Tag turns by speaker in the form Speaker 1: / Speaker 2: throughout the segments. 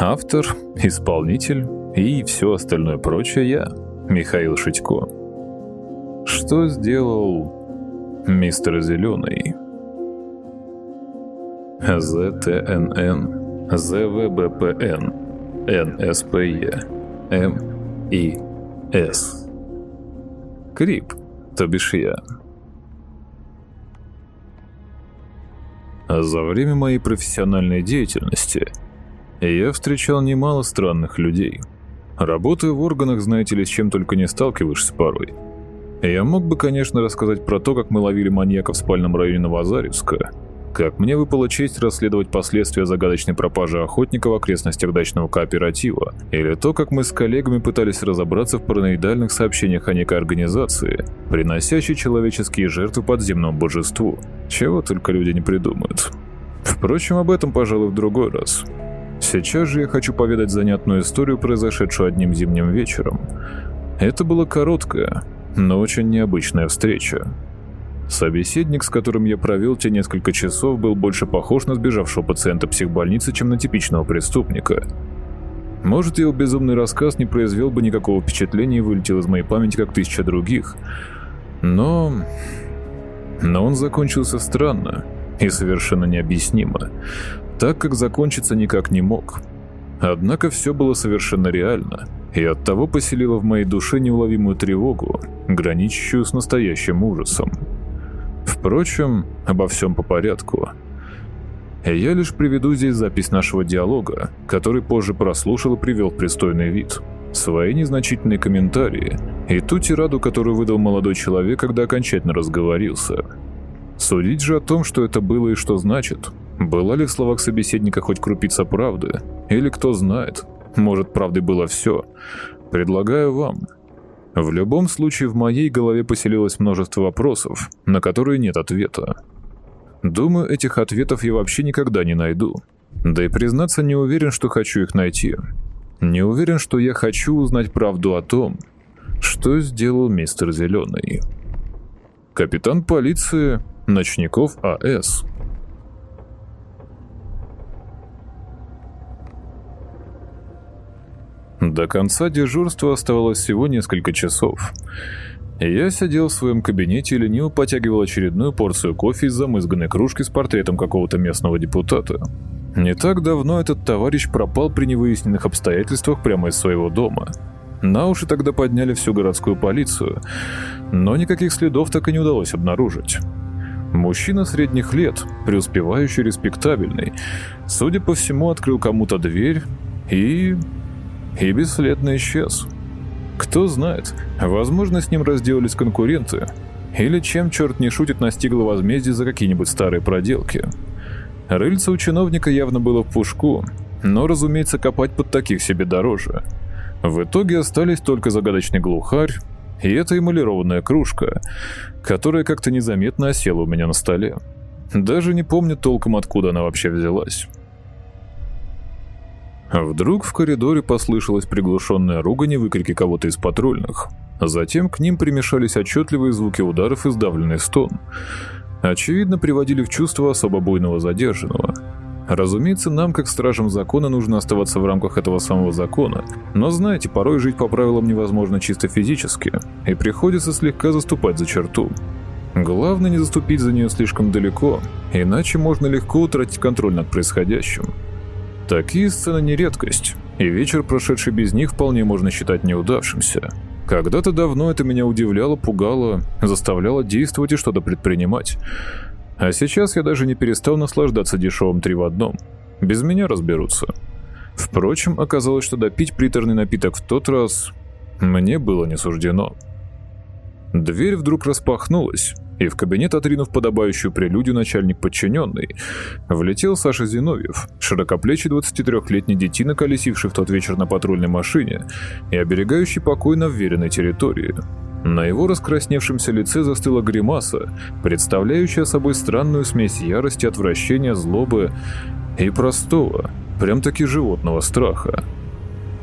Speaker 1: Автор, исполнитель и все остальное прочее я, Михаил Шитько. Что сделал мистер Зеленый? ЗТНН, ЗВБПН, НСПЕ, МИС. Крип, то бишь я. За время моей профессиональной деятельности я встречал немало странных людей. Работая в органах, знаете ли, с чем только не сталкиваешься порой. Я мог бы, конечно, рассказать про то, как мы ловили маньяка в спальном районе Новозаревска, как мне выпала честь расследовать последствия загадочной пропажи охотника в окрестностях дачного кооператива, или то, как мы с коллегами пытались разобраться в параноидальных сообщениях о некой организации, приносящей человеческие жертвы подземному божеству, чего только люди не придумают. Впрочем, об этом, пожалуй, в другой раз. Сейчас же я хочу поведать занятную историю, произошедшую одним зимним вечером. Это была короткая, но очень необычная встреча. Собеседник, с которым я провел те несколько часов, был больше похож на сбежавшего пациента психбольницы, чем на типичного преступника. Может, его безумный рассказ не произвел бы никакого впечатления и вылетел из моей памяти, как тысяча других. Но... Но он закончился странно и совершенно необъяснимо, так как закончиться никак не мог. Однако все было совершенно реально, и оттого поселило в моей душе неуловимую тревогу, граничащую с настоящим ужасом. Впрочем, обо всем по порядку. Я лишь приведу здесь запись нашего диалога, который позже прослушал и привел пристойный вид. Свои незначительные комментарии и ту тираду, которую выдал молодой человек, когда окончательно разговорился. Судить же о том, что это было и что значит, была ли в словах собеседника хоть крупица правды, или кто знает, может правдой было все, предлагаю вам – в любом случае, в моей голове поселилось множество вопросов, на которые нет ответа. Думаю, этих ответов я вообще никогда не найду. Да и признаться, не уверен, что хочу их найти. Не уверен, что я хочу узнать правду о том, что сделал мистер Зеленый. Капитан полиции Ночников А.С. До конца дежурства оставалось всего несколько часов. Я сидел в своем кабинете и лениво потягивал очередную порцию кофе из замызганной кружки с портретом какого-то местного депутата. Не так давно этот товарищ пропал при невыясненных обстоятельствах прямо из своего дома. На уши тогда подняли всю городскую полицию, но никаких следов так и не удалось обнаружить. Мужчина средних лет, преуспевающий, респектабельный, судя по всему, открыл кому-то дверь и и бесследно исчез. Кто знает, возможно, с ним разделались конкуренты, или чем черт не шутит настигло возмездие за какие-нибудь старые проделки. Рыльце у чиновника явно было в пушку, но, разумеется, копать под таких себе дороже. В итоге остались только загадочный глухарь и эта эмалированная кружка, которая как-то незаметно осела у меня на столе. Даже не помню толком, откуда она вообще взялась. Вдруг в коридоре послышалась приглушенная ругань и выкрики кого-то из патрульных. Затем к ним примешались отчетливые звуки ударов и сдавленный стон. Очевидно, приводили в чувство особо буйного задержанного. Разумеется, нам, как стражам закона, нужно оставаться в рамках этого самого закона, но знаете, порой жить по правилам невозможно чисто физически, и приходится слегка заступать за черту. Главное не заступить за нее слишком далеко, иначе можно легко утратить контроль над происходящим. Такие сцены не редкость, и вечер, прошедший без них, вполне можно считать неудавшимся. Когда-то давно это меня удивляло, пугало, заставляло действовать и что-то предпринимать. А сейчас я даже не перестал наслаждаться дешевым три в одном. Без меня разберутся. Впрочем, оказалось, что допить приторный напиток в тот раз мне было не суждено. Дверь вдруг распахнулась, и в кабинет, отринув подобающую прелюдию начальник подчиненный, влетел Саша Зиновьев, широкоплечий 23-летний детина, колесивший в тот вечер на патрульной машине и оберегающий покой на вверенной территории. На его раскрасневшемся лице застыла гримаса, представляющая собой странную смесь ярости, отвращения, злобы и простого, прям-таки животного страха.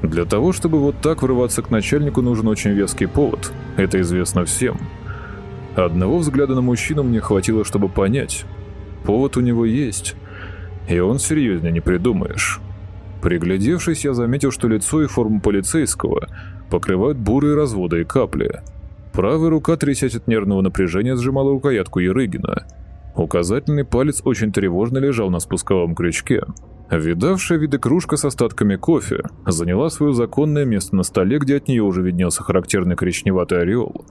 Speaker 1: Для того, чтобы вот так врываться к начальнику, нужен очень веский повод, это известно всем – Одного взгляда на мужчину мне хватило, чтобы понять. Повод у него есть, и он серьезнее не придумаешь. Приглядевшись, я заметил, что лицо и форму полицейского покрывают бурые разводы и капли. Правая рука, трясясь от нервного напряжения, сжимала рукоятку Ерыгина. Указательный палец очень тревожно лежал на спусковом крючке. Видавшая виды кружка с остатками кофе заняла свое законное место на столе, где от нее уже виднелся характерный коричневатый ореол.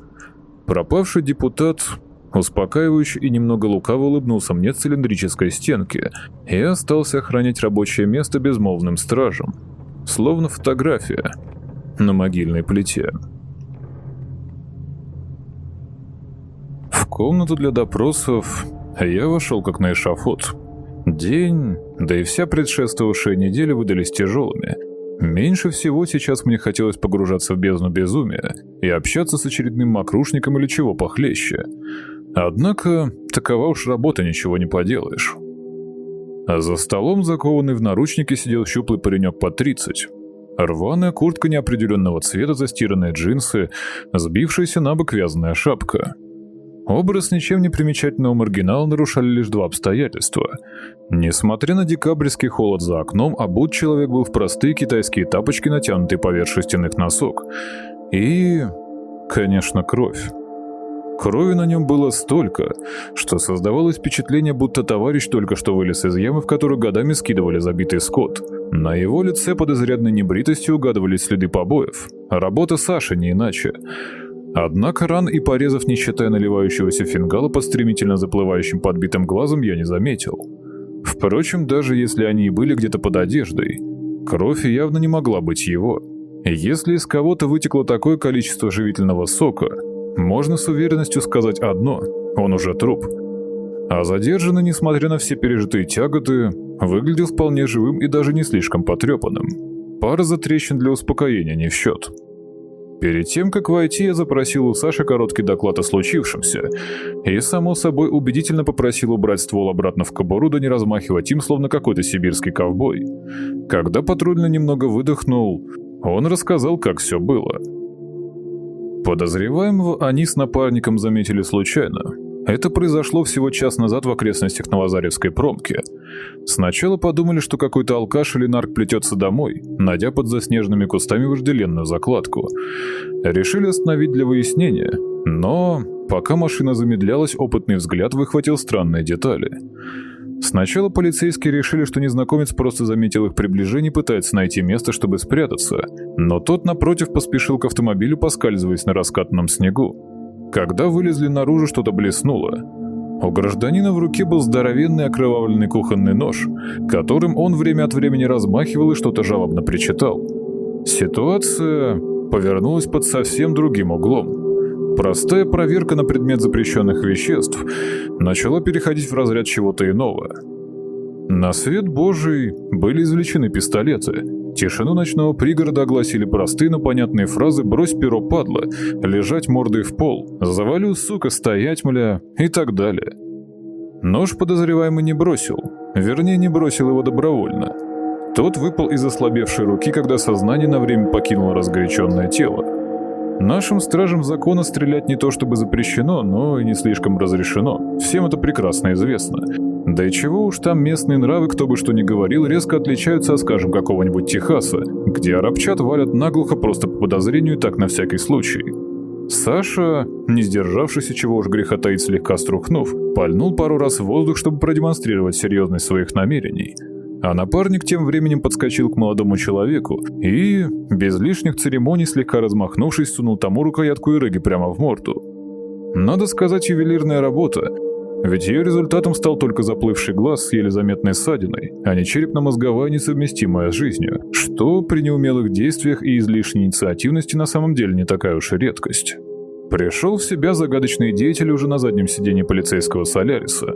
Speaker 1: Пропавший депутат успокаивающе и немного лукаво улыбнулся мне цилиндрической стенки и остался охранять рабочее место безмолвным стражем, словно фотография на могильной плите. В комнату для допросов я вошел как на эшафот. День, да и вся предшествовавшая неделя выдались тяжелыми. Меньше всего сейчас мне хотелось погружаться в бездну безумия и общаться с очередным мокрушником или чего похлеще. Однако, такова уж работа, ничего не поделаешь. А за столом, закованный в наручники, сидел щуплый паренек по 30. Рваная куртка неопределенного цвета, застиранные джинсы, сбившаяся на бок вязаная шапка. Образ ничем не примечательного маргинала нарушали лишь два обстоятельства. Несмотря на декабрьский холод за окном, обут человек был в простые китайские тапочки, натянутые поверх шерстяных носок. И, конечно, кровь. Крови на нем было столько, что создавалось впечатление, будто товарищ только что вылез из ямы, в которую годами скидывали забитый скот. На его лице под изрядной небритостью угадывались следы побоев. Работа Саши не иначе. Однако ран и порезов, не считая наливающегося фингала под стремительно заплывающим подбитым глазом, я не заметил. Впрочем, даже если они и были где-то под одеждой, кровь явно не могла быть его. Если из кого-то вытекло такое количество живительного сока, можно с уверенностью сказать одно – он уже труп. А задержанный, несмотря на все пережитые тяготы, выглядел вполне живым и даже не слишком потрепанным. Пара затрещин для успокоения не в счет. Перед тем, как войти, я запросил у Саши короткий доклад о случившемся и, само собой, убедительно попросил убрать ствол обратно в кобуру, да не размахивать им, словно какой-то сибирский ковбой. Когда патрульный немного выдохнул, он рассказал, как все было. Подозреваемого они с напарником заметили случайно, это произошло всего час назад в окрестностях Новозаревской промки. Сначала подумали, что какой-то алкаш или нарк плетется домой, найдя под заснеженными кустами вожделенную закладку. Решили остановить для выяснения, но пока машина замедлялась, опытный взгляд выхватил странные детали. Сначала полицейские решили, что незнакомец просто заметил их приближение и пытается найти место, чтобы спрятаться, но тот, напротив, поспешил к автомобилю, поскальзываясь на раскатанном снегу. Когда вылезли наружу, что-то блеснуло. У гражданина в руке был здоровенный окровавленный кухонный нож, которым он время от времени размахивал и что-то жалобно причитал. Ситуация повернулась под совсем другим углом. Простая проверка на предмет запрещенных веществ начала переходить в разряд чего-то иного. На свет божий были извлечены пистолеты, Тишину ночного пригорода огласили простые, но понятные фразы «брось перо, падла», «лежать мордой в пол», «завалю, сука, стоять, мля» и так далее. Нож подозреваемый не бросил, вернее, не бросил его добровольно. Тот выпал из ослабевшей руки, когда сознание на время покинуло разгоряченное тело. Нашим стражам закона стрелять не то чтобы запрещено, но и не слишком разрешено. Всем это прекрасно известно. Да и чего уж там местные нравы, кто бы что ни говорил, резко отличаются от, скажем, какого-нибудь Техаса, где арабчат валят наглухо просто по подозрению так на всякий случай. Саша, не сдержавшись, чего уж греха таить слегка струхнув, пальнул пару раз в воздух, чтобы продемонстрировать серьезность своих намерений. А напарник тем временем подскочил к молодому человеку и, без лишних церемоний, слегка размахнувшись, сунул тому рукоятку и рыги прямо в морду. Надо сказать, ювелирная работа, ведь ее результатом стал только заплывший глаз с еле заметной ссадиной, а не черепно-мозговая несовместимая с жизнью, что при неумелых действиях и излишней инициативности на самом деле не такая уж и редкость. Пришел в себя загадочный деятель уже на заднем сиденье полицейского Соляриса.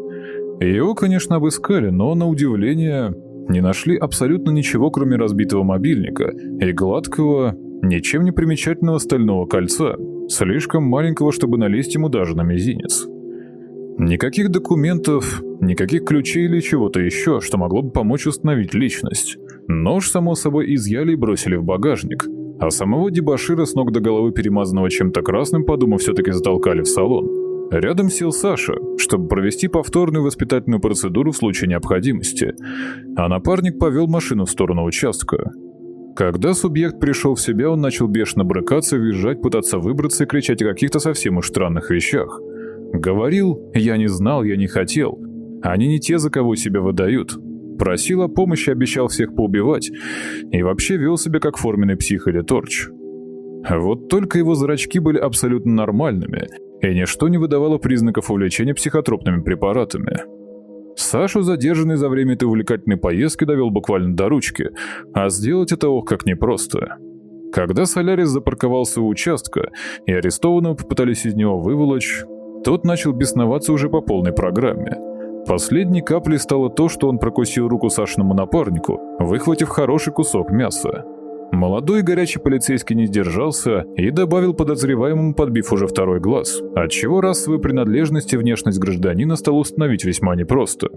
Speaker 1: Его, конечно, обыскали, но, на удивление, не нашли абсолютно ничего, кроме разбитого мобильника и гладкого, ничем не примечательного стального кольца, слишком маленького, чтобы налезть ему даже на мизинец. Никаких документов, никаких ключей или чего-то еще, что могло бы помочь установить личность. Нож, само собой, изъяли и бросили в багажник, а самого дебашира с ног до головы перемазанного чем-то красным, подумав, все-таки затолкали в салон. Рядом сел Саша, чтобы провести повторную воспитательную процедуру в случае необходимости, а напарник повел машину в сторону участка. Когда субъект пришел в себя, он начал бешено брыкаться, визжать, пытаться выбраться и кричать о каких-то совсем уж странных вещах. Говорил «я не знал, я не хотел». Они не те, за кого себя выдают. Просил о помощи, обещал всех поубивать. И вообще вел себя как форменный псих или торч. Вот только его зрачки были абсолютно нормальными – и ничто не выдавало признаков увлечения психотропными препаратами. Сашу, задержанный за время этой увлекательной поездки, довел буквально до ручки, а сделать это ох как непросто. Когда Солярис запарковался у участка, и арестованного попытались из него выволочь, тот начал бесноваться уже по полной программе. Последней каплей стало то, что он прокусил руку Сашиному напарнику, выхватив хороший кусок мяса. Молодой горячий полицейский не сдержался и добавил подозреваемому, подбив уже второй глаз, отчего расовую принадлежность и внешность гражданина стало установить весьма непросто.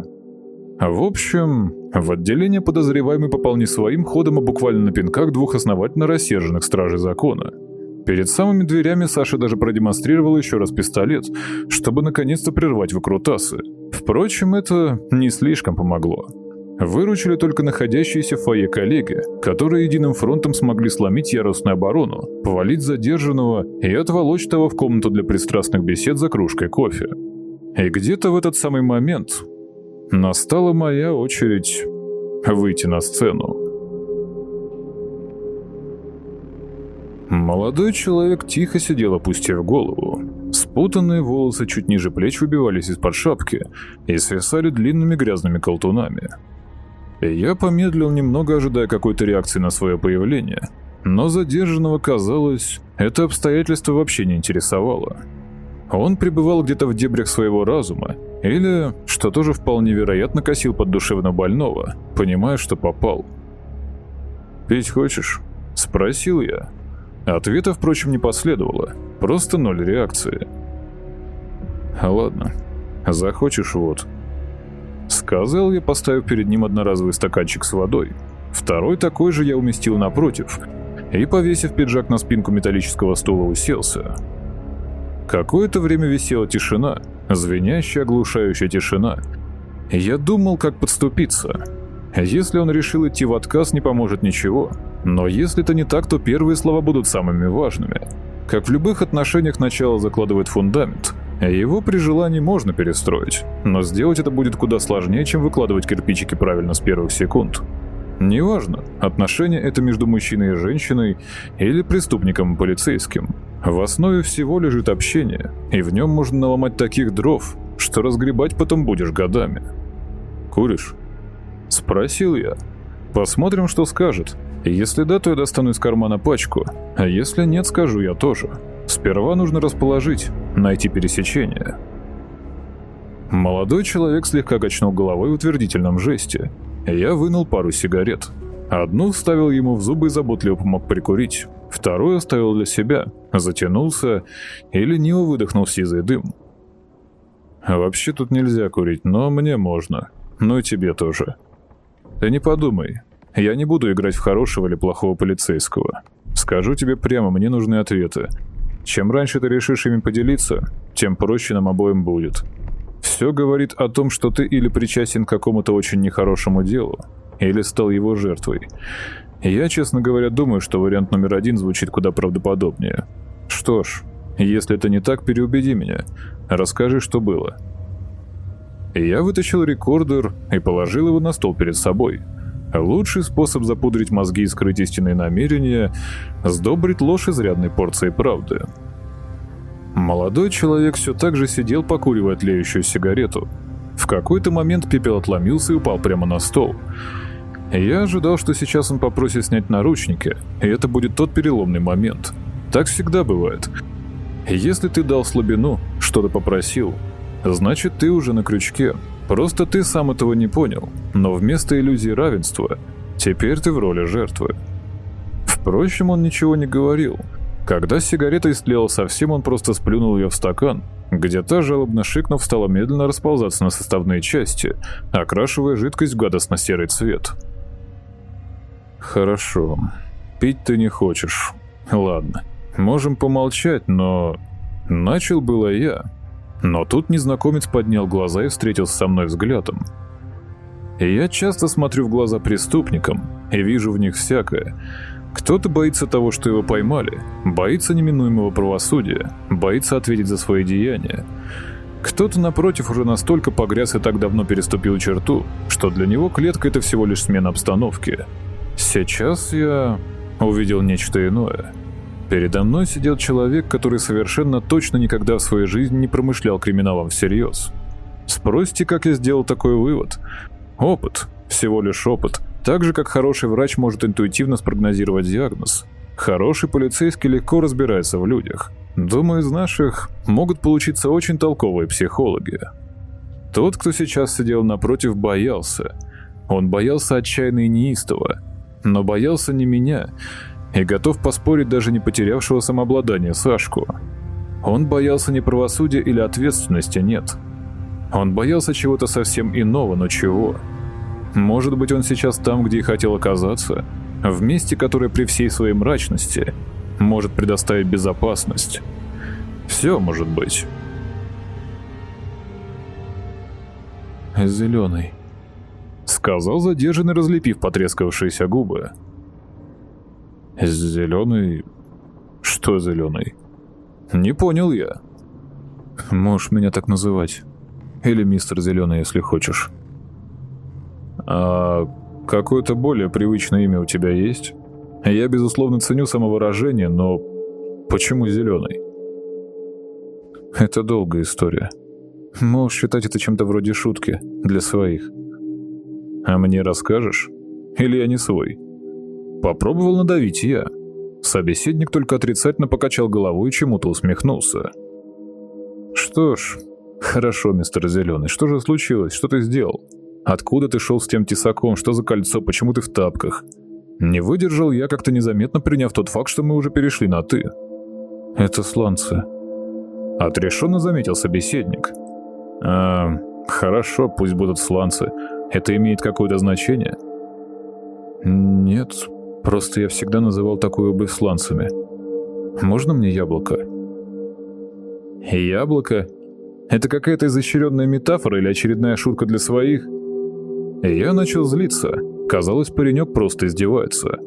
Speaker 1: В общем, в отделение подозреваемый попал не своим ходом, а буквально на пинках двух основательно рассерженных стражей закона. Перед самыми дверями Саша даже продемонстрировал еще раз пистолет, чтобы наконец-то прервать выкрутасы. Впрочем, это не слишком помогло. Выручили только находящиеся в фойе коллеги, которые единым фронтом смогли сломить яростную оборону, повалить задержанного и отволочь того в комнату для пристрастных бесед за кружкой кофе. И где-то в этот самый момент настала моя очередь выйти на сцену. Молодой человек тихо сидел, опустив голову. Спутанные волосы чуть ниже плеч выбивались из-под шапки и свисали длинными грязными колтунами. Я помедлил немного, ожидая какой-то реакции на свое появление, но задержанного, казалось, это обстоятельство вообще не интересовало. Он пребывал где-то в дебрях своего разума, или, что тоже вполне вероятно, косил под душевно больного, понимая, что попал. «Пить хочешь?» – спросил я. Ответа, впрочем, не последовало, просто ноль реакции. «Ладно, захочешь – вот». Сказал я, поставив перед ним одноразовый стаканчик с водой. Второй такой же я уместил напротив и, повесив пиджак на спинку металлического стула, уселся. Какое-то время висела тишина, звенящая, оглушающая тишина. Я думал, как подступиться. Если он решил идти в отказ, не поможет ничего. Но если это не так, то первые слова будут самыми важными. Как в любых отношениях начало закладывает фундамент, его при желании можно перестроить, но сделать это будет куда сложнее, чем выкладывать кирпичики правильно с первых секунд. Неважно, отношения это между мужчиной и женщиной или преступником и полицейским. В основе всего лежит общение, и в нем можно наломать таких дров, что разгребать потом будешь годами. «Куришь?» Спросил я. Посмотрим, что скажет. Если да, то я достану из кармана пачку, а если нет, скажу я тоже. Сперва нужно расположить, найти пересечение. Молодой человек слегка качнул головой в утвердительном жесте. Я вынул пару сигарет. Одну вставил ему в зубы и заботливо помог прикурить. Вторую оставил для себя, затянулся и лениво выдохнул сизый дым. «Вообще тут нельзя курить, но мне можно. Ну и тебе тоже. Ты не подумай. Я не буду играть в хорошего или плохого полицейского. Скажу тебе прямо, мне нужны ответы. Чем раньше ты решишь ими поделиться, тем проще нам обоим будет. Все говорит о том, что ты или причастен к какому-то очень нехорошему делу, или стал его жертвой. Я, честно говоря, думаю, что вариант номер один звучит куда правдоподобнее. Что ж, если это не так, переубеди меня. Расскажи, что было. Я вытащил рекордер и положил его на стол перед собой – Лучший способ запудрить мозги и скрыть истинные намерения – сдобрить ложь изрядной порцией правды. Молодой человек все так же сидел, покуривая тлеющую сигарету. В какой-то момент пепел отломился и упал прямо на стол. Я ожидал, что сейчас он попросит снять наручники, и это будет тот переломный момент. Так всегда бывает. Если ты дал слабину, что-то попросил, значит ты уже на крючке – Просто ты сам этого не понял, но вместо иллюзии равенства теперь ты в роли жертвы. Впрочем, он ничего не говорил. Когда сигарета истлела совсем, он просто сплюнул ее в стакан, где та, жалобно шикнув, стала медленно расползаться на составные части, окрашивая жидкость в гадостно-серый цвет. «Хорошо. Пить ты не хочешь. Ладно. Можем помолчать, но...» Начал было я, Но тут незнакомец поднял глаза и встретился со мной взглядом. Я часто смотрю в глаза преступникам и вижу в них всякое. Кто-то боится того, что его поймали, боится неминуемого правосудия, боится ответить за свои деяния. Кто-то, напротив, уже настолько погряз и так давно переступил черту, что для него клетка — это всего лишь смена обстановки. Сейчас я увидел нечто иное. Передо мной сидел человек, который совершенно точно никогда в своей жизни не промышлял криминалом всерьез. Спросите, как я сделал такой вывод? Опыт. Всего лишь опыт. Так же, как хороший врач может интуитивно спрогнозировать диагноз. Хороший полицейский легко разбирается в людях. Думаю, из наших могут получиться очень толковые психологи. Тот, кто сейчас сидел напротив, боялся. Он боялся отчаянно и неистово. Но боялся не меня, и готов поспорить даже не потерявшего самообладания Сашку. Он боялся не правосудия или ответственности, нет. Он боялся чего-то совсем иного, но чего? Может быть, он сейчас там, где и хотел оказаться? В месте, которое при всей своей мрачности может предоставить безопасность. Все может быть.
Speaker 2: «Зеленый», — сказал задержанный, разлепив потрескавшиеся губы.
Speaker 1: Зеленый? Что зеленый? Не понял я.
Speaker 2: Можешь меня так называть. Или мистер Зеленый, если хочешь.
Speaker 1: А какое-то более привычное имя у тебя есть? Я, безусловно, ценю самовыражение, но почему зеленый?
Speaker 2: Это долгая история. Можешь считать это чем-то вроде шутки для своих.
Speaker 1: А мне расскажешь? Или я не свой? Попробовал надавить я. Собеседник только отрицательно покачал головой и чему-то усмехнулся.
Speaker 2: «Что ж, хорошо, мистер Зеленый, что же случилось? Что ты сделал? Откуда ты шел с тем тесаком? Что за кольцо? Почему ты в тапках?»
Speaker 1: Не выдержал я, как-то незаметно приняв тот факт, что мы уже перешли на «ты».
Speaker 2: «Это сланцы», —
Speaker 1: отрешенно заметил собеседник. «А, хорошо, пусть будут сланцы. Это имеет какое-то значение?»
Speaker 2: «Нет, Просто я всегда называл такую обувь сланцами. Можно мне яблоко?
Speaker 1: Яблоко? Это какая-то изощренная метафора или очередная шутка для своих? Я начал злиться. Казалось, паренек просто издевается.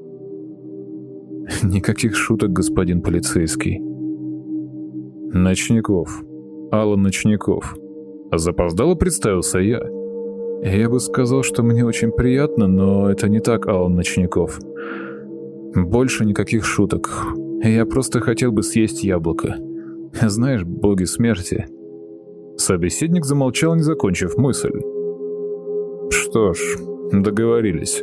Speaker 2: Никаких шуток, господин полицейский.
Speaker 1: Ночников. Алан Ночников. Запоздало представился я.
Speaker 2: Я бы сказал, что мне очень приятно, но это не так, Алан Ночников. Больше никаких шуток. Я просто хотел бы съесть яблоко. Знаешь, боги смерти.
Speaker 1: Собеседник замолчал, не закончив мысль. Что ж, договорились.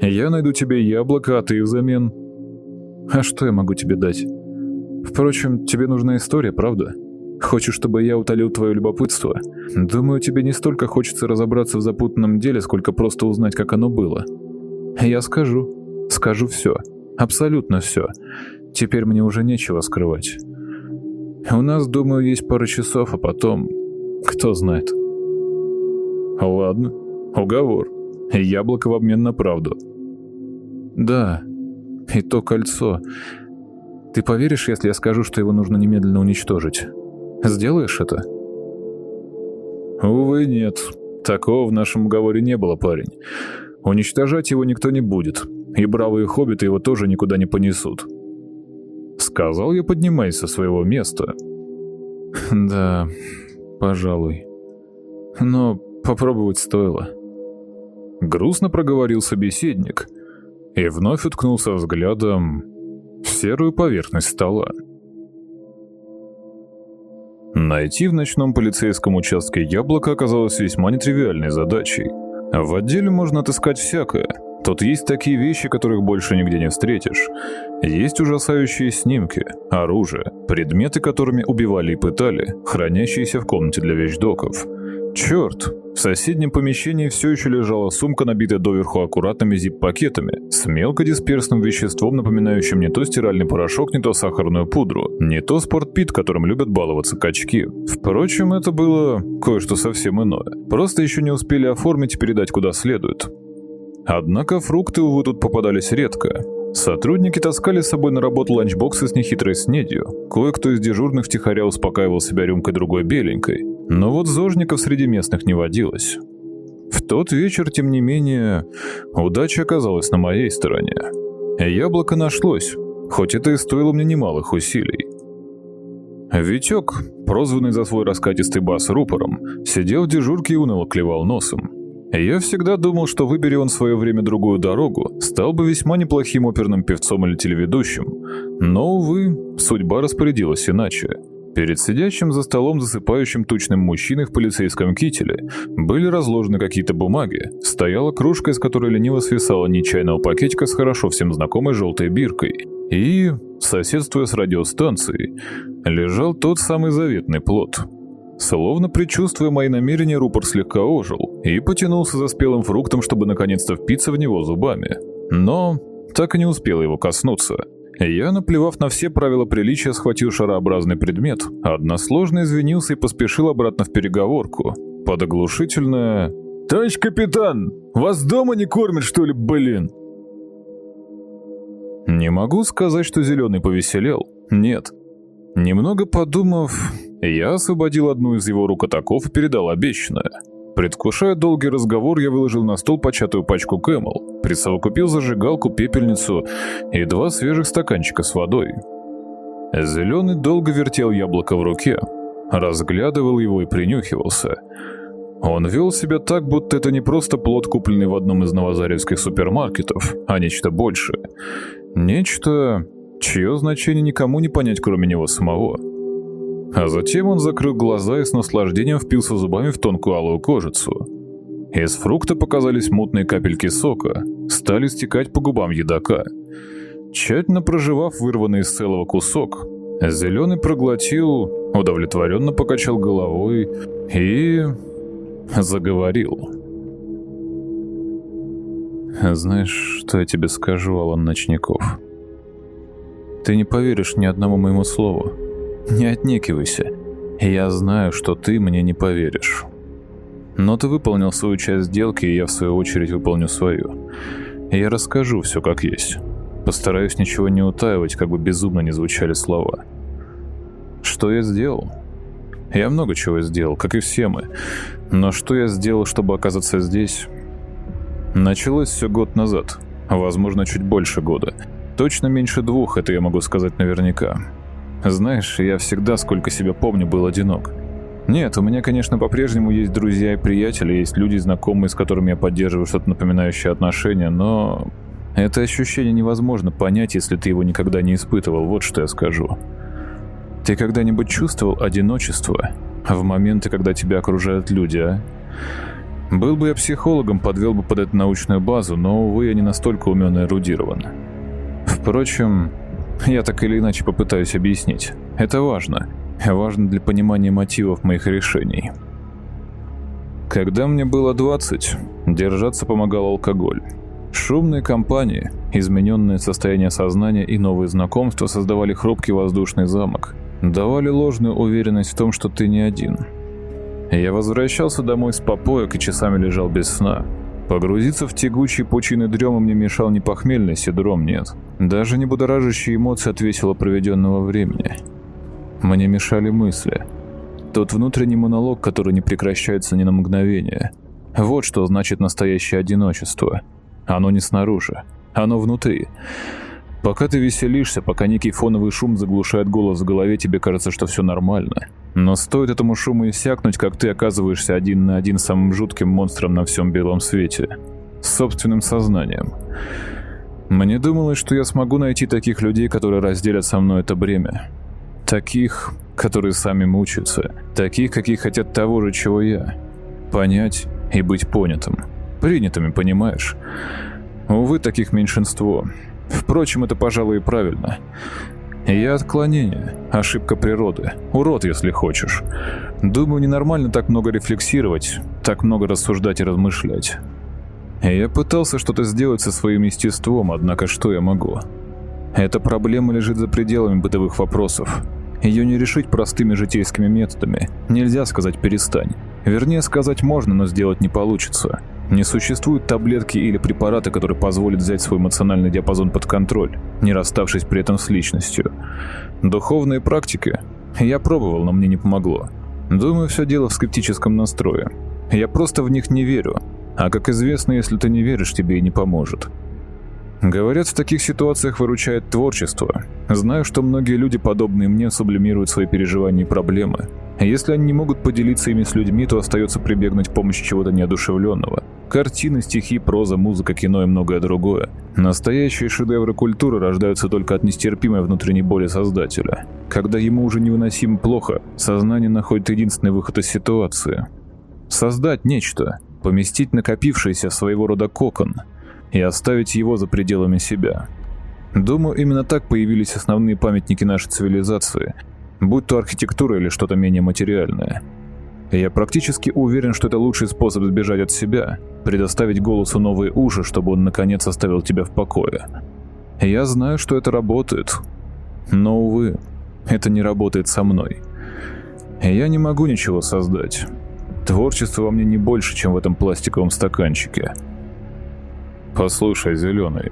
Speaker 1: Я найду тебе яблоко, а ты взамен...
Speaker 2: А что я могу тебе дать? Впрочем, тебе нужна история, правда? Хочешь, чтобы я утолил твое любопытство? Думаю, тебе не столько хочется разобраться в запутанном деле, сколько просто узнать, как оно было. Я скажу. Скажу все. Абсолютно все. Теперь мне уже нечего скрывать. У нас, думаю, есть пара часов, а потом... Кто знает.
Speaker 1: Ладно. Уговор. Яблоко в обмен на правду.
Speaker 2: Да. И то кольцо. Ты поверишь, если я скажу, что его нужно немедленно уничтожить? Сделаешь это?
Speaker 1: Увы, нет. Такого в нашем уговоре не было, парень. Уничтожать его никто не будет и бравые хоббиты его тоже никуда не понесут. Сказал я, поднимаясь со своего места.
Speaker 2: Да, пожалуй. Но попробовать стоило.
Speaker 1: Грустно проговорил собеседник и вновь уткнулся взглядом в серую поверхность стола. Найти в ночном полицейском участке яблоко оказалось весьма нетривиальной задачей. В отделе можно отыскать всякое, Тут есть такие вещи, которых больше нигде не встретишь. Есть ужасающие снимки, оружие, предметы, которыми убивали и пытали, хранящиеся в комнате для вещдоков. Черт, в соседнем помещении все еще лежала сумка, набитая доверху аккуратными зип-пакетами, с мелкодисперсным веществом, напоминающим не то стиральный порошок, не то сахарную пудру, не то спортпит, которым любят баловаться качки. Впрочем, это было кое-что совсем иное. Просто еще не успели оформить и передать куда следует. Однако фрукты, увы, тут попадались редко. Сотрудники таскали с собой на работу ланчбоксы с нехитрой снедью. Кое-кто из дежурных втихаря успокаивал себя рюмкой другой беленькой. Но вот зожников среди местных не водилось. В тот вечер, тем не менее, удача оказалась на моей стороне. Яблоко нашлось, хоть это и стоило мне немалых усилий. Витек, прозванный за свой раскатистый бас рупором, сидел в дежурке и уныло клевал носом. Я всегда думал, что выбери он в свое время другую дорогу, стал бы весьма неплохим оперным певцом или телеведущим. Но, увы, судьба распорядилась иначе. Перед сидящим за столом засыпающим тучным мужчиной в полицейском кителе были разложены какие-то бумаги, стояла кружка, из которой лениво свисала нечаянного пакетика с хорошо всем знакомой желтой биркой, и, соседствуя с радиостанцией, лежал тот самый заветный плод. Словно предчувствуя мои намерения, рупор слегка ожил и потянулся за спелым фруктом, чтобы наконец-то впиться в него зубами. Но так и не успел его коснуться – я, наплевав на все правила приличия, схватил шарообразный предмет, односложно извинился и поспешил обратно в переговорку. Под оглушительное «Товарищ капитан, вас дома не кормят, что ли, блин?» Не могу сказать, что Зеленый повеселел. Нет. Немного подумав, я освободил одну из его рук от оков и передал обещанное – Предвкушая долгий разговор, я выложил на стол початую пачку Camel, присовокупил зажигалку, пепельницу и два свежих стаканчика с водой. Зеленый долго вертел яблоко в руке, разглядывал его и принюхивался. Он вел себя так, будто это не просто плод, купленный в одном из новозаревских супермаркетов, а нечто большее. Нечто, чье значение никому не понять, кроме него самого. А затем он закрыл глаза и с наслаждением впился зубами в тонкую алую кожицу. Из фрукта показались мутные капельки сока, стали стекать по губам едока. Тщательно проживав вырванный из целого кусок, Зеленый проглотил, удовлетворенно покачал головой и... заговорил. «Знаешь, что я тебе скажу, Алан Ночников? Ты не поверишь ни одному моему слову. Не отнекивайся. Я знаю, что ты мне не поверишь. Но ты выполнил свою часть сделки, и я в свою очередь выполню свою. Я расскажу все как есть. Постараюсь ничего не утаивать, как бы безумно не звучали слова. Что я сделал? Я много чего сделал, как и все мы. Но что я сделал, чтобы оказаться здесь? Началось все год назад. Возможно, чуть больше года. Точно меньше двух, это я могу сказать наверняка. Знаешь, я всегда, сколько себя помню, был одинок. Нет, у меня, конечно, по-прежнему есть друзья и приятели, есть люди, знакомые, с которыми я поддерживаю что-то напоминающее отношения, но... Это ощущение невозможно понять, если ты его никогда не испытывал, вот что я скажу. Ты когда-нибудь чувствовал одиночество в моменты, когда тебя окружают люди, а? Был бы я психологом, подвел бы под эту научную базу, но, увы, я не настолько умен и эрудирован. Впрочем, я так или иначе попытаюсь объяснить. Это важно. Важно для понимания мотивов моих решений. Когда мне было 20, держаться помогал алкоголь. Шумные компании, измененное состояние сознания и новые знакомства создавали хрупкий воздушный замок, давали ложную уверенность в том, что ты не один. Я возвращался домой с попоек и часами лежал без сна, Погрузиться в тягучие пучины дрема мне мешал не похмельный синдром, нет. Даже не будоражащие эмоции от весело проведенного времени. Мне мешали мысли. Тот внутренний монолог, который не прекращается ни на мгновение. Вот что значит настоящее одиночество. Оно не снаружи, оно внутри. Пока ты веселишься, пока некий фоновый шум заглушает голос в голове, тебе кажется, что все нормально. Но стоит этому шуму иссякнуть, как ты оказываешься один на один с самым жутким монстром на всем белом свете. С собственным сознанием. Мне думалось, что я смогу найти таких людей, которые разделят со мной это бремя. Таких, которые сами мучаются. Таких, какие хотят того же, чего я. Понять и быть понятым. Принятыми, понимаешь? Увы, таких меньшинство. Впрочем, это, пожалуй, и правильно. Я отклонение, ошибка природы, урод, если хочешь. Думаю, ненормально так много рефлексировать, так много рассуждать и размышлять. Я пытался что-то сделать со своим естеством, однако что я могу? Эта проблема лежит за пределами бытовых вопросов. Ее не решить простыми житейскими методами. Нельзя сказать «перестань». Вернее, сказать можно, но сделать не получится. Не существуют таблетки или препараты, которые позволят взять свой эмоциональный диапазон под контроль, не расставшись при этом с личностью. Духовные практики я пробовал, но мне не помогло. Думаю, все дело в скептическом настрое. Я просто в них не верю. А как известно, если ты не веришь, тебе и не поможет. Говорят, в таких ситуациях выручает творчество. Знаю, что многие люди, подобные мне, сублимируют свои переживания и проблемы. Если они не могут поделиться ими с людьми, то остается прибегнуть к помощи чего-то неодушевленного. Картины, стихи, проза, музыка, кино и многое другое. Настоящие шедевры культуры рождаются только от нестерпимой внутренней боли создателя. Когда ему уже невыносимо плохо, сознание находит единственный выход из ситуации. Создать нечто, поместить накопившийся своего рода кокон и оставить его за пределами себя. Думаю, именно так появились основные памятники нашей цивилизации – будь то архитектура или что-то менее материальное. Я практически уверен, что это лучший способ сбежать от себя, предоставить голосу новые уши, чтобы он наконец оставил тебя в покое. Я знаю, что это работает, но, увы, это не работает со мной. Я не могу ничего создать. Творчество во мне не больше, чем в этом пластиковом стаканчике. Послушай, Зеленый,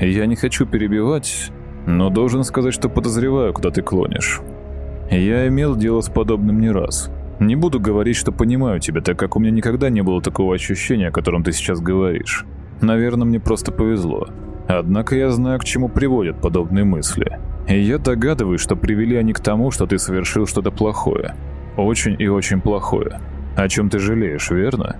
Speaker 1: я не хочу перебивать, но должен сказать, что подозреваю, куда ты клонишь. Я имел дело с подобным не раз. Не буду говорить, что понимаю тебя, так как у меня никогда не было такого ощущения, о котором ты сейчас говоришь. Наверное, мне просто повезло. Однако я знаю, к чему приводят подобные мысли. И я догадываюсь, что привели они к тому, что ты совершил что-то плохое. Очень и очень плохое. О чем ты жалеешь, верно?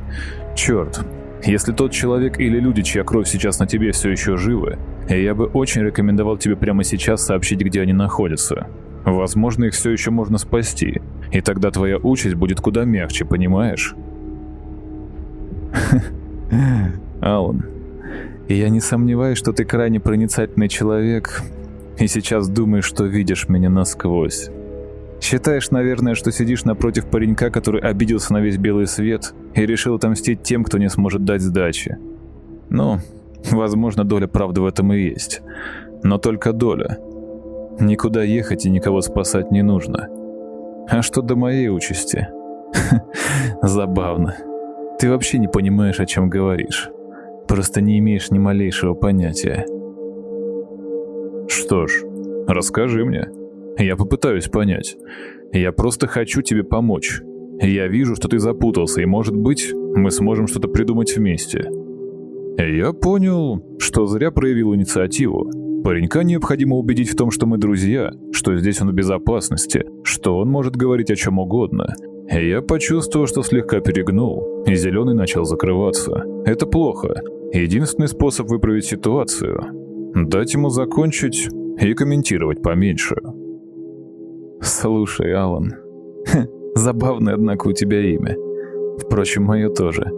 Speaker 1: Черт, если тот человек или люди, чья кровь сейчас на тебе все еще живы, я бы очень рекомендовал тебе прямо сейчас сообщить, где они находятся. Возможно, их все еще можно спасти, и тогда твоя участь будет куда мягче, понимаешь? Алан, я не сомневаюсь, что ты крайне проницательный человек, и сейчас думаешь, что видишь меня насквозь. Считаешь, наверное, что сидишь напротив паренька, который обиделся на весь белый свет и решил отомстить тем, кто не сможет дать сдачи. Ну, возможно, доля правды в этом и есть. Но только доля. Никуда ехать и никого спасать не нужно. А что до моей участи? Забавно. Ты вообще не понимаешь, о чем говоришь. Просто не имеешь ни малейшего понятия. Что ж, расскажи мне. Я попытаюсь понять. Я просто хочу тебе помочь. Я вижу, что ты запутался, и, может быть, мы сможем что-то придумать вместе. Я понял, что зря проявил инициативу. Паренька необходимо убедить в том, что мы друзья, что здесь он в безопасности, что он может говорить о чем угодно. Я почувствовал, что слегка перегнул, и зеленый начал закрываться. Это плохо. Единственный способ выправить ситуацию — дать ему закончить и комментировать поменьше. «Слушай, Алан, забавное, однако, у тебя имя. Впрочем, мое тоже.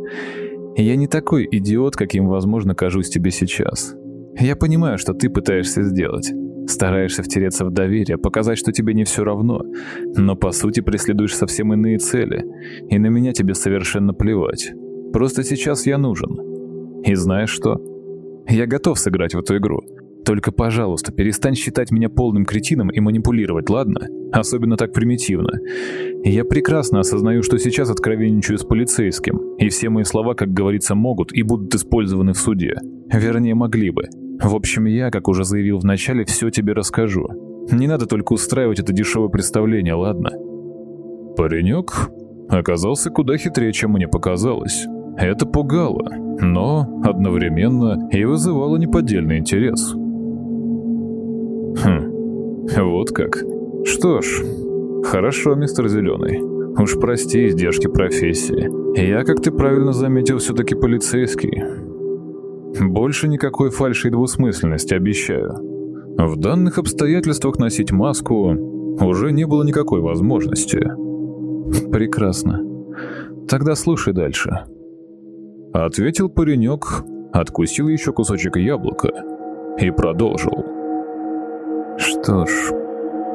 Speaker 1: Я не такой идиот, каким, возможно, кажусь тебе сейчас. Я понимаю, что ты пытаешься сделать. Стараешься втереться в доверие, показать, что тебе не все равно, но по сути преследуешь совсем иные цели, и на меня тебе совершенно плевать. Просто сейчас я нужен. И знаешь что? Я готов сыграть в эту игру. Только, пожалуйста, перестань считать меня полным кретином и манипулировать, ладно? Особенно так примитивно. Я прекрасно осознаю, что сейчас откровенничаю с полицейским, и все мои слова, как говорится, могут и будут использованы в суде. Вернее, могли бы. В общем, я, как уже заявил в начале, все тебе расскажу. Не надо только устраивать это дешевое представление, ладно? Паренек оказался куда хитрее, чем мне показалось. Это пугало, но одновременно и вызывало неподдельный интерес. Хм, вот как. Что ж, хорошо, мистер Зеленый. Уж прости издержки профессии. Я, как ты правильно заметил, все-таки полицейский. Больше никакой фальши и двусмысленности, обещаю. В данных обстоятельствах носить маску уже не было никакой возможности. Прекрасно. Тогда слушай дальше. Ответил паренек, откусил еще кусочек яблока и продолжил. Что ж,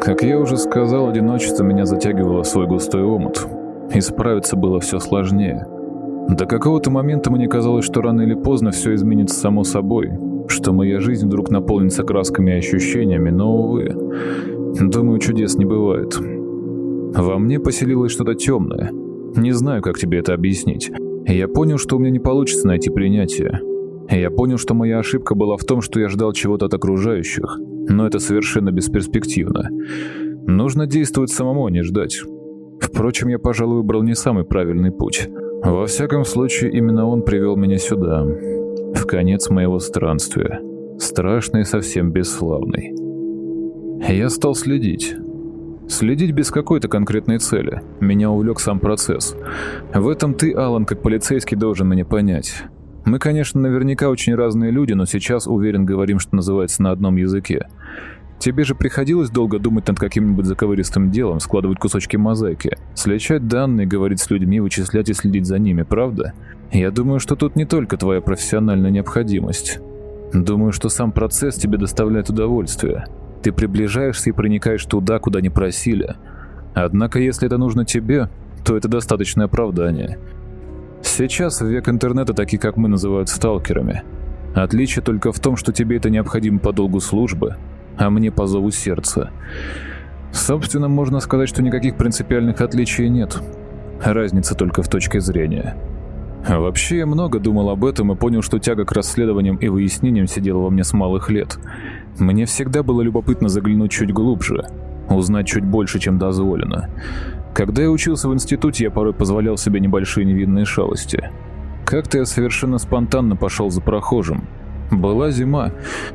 Speaker 1: как я уже сказал, одиночество меня затягивало в свой густой омут, и справиться было все сложнее. До какого-то момента мне казалось, что рано или поздно все изменится само собой, что моя жизнь вдруг наполнится красками и ощущениями, но, увы, думаю, чудес не бывает. Во мне поселилось что-то темное. Не знаю, как тебе это объяснить.
Speaker 2: Я понял, что у меня не получится найти принятие. Я понял, что моя ошибка была в том, что я ждал чего-то от окружающих, но это совершенно бесперспективно. Нужно действовать самому, а не ждать. Впрочем, я, пожалуй, выбрал не самый правильный путь. Во всяком случае, именно он привел меня сюда, в конец моего странствия, страшный и совсем бесславный. Я стал следить. Следить без какой-то конкретной цели. Меня увлек сам процесс. В этом ты, Алан, как полицейский, должен меня понять. Мы, конечно, наверняка очень разные люди, но сейчас, уверен, говорим, что называется, на одном языке. Тебе же приходилось долго думать над каким-нибудь заковыристым делом, складывать кусочки мозаики, сличать данные, говорить с людьми, вычислять и следить за ними, правда? Я думаю, что тут не только твоя профессиональная необходимость. Думаю, что сам процесс тебе доставляет удовольствие. Ты приближаешься и проникаешь туда, куда не просили. Однако, если это нужно тебе, то это достаточное оправдание. Сейчас в век интернета такие, как мы, называют сталкерами. Отличие только в том, что тебе это необходимо по долгу службы, а мне по зову сердца. Собственно, можно сказать, что никаких принципиальных отличий нет. Разница только в точке зрения. Вообще, я много думал об этом и понял, что тяга к расследованиям и выяснениям сидела во мне с малых лет. Мне всегда было любопытно заглянуть чуть глубже, узнать чуть больше, чем дозволено. Когда я учился в институте, я порой позволял себе небольшие невинные шалости. Как-то я совершенно спонтанно пошел за прохожим, была зима,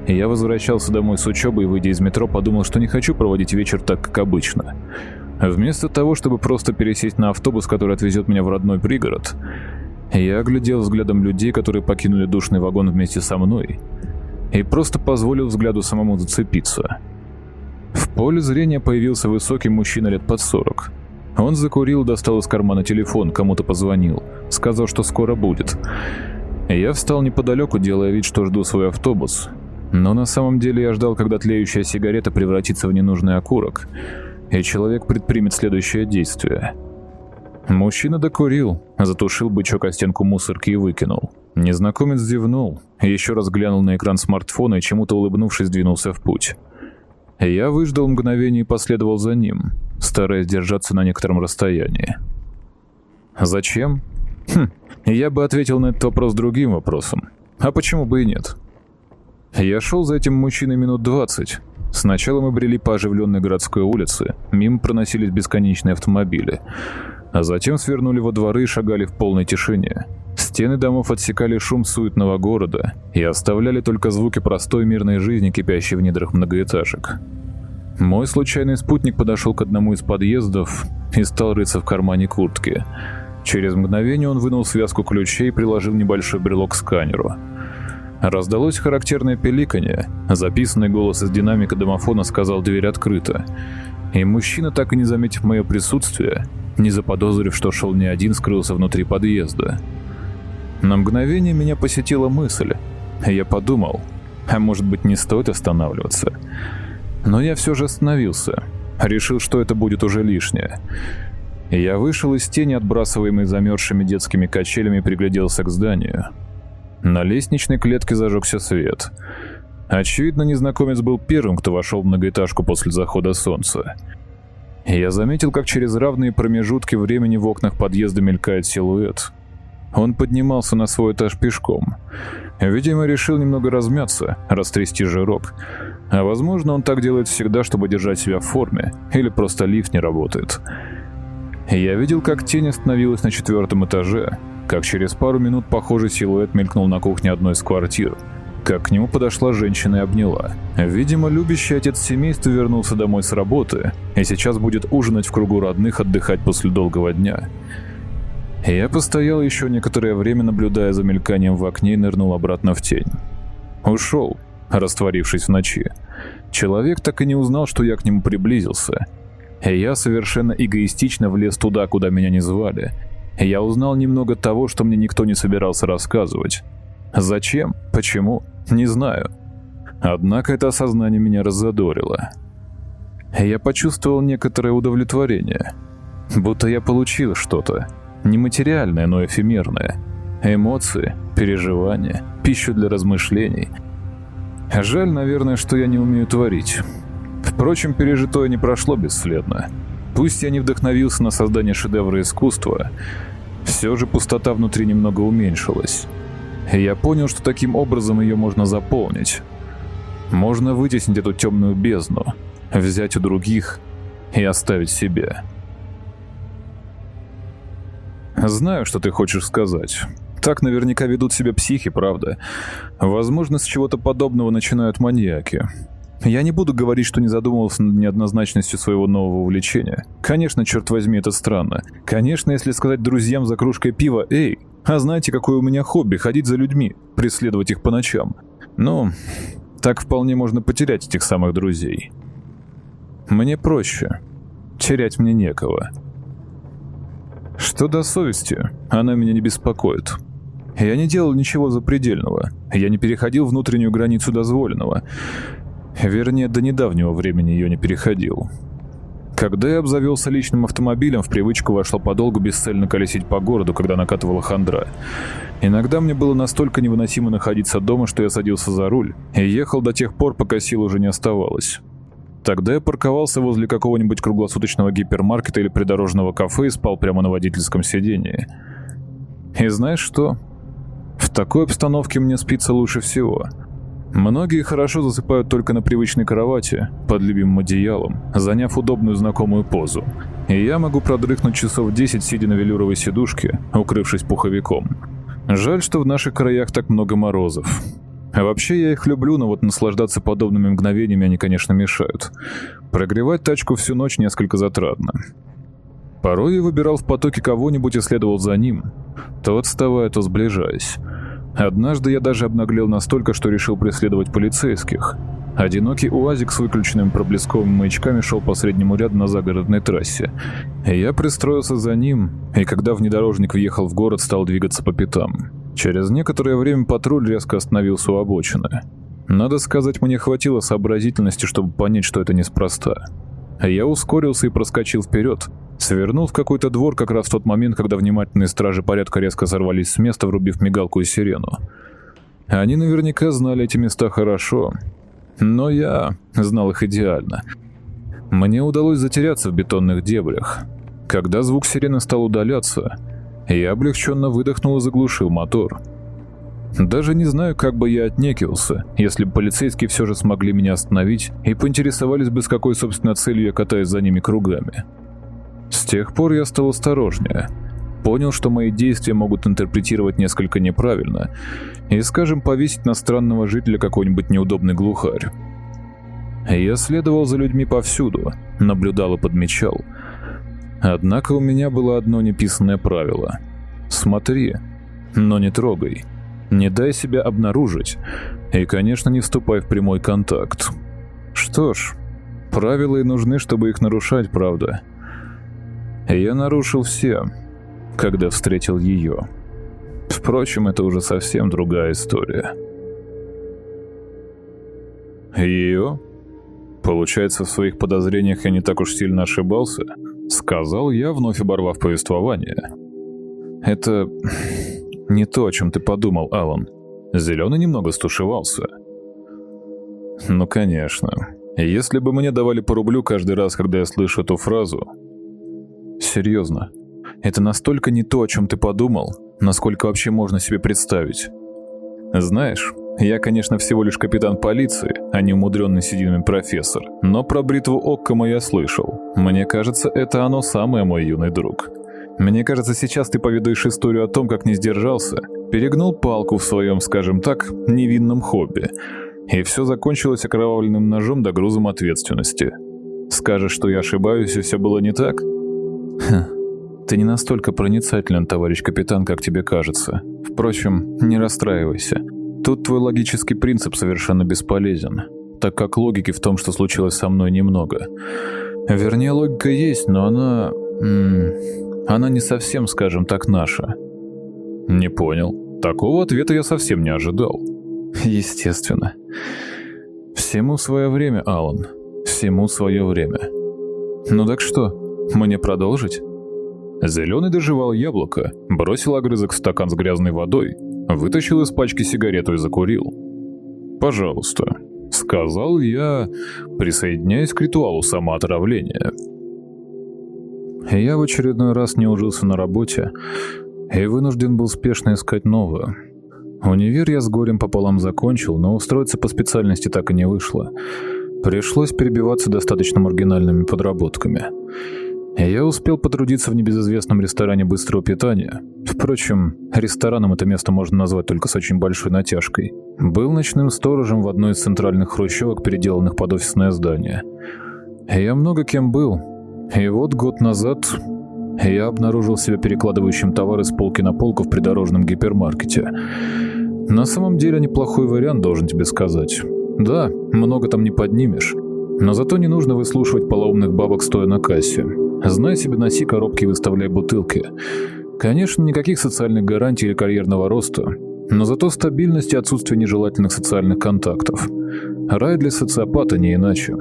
Speaker 2: и я возвращался домой с учебы и, выйдя из метро, подумал, что не хочу проводить вечер так, как обычно. Вместо того, чтобы просто пересесть на автобус, который отвезет меня в родной пригород, я оглядел взглядом людей, которые покинули душный вагон вместе со мной, и просто позволил взгляду самому зацепиться. В поле зрения появился высокий мужчина лет под сорок. Он закурил, достал из кармана телефон, кому-то позвонил, сказал, что скоро будет. Я встал неподалеку, делая вид, что жду свой автобус. Но на самом деле я ждал, когда тлеющая сигарета превратится в ненужный окурок, и человек предпримет следующее действие. Мужчина докурил, затушил бычок о стенку мусорки и выкинул. Незнакомец зевнул, еще раз глянул на экран смартфона и чему-то улыбнувшись двинулся в путь. Я выждал мгновение и последовал за ним, стараясь держаться на некотором расстоянии. Зачем? Хм, я бы ответил на этот вопрос другим вопросом. А почему бы и нет? Я шел за этим мужчиной минут двадцать. Сначала мы брели по оживленной городской улице, мимо проносились бесконечные автомобили, а затем свернули во дворы и шагали в полной тишине. Стены домов отсекали шум суетного города и оставляли только звуки простой мирной жизни, кипящей в недрах многоэтажек. Мой случайный спутник подошел к одному из подъездов и стал рыться в кармане куртки – Через мгновение он вынул связку ключей и приложил небольшой брелок к сканеру. Раздалось характерное пеликанье. Записанный голос из динамика домофона сказал «дверь открыта». И мужчина, так и не заметив мое присутствие, не заподозрив, что шел не один, скрылся внутри подъезда. На мгновение меня посетила мысль. Я подумал, а может быть не стоит останавливаться. Но я все же остановился. Решил, что это будет уже лишнее. Я вышел из тени, отбрасываемой замерзшими детскими качелями, и пригляделся к зданию. На лестничной клетке зажегся свет. Очевидно, незнакомец был первым, кто вошел в многоэтажку после захода солнца. Я заметил, как через равные промежутки времени в окнах подъезда мелькает силуэт. Он поднимался на свой этаж пешком. Видимо, решил немного размяться, растрясти жирок. А возможно, он так делает всегда, чтобы держать себя в форме, или просто лифт не работает. Я видел, как тень остановилась на четвертом этаже, как через пару минут похожий силуэт мелькнул на кухне одной из квартир, как к нему подошла женщина и обняла. Видимо, любящий отец семейства вернулся домой с работы и сейчас будет ужинать в кругу родных, отдыхать после долгого дня. Я постоял еще некоторое время, наблюдая за мельканием в окне и нырнул обратно в тень. Ушел, растворившись в ночи. Человек так и не узнал, что я к нему приблизился — я совершенно эгоистично влез туда, куда меня не звали. Я узнал немного того, что мне никто не собирался рассказывать. Зачем? Почему? Не знаю. Однако это осознание меня раззадорило. Я почувствовал некоторое удовлетворение. Будто я получил что-то. Нематериальное, но эфемерное. Эмоции, переживания, пищу для размышлений. Жаль, наверное, что я не умею творить. Впрочем, пережитое не прошло бесследно. Пусть я не вдохновился на создание шедевра искусства,
Speaker 1: Все же пустота внутри немного уменьшилась. Я понял, что таким образом ее можно заполнить. Можно вытеснить эту темную бездну, взять у других и оставить себе. Знаю, что ты хочешь сказать. Так наверняка ведут себя психи, правда? Возможно, с чего-то подобного начинают маньяки. Я не буду говорить, что не задумывался над неоднозначностью своего нового увлечения. Конечно, черт возьми, это странно. Конечно, если сказать друзьям за кружкой пива «Эй, а знаете, какое у меня хобби? Ходить за людьми, преследовать их по ночам». Ну, так вполне можно потерять этих самых друзей. Мне проще. Терять мне некого. Что до совести, она меня не беспокоит. Я не делал ничего запредельного. Я не переходил внутреннюю границу дозволенного. Вернее, до недавнего времени ее не переходил. Когда я обзавелся личным автомобилем, в привычку вошло подолгу бесцельно колесить по городу, когда накатывала хандра. Иногда мне было настолько невыносимо находиться дома, что я садился за руль и ехал до тех пор, пока сил уже не оставалось. Тогда я парковался возле какого-нибудь круглосуточного гипермаркета или придорожного кафе и спал прямо на водительском сидении. И знаешь что? В такой обстановке мне спится лучше всего. Многие хорошо засыпают только на привычной кровати, под любимым одеялом, заняв удобную знакомую позу. И я могу продрыхнуть часов 10, сидя на велюровой сидушке, укрывшись пуховиком. Жаль, что в наших краях так много морозов. А вообще я их люблю, но вот наслаждаться подобными мгновениями они, конечно, мешают. Прогревать тачку всю ночь несколько затратно. Порой я выбирал в потоке кого-нибудь и следовал за ним, то отставая, то сближаясь. Однажды я даже обнаглел настолько, что решил преследовать полицейских. Одинокий УАЗик с выключенными проблесковыми маячками шел по среднему ряду на загородной трассе. Я пристроился за ним, и когда внедорожник въехал в город, стал двигаться по пятам. Через некоторое время патруль резко остановился у обочины. Надо сказать, мне хватило сообразительности, чтобы понять, что это неспроста. Я ускорился и проскочил вперед, свернул в какой-то двор как раз в тот момент, когда внимательные стражи порядка резко сорвались с места, врубив мигалку и сирену. Они наверняка знали эти места хорошо, но я знал их идеально. Мне удалось затеряться в бетонных дебрях. Когда звук сирены стал удаляться, я облегченно выдохнул и заглушил мотор. Даже не знаю, как бы я отнекился, если бы полицейские все же смогли меня остановить и поинтересовались бы, с какой, собственно, целью я катаюсь за ними кругами. С тех пор я стал осторожнее. Понял, что мои действия могут интерпретировать несколько неправильно, и, скажем, повесить на странного жителя какой-нибудь неудобный глухарь. Я следовал за людьми повсюду, наблюдал и подмечал – Однако у меня было одно неписанное правило. Смотри, но не трогай. Не дай себя обнаружить. И, конечно, не вступай в прямой контакт. Что ж, правила и нужны, чтобы их нарушать, правда. Я нарушил все, когда встретил ее. Впрочем, это уже совсем другая история. Ее? Получается, в своих подозрениях я не так уж сильно ошибался? Сказал я, вновь оборвав повествование. Это не то, о чем ты подумал, Алан. Зеленый немного стушевался. Ну, конечно. Если бы мне давали по рублю каждый раз, когда я слышу эту фразу... Серьезно. Это настолько не то, о чем ты подумал, насколько вообще можно себе представить. Знаешь, я, конечно, всего лишь капитан полиции, а не умудренный сединами профессор, но про бритву Оккома я слышал. Мне кажется, это оно самое, мой юный друг. Мне кажется, сейчас ты поведаешь историю о том, как не сдержался, перегнул палку в своем, скажем так, невинном хобби, и все закончилось окровавленным ножом до грузом ответственности. Скажешь, что я ошибаюсь, и все было не так? Хм, ты не настолько проницателен, товарищ капитан, как тебе кажется. Впрочем, не расстраивайся. Тут твой логический принцип совершенно бесполезен, так как логики в том, что случилось со мной, немного. Вернее, логика есть, но она... Она не совсем, скажем так, наша. Не понял. Такого ответа я совсем не ожидал. Естественно. Всему свое время, Алан. Всему свое время. Ну так что, мне продолжить? Зеленый доживал яблоко, бросил огрызок в стакан с грязной водой Вытащил из пачки сигарету и закурил. «Пожалуйста», — сказал я, присоединяясь к ритуалу самоотравления. Я в очередной раз не ужился на работе, и вынужден был спешно искать новую. Универ я с горем пополам закончил, но устроиться по специальности так и не вышло. Пришлось перебиваться достаточно маргинальными подработками. Я успел потрудиться в небезызвестном ресторане быстрого питания. Впрочем, рестораном это место можно назвать только с очень большой натяжкой. Был ночным сторожем в одной из центральных хрущевок, переделанных под офисное здание. Я много кем был. И вот год назад я обнаружил себя перекладывающим товары с полки на полку в придорожном гипермаркете. На самом деле неплохой вариант, должен тебе сказать. Да, много там не поднимешь. Но зато не нужно выслушивать полоумных бабок, стоя на кассе. Знай себе, носи коробки и выставляй бутылки. Конечно, никаких социальных гарантий или карьерного роста, но зато стабильность и отсутствие нежелательных социальных контактов. Рай для социопата не иначе.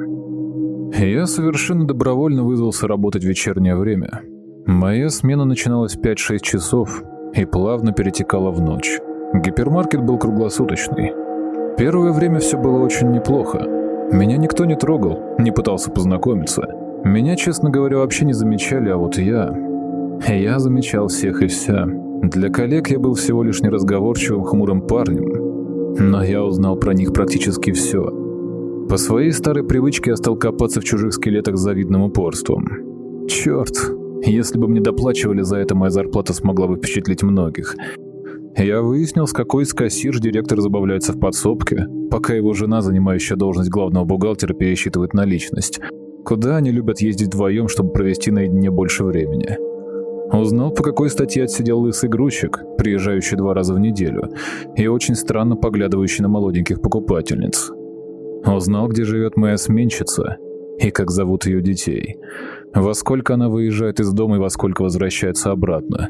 Speaker 1: Я совершенно добровольно вызвался работать в вечернее время. Моя смена начиналась в 5-6 часов и плавно перетекала в ночь. Гипермаркет был круглосуточный. Первое время все было очень неплохо. Меня никто не трогал, не пытался познакомиться. Меня, честно говоря, вообще не замечали, а вот я... Я замечал всех и вся. Для коллег я был всего лишь неразговорчивым, хмурым парнем. Но я узнал про них практически все. По своей старой привычке я стал копаться в чужих скелетах с завидным упорством. Черт, если бы мне доплачивали за это, моя зарплата смогла бы впечатлить многих. Я выяснил, с какой из кассирш директор забавляется в подсобке, пока его жена, занимающая должность главного бухгалтера, пересчитывает наличность. Куда они любят ездить вдвоем, чтобы провести наедине больше времени. Узнал, по какой статье отсидел лысый грузчик, приезжающий два раза в неделю, и очень странно поглядывающий на молоденьких покупательниц. Узнал, где живет моя сменщица и как зовут ее детей, во сколько она выезжает из дома и во сколько возвращается обратно.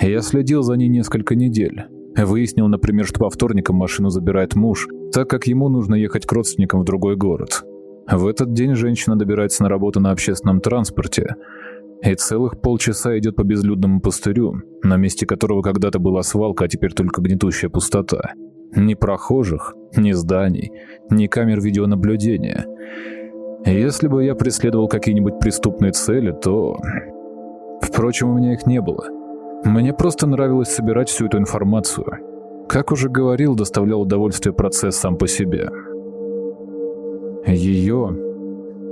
Speaker 1: Я следил за ней несколько недель. Выяснил, например, что по вторникам машину забирает муж, так как ему нужно ехать к родственникам в другой город. В этот день женщина добирается на работу на общественном транспорте и целых полчаса идет по безлюдному пустырю, на месте которого когда-то была свалка, а теперь только гнетущая пустота. Ни прохожих, ни зданий, ни камер видеонаблюдения. Если бы я преследовал какие-нибудь преступные цели, то... Впрочем, у меня их не было. Мне просто нравилось собирать всю эту информацию. Как уже говорил, доставлял удовольствие процесс сам по себе. Ее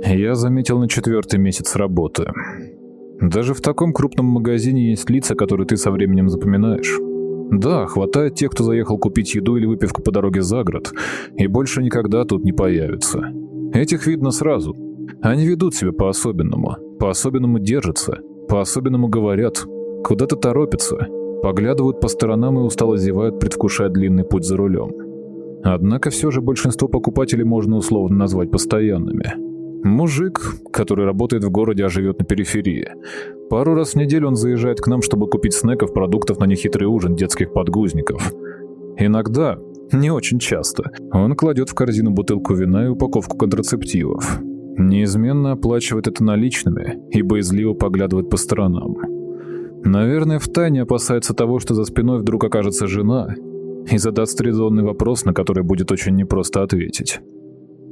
Speaker 1: я заметил на четвертый месяц работы. Даже в таком крупном магазине есть лица, которые ты со временем запоминаешь. Да, хватает тех, кто заехал купить еду или выпивку по дороге за город, и больше никогда тут не появится. Этих видно сразу. Они ведут себя по-особенному, по-особенному держатся, по-особенному говорят, куда-то торопятся, поглядывают по сторонам и устало зевают, предвкушая длинный путь за рулем. Однако все же большинство покупателей можно условно назвать постоянными. Мужик, который работает в городе, а живет на периферии. Пару раз в неделю он заезжает к нам, чтобы купить снеков, продуктов на нехитрый ужин детских подгузников. Иногда, не очень часто, он кладет в корзину бутылку вина и упаковку контрацептивов. Неизменно оплачивает это наличными и боязливо поглядывает по сторонам. Наверное, втайне опасается того, что за спиной вдруг окажется жена, и задаст резонный вопрос, на который будет очень непросто ответить.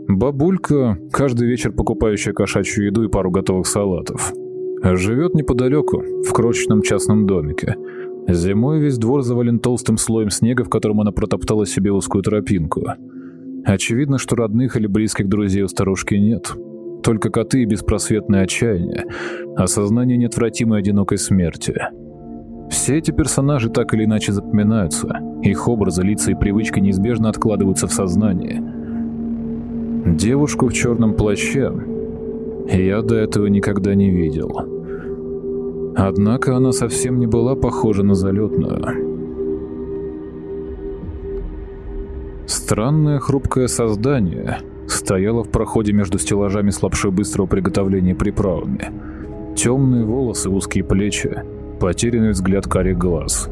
Speaker 1: Бабулька, каждый вечер покупающая кошачью еду и пару готовых салатов. Живет неподалеку, в крошечном частном домике. Зимой весь двор завален толстым слоем снега, в котором она протоптала себе узкую тропинку. Очевидно, что родных или близких друзей у старушки нет. Только коты и беспросветное отчаяние, осознание неотвратимой одинокой смерти — все эти персонажи так или иначе запоминаются, их образы, лица и привычки неизбежно откладываются в сознание. Девушку в черном плаще я до этого никогда не видел. Однако она совсем не была похожа на залетную. Странное хрупкое создание стояло в проходе между стеллажами с лапшой быстрого приготовления приправами. Темные волосы, узкие плечи, потерянный взгляд карих глаз.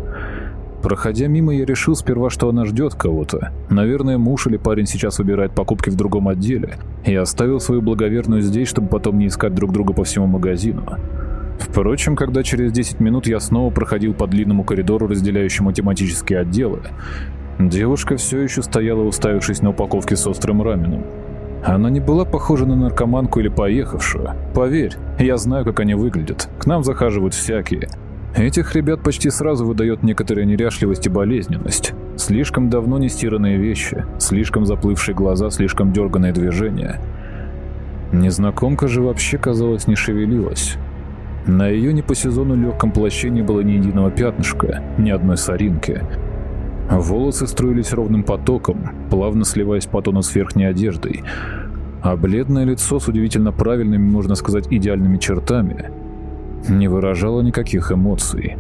Speaker 1: Проходя мимо, я решил сперва, что она ждет кого-то. Наверное, муж или парень сейчас выбирает покупки в другом отделе. И оставил свою благоверную здесь, чтобы потом не искать друг друга по всему магазину. Впрочем, когда через 10 минут я снова проходил по длинному коридору, разделяющему тематические отделы, девушка все еще стояла, уставившись на упаковке с острым раменом. Она не была похожа на наркоманку или поехавшую. Поверь, я знаю, как они выглядят. К нам захаживают всякие. Этих ребят почти сразу выдает некоторая неряшливость и болезненность. Слишком давно не стиранные вещи, слишком заплывшие глаза, слишком дерганные движения. Незнакомка же вообще, казалось, не шевелилась. На ее не по сезону легком плаще не было ни единого пятнышка, ни одной соринки. Волосы струились ровным потоком, плавно сливаясь по тону с верхней одеждой, а бледное лицо с удивительно правильными, можно сказать, идеальными чертами – не выражала никаких эмоций.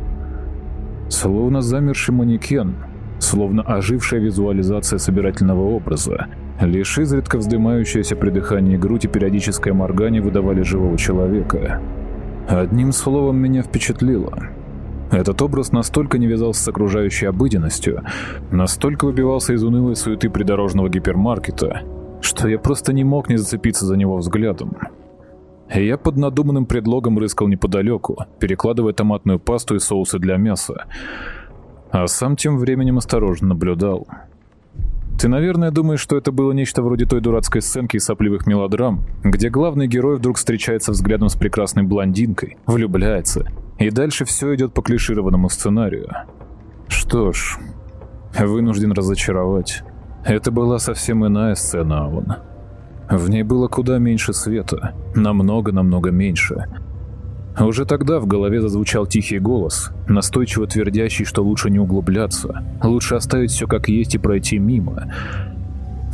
Speaker 1: Словно замерший манекен, словно ожившая визуализация собирательного образа, лишь изредка вздымающаяся при дыхании грудь и периодическое моргание выдавали живого человека. Одним словом, меня впечатлило. Этот образ настолько не вязался с окружающей обыденностью, настолько выбивался из унылой суеты придорожного гипермаркета, что я просто не мог не зацепиться за него взглядом. Я под надуманным предлогом рыскал неподалеку, перекладывая томатную пасту и соусы для мяса. А сам тем временем осторожно наблюдал. Ты, наверное, думаешь, что это было нечто вроде той дурацкой сценки из сопливых мелодрам, где главный герой вдруг встречается взглядом с прекрасной блондинкой, влюбляется, и дальше все идет по клишированному сценарию. Что ж, вынужден разочаровать. Это была совсем иная сцена, Алан. В ней было куда меньше света, намного-намного меньше. Уже тогда в голове зазвучал тихий голос, настойчиво твердящий, что лучше не углубляться, лучше оставить все как есть и пройти мимо.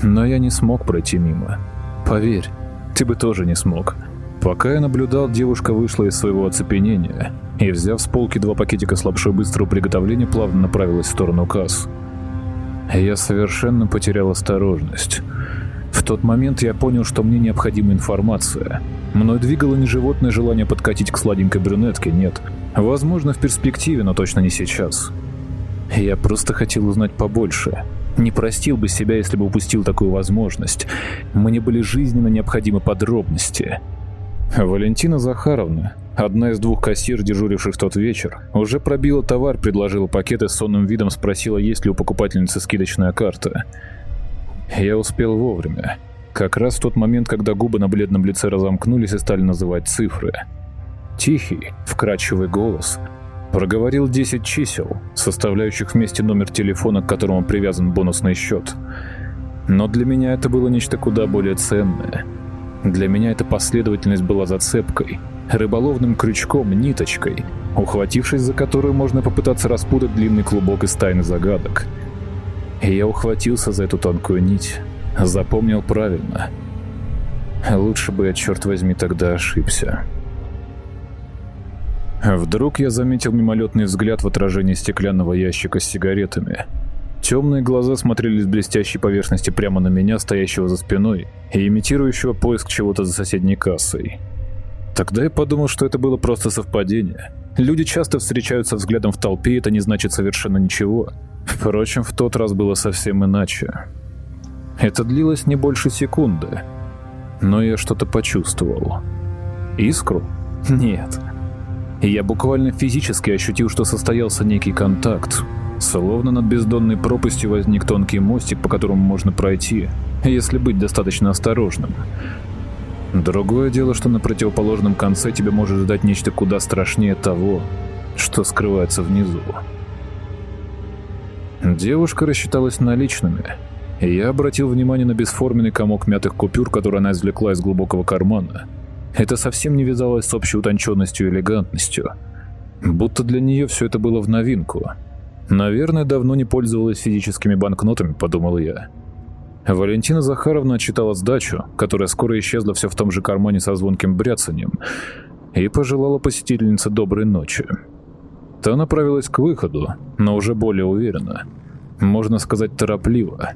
Speaker 1: Но я не смог пройти мимо. Поверь, ты бы тоже не смог. Пока я наблюдал, девушка вышла из своего оцепенения и, взяв с полки два пакетика с лапшой быстрого приготовления, плавно направилась в сторону касс. Я совершенно потерял осторожность. В тот момент я понял, что мне необходима информация. Мной двигало не животное желание подкатить к сладенькой брюнетке, нет. Возможно, в перспективе, но точно не сейчас. Я просто хотел узнать побольше. Не простил бы себя, если бы упустил такую возможность. Мне были жизненно необходимы подробности. Валентина Захаровна, одна из двух кассир, дежуривших тот вечер, уже пробила товар, предложила пакеты с сонным видом, спросила, есть ли у покупательницы скидочная карта. Я успел вовремя. Как раз в тот момент, когда губы на бледном лице разомкнулись и стали называть цифры. Тихий, вкрадчивый голос проговорил 10 чисел, составляющих вместе номер телефона, к которому привязан бонусный счет. Но для меня это было нечто куда более ценное. Для меня эта последовательность была зацепкой, рыболовным крючком, ниточкой, ухватившись за которую можно попытаться распутать длинный клубок из тайны загадок – и я ухватился за эту тонкую нить. Запомнил правильно. Лучше бы я, черт возьми, тогда ошибся. Вдруг я заметил мимолетный взгляд в отражении стеклянного ящика с сигаретами. Темные глаза смотрели с блестящей поверхности прямо на меня, стоящего за спиной, и имитирующего поиск чего-то за соседней кассой. Тогда я подумал, что это было просто совпадение. Люди часто встречаются взглядом в толпе, это не значит совершенно ничего. Впрочем, в тот раз было совсем иначе. Это длилось не больше секунды, но я что-то почувствовал. Искру? Нет. Я буквально физически ощутил, что состоялся некий контакт. Словно над бездонной пропастью возник тонкий мостик, по которому можно пройти, если быть достаточно осторожным. Другое дело, что на противоположном конце тебе может ждать нечто куда страшнее того, что скрывается внизу. Девушка рассчиталась наличными, и я обратил внимание на бесформенный комок мятых купюр, который она извлекла из глубокого кармана. Это совсем не вязалось с общей утонченностью и элегантностью. Будто для нее все это было в новинку. Наверное, давно не пользовалась физическими банкнотами, подумал я. Валентина Захаровна отчитала сдачу, которая скоро исчезла все в том же кармане со звонким бряцанием, и пожелала посетительнице доброй ночи. Та направилась к выходу, но уже более уверенно. Можно сказать, торопливо.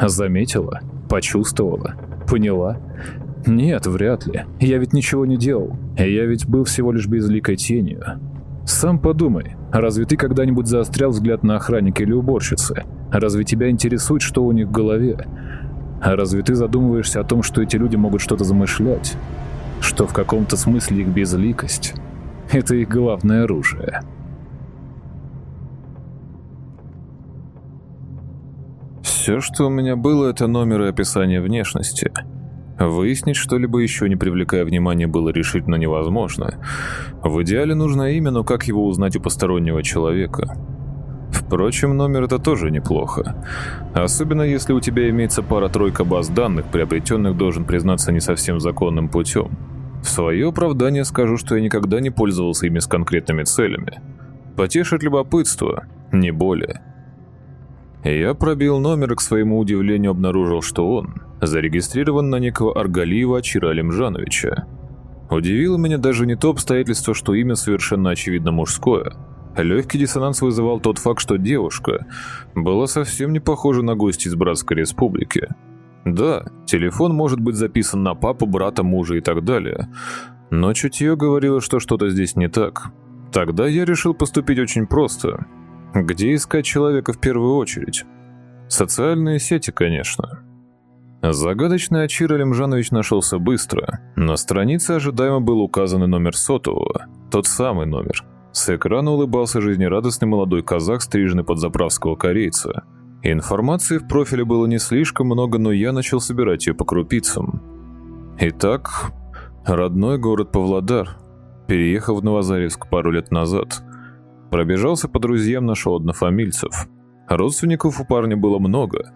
Speaker 1: Заметила? Почувствовала? Поняла? Нет, вряд ли. Я ведь ничего не делал. Я ведь был всего лишь безликой тенью. Сам подумай, разве ты когда-нибудь заострял взгляд на охранника или уборщицы? Разве тебя интересует, что у них в голове? Разве ты задумываешься о том, что эти люди могут что-то замышлять? Что в каком-то смысле их безликость — это их главное оружие. Все, что у меня было, это номер и описание внешности. Выяснить что-либо еще не привлекая внимания было решительно невозможно. В идеале нужно имя, но как его узнать у постороннего человека? Впрочем, номер это тоже неплохо. Особенно если у тебя имеется пара-тройка баз данных, приобретенных, должен признаться, не совсем законным путем. В свое оправдание скажу, что я никогда не пользовался ими с конкретными целями. Потешить любопытство, не более. Я пробил номер и, к своему удивлению, обнаружил, что он зарегистрирован на некого Аргалиева Ачира Алимжановича. Удивило меня даже не то обстоятельство, что имя совершенно очевидно мужское. Легкий диссонанс вызывал тот факт, что девушка была совсем не похожа на гостя из Братской Республики. Да, телефон может быть записан на папу, брата, мужа и так далее, но чутье говорило, что что-то здесь не так. Тогда я решил поступить очень просто – где искать человека в первую очередь? Социальные сети, конечно. Загадочный Ачир Алимжанович нашелся быстро. На странице ожидаемо был указан номер сотового, тот самый номер. С экрана улыбался жизнерадостный молодой казах, стриженный под заправского корейца. Информации в профиле было не слишком много, но я начал собирать ее по крупицам. Итак, родной город Павлодар. Переехал в Новозаревск пару лет назад. Пробежался по друзьям, нашел однофамильцев. Родственников у парня было много,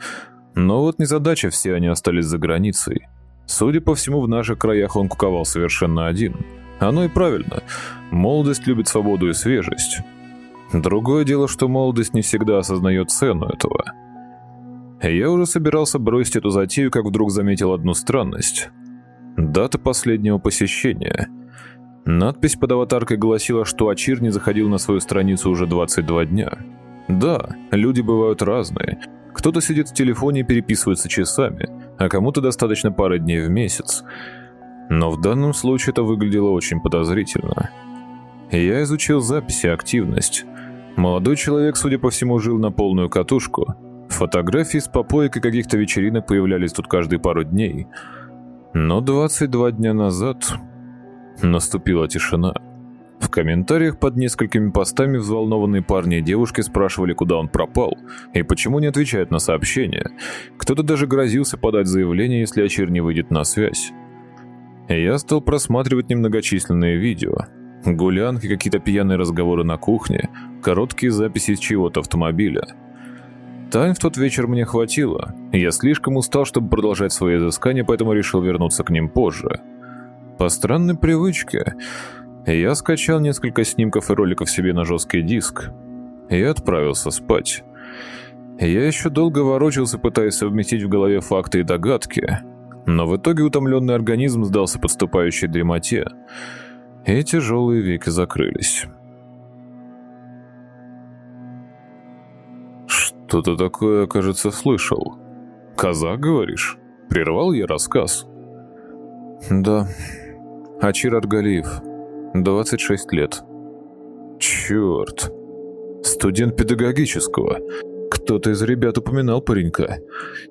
Speaker 1: но вот незадача, все они остались за границей. Судя по всему, в наших краях он куковал совершенно один. Оно и правильно. Молодость любит свободу и свежесть. Другое дело, что молодость не всегда осознает цену этого. Я уже собирался бросить эту затею, как вдруг заметил одну странность. Дата последнего посещения — Надпись под аватаркой гласила, что Ачир не заходил на свою страницу уже 22 дня. Да, люди бывают разные. Кто-то сидит в телефоне и переписывается часами, а кому-то достаточно пары дней в месяц. Но в данном случае это выглядело очень подозрительно. Я изучил записи, активность. Молодой человек, судя по всему, жил на полную катушку. Фотографии с попоек и каких-то вечеринок появлялись тут каждые пару дней. Но 22 дня назад Наступила тишина. В комментариях под несколькими постами взволнованные парни и девушки спрашивали, куда он пропал и почему не отвечает на сообщения. Кто-то даже грозился подать заявление, если Ачир не выйдет на связь. Я стал просматривать немногочисленные видео. Гулянки, какие-то пьяные разговоры на кухне, короткие записи из чего-то автомобиля. Тайн в тот вечер мне хватило. Я слишком устал, чтобы продолжать свои изыскания, поэтому решил вернуться к ним позже. По странной привычке, я скачал несколько снимков и роликов себе на жесткий диск и отправился спать. Я еще долго ворочался, пытаясь совместить в голове факты и догадки, но в итоге утомленный организм сдался подступающей дремоте, и тяжелые веки закрылись. «Что-то такое, кажется, слышал. Казак, говоришь?» Прервал я рассказ.
Speaker 2: «Да, Ачир Аргалиев, 26 лет.
Speaker 1: Черт. Студент педагогического. Кто-то из ребят упоминал паренька.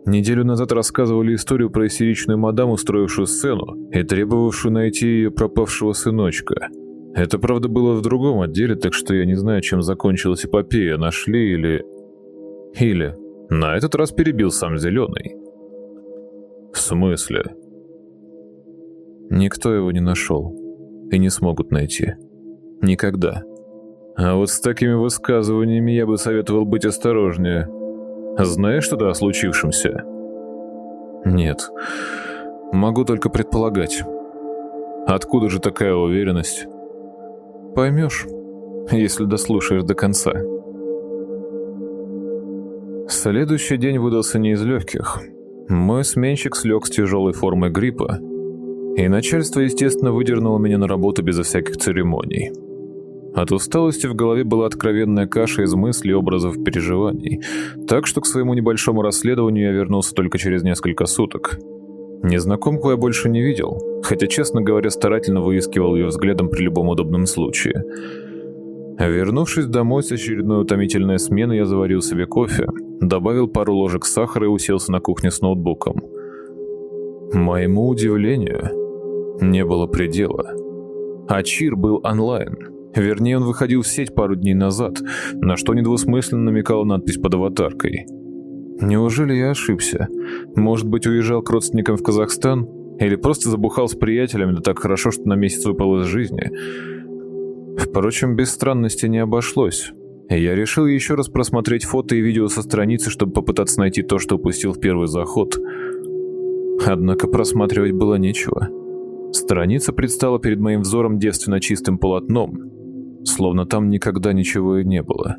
Speaker 1: Неделю назад рассказывали историю про истеричную мадам, устроившую сцену и требовавшую найти ее пропавшего сыночка. Это, правда, было в другом отделе, так что я не знаю, чем закончилась эпопея, нашли или... Или... На этот раз перебил сам Зеленый. В смысле?
Speaker 2: Никто его не нашел. И не смогут найти. Никогда.
Speaker 1: А вот с такими высказываниями я бы советовал быть осторожнее. Знаешь что-то о случившемся?
Speaker 2: Нет. Могу только предполагать.
Speaker 1: Откуда же такая уверенность?
Speaker 2: Поймешь, если дослушаешь до конца.
Speaker 1: Следующий день выдался не из легких. Мой сменщик слег с тяжелой формой гриппа, и начальство, естественно, выдернуло меня на работу безо всяких церемоний. От усталости в голове была откровенная каша из мыслей, образов, переживаний, так что к своему небольшому расследованию я вернулся только через несколько суток. Незнакомку я больше не видел, хотя, честно говоря, старательно выискивал ее взглядом при любом удобном случае. Вернувшись домой с очередной утомительной смены, я заварил себе кофе, добавил пару ложек сахара и уселся на кухне с ноутбуком. Моему удивлению, не было предела. Ачир был онлайн. Вернее, он выходил в сеть пару дней назад, на что недвусмысленно намекала надпись под аватаркой. Неужели я ошибся? Может быть, уезжал к родственникам в Казахстан? Или просто забухал с приятелями, да так хорошо, что на месяц выпал из жизни. Впрочем, без странности не обошлось. Я решил еще раз просмотреть фото и видео со страницы, чтобы попытаться найти то, что упустил в первый заход. Однако просматривать было нечего. Страница предстала перед моим взором девственно чистым полотном, словно там никогда ничего и не было.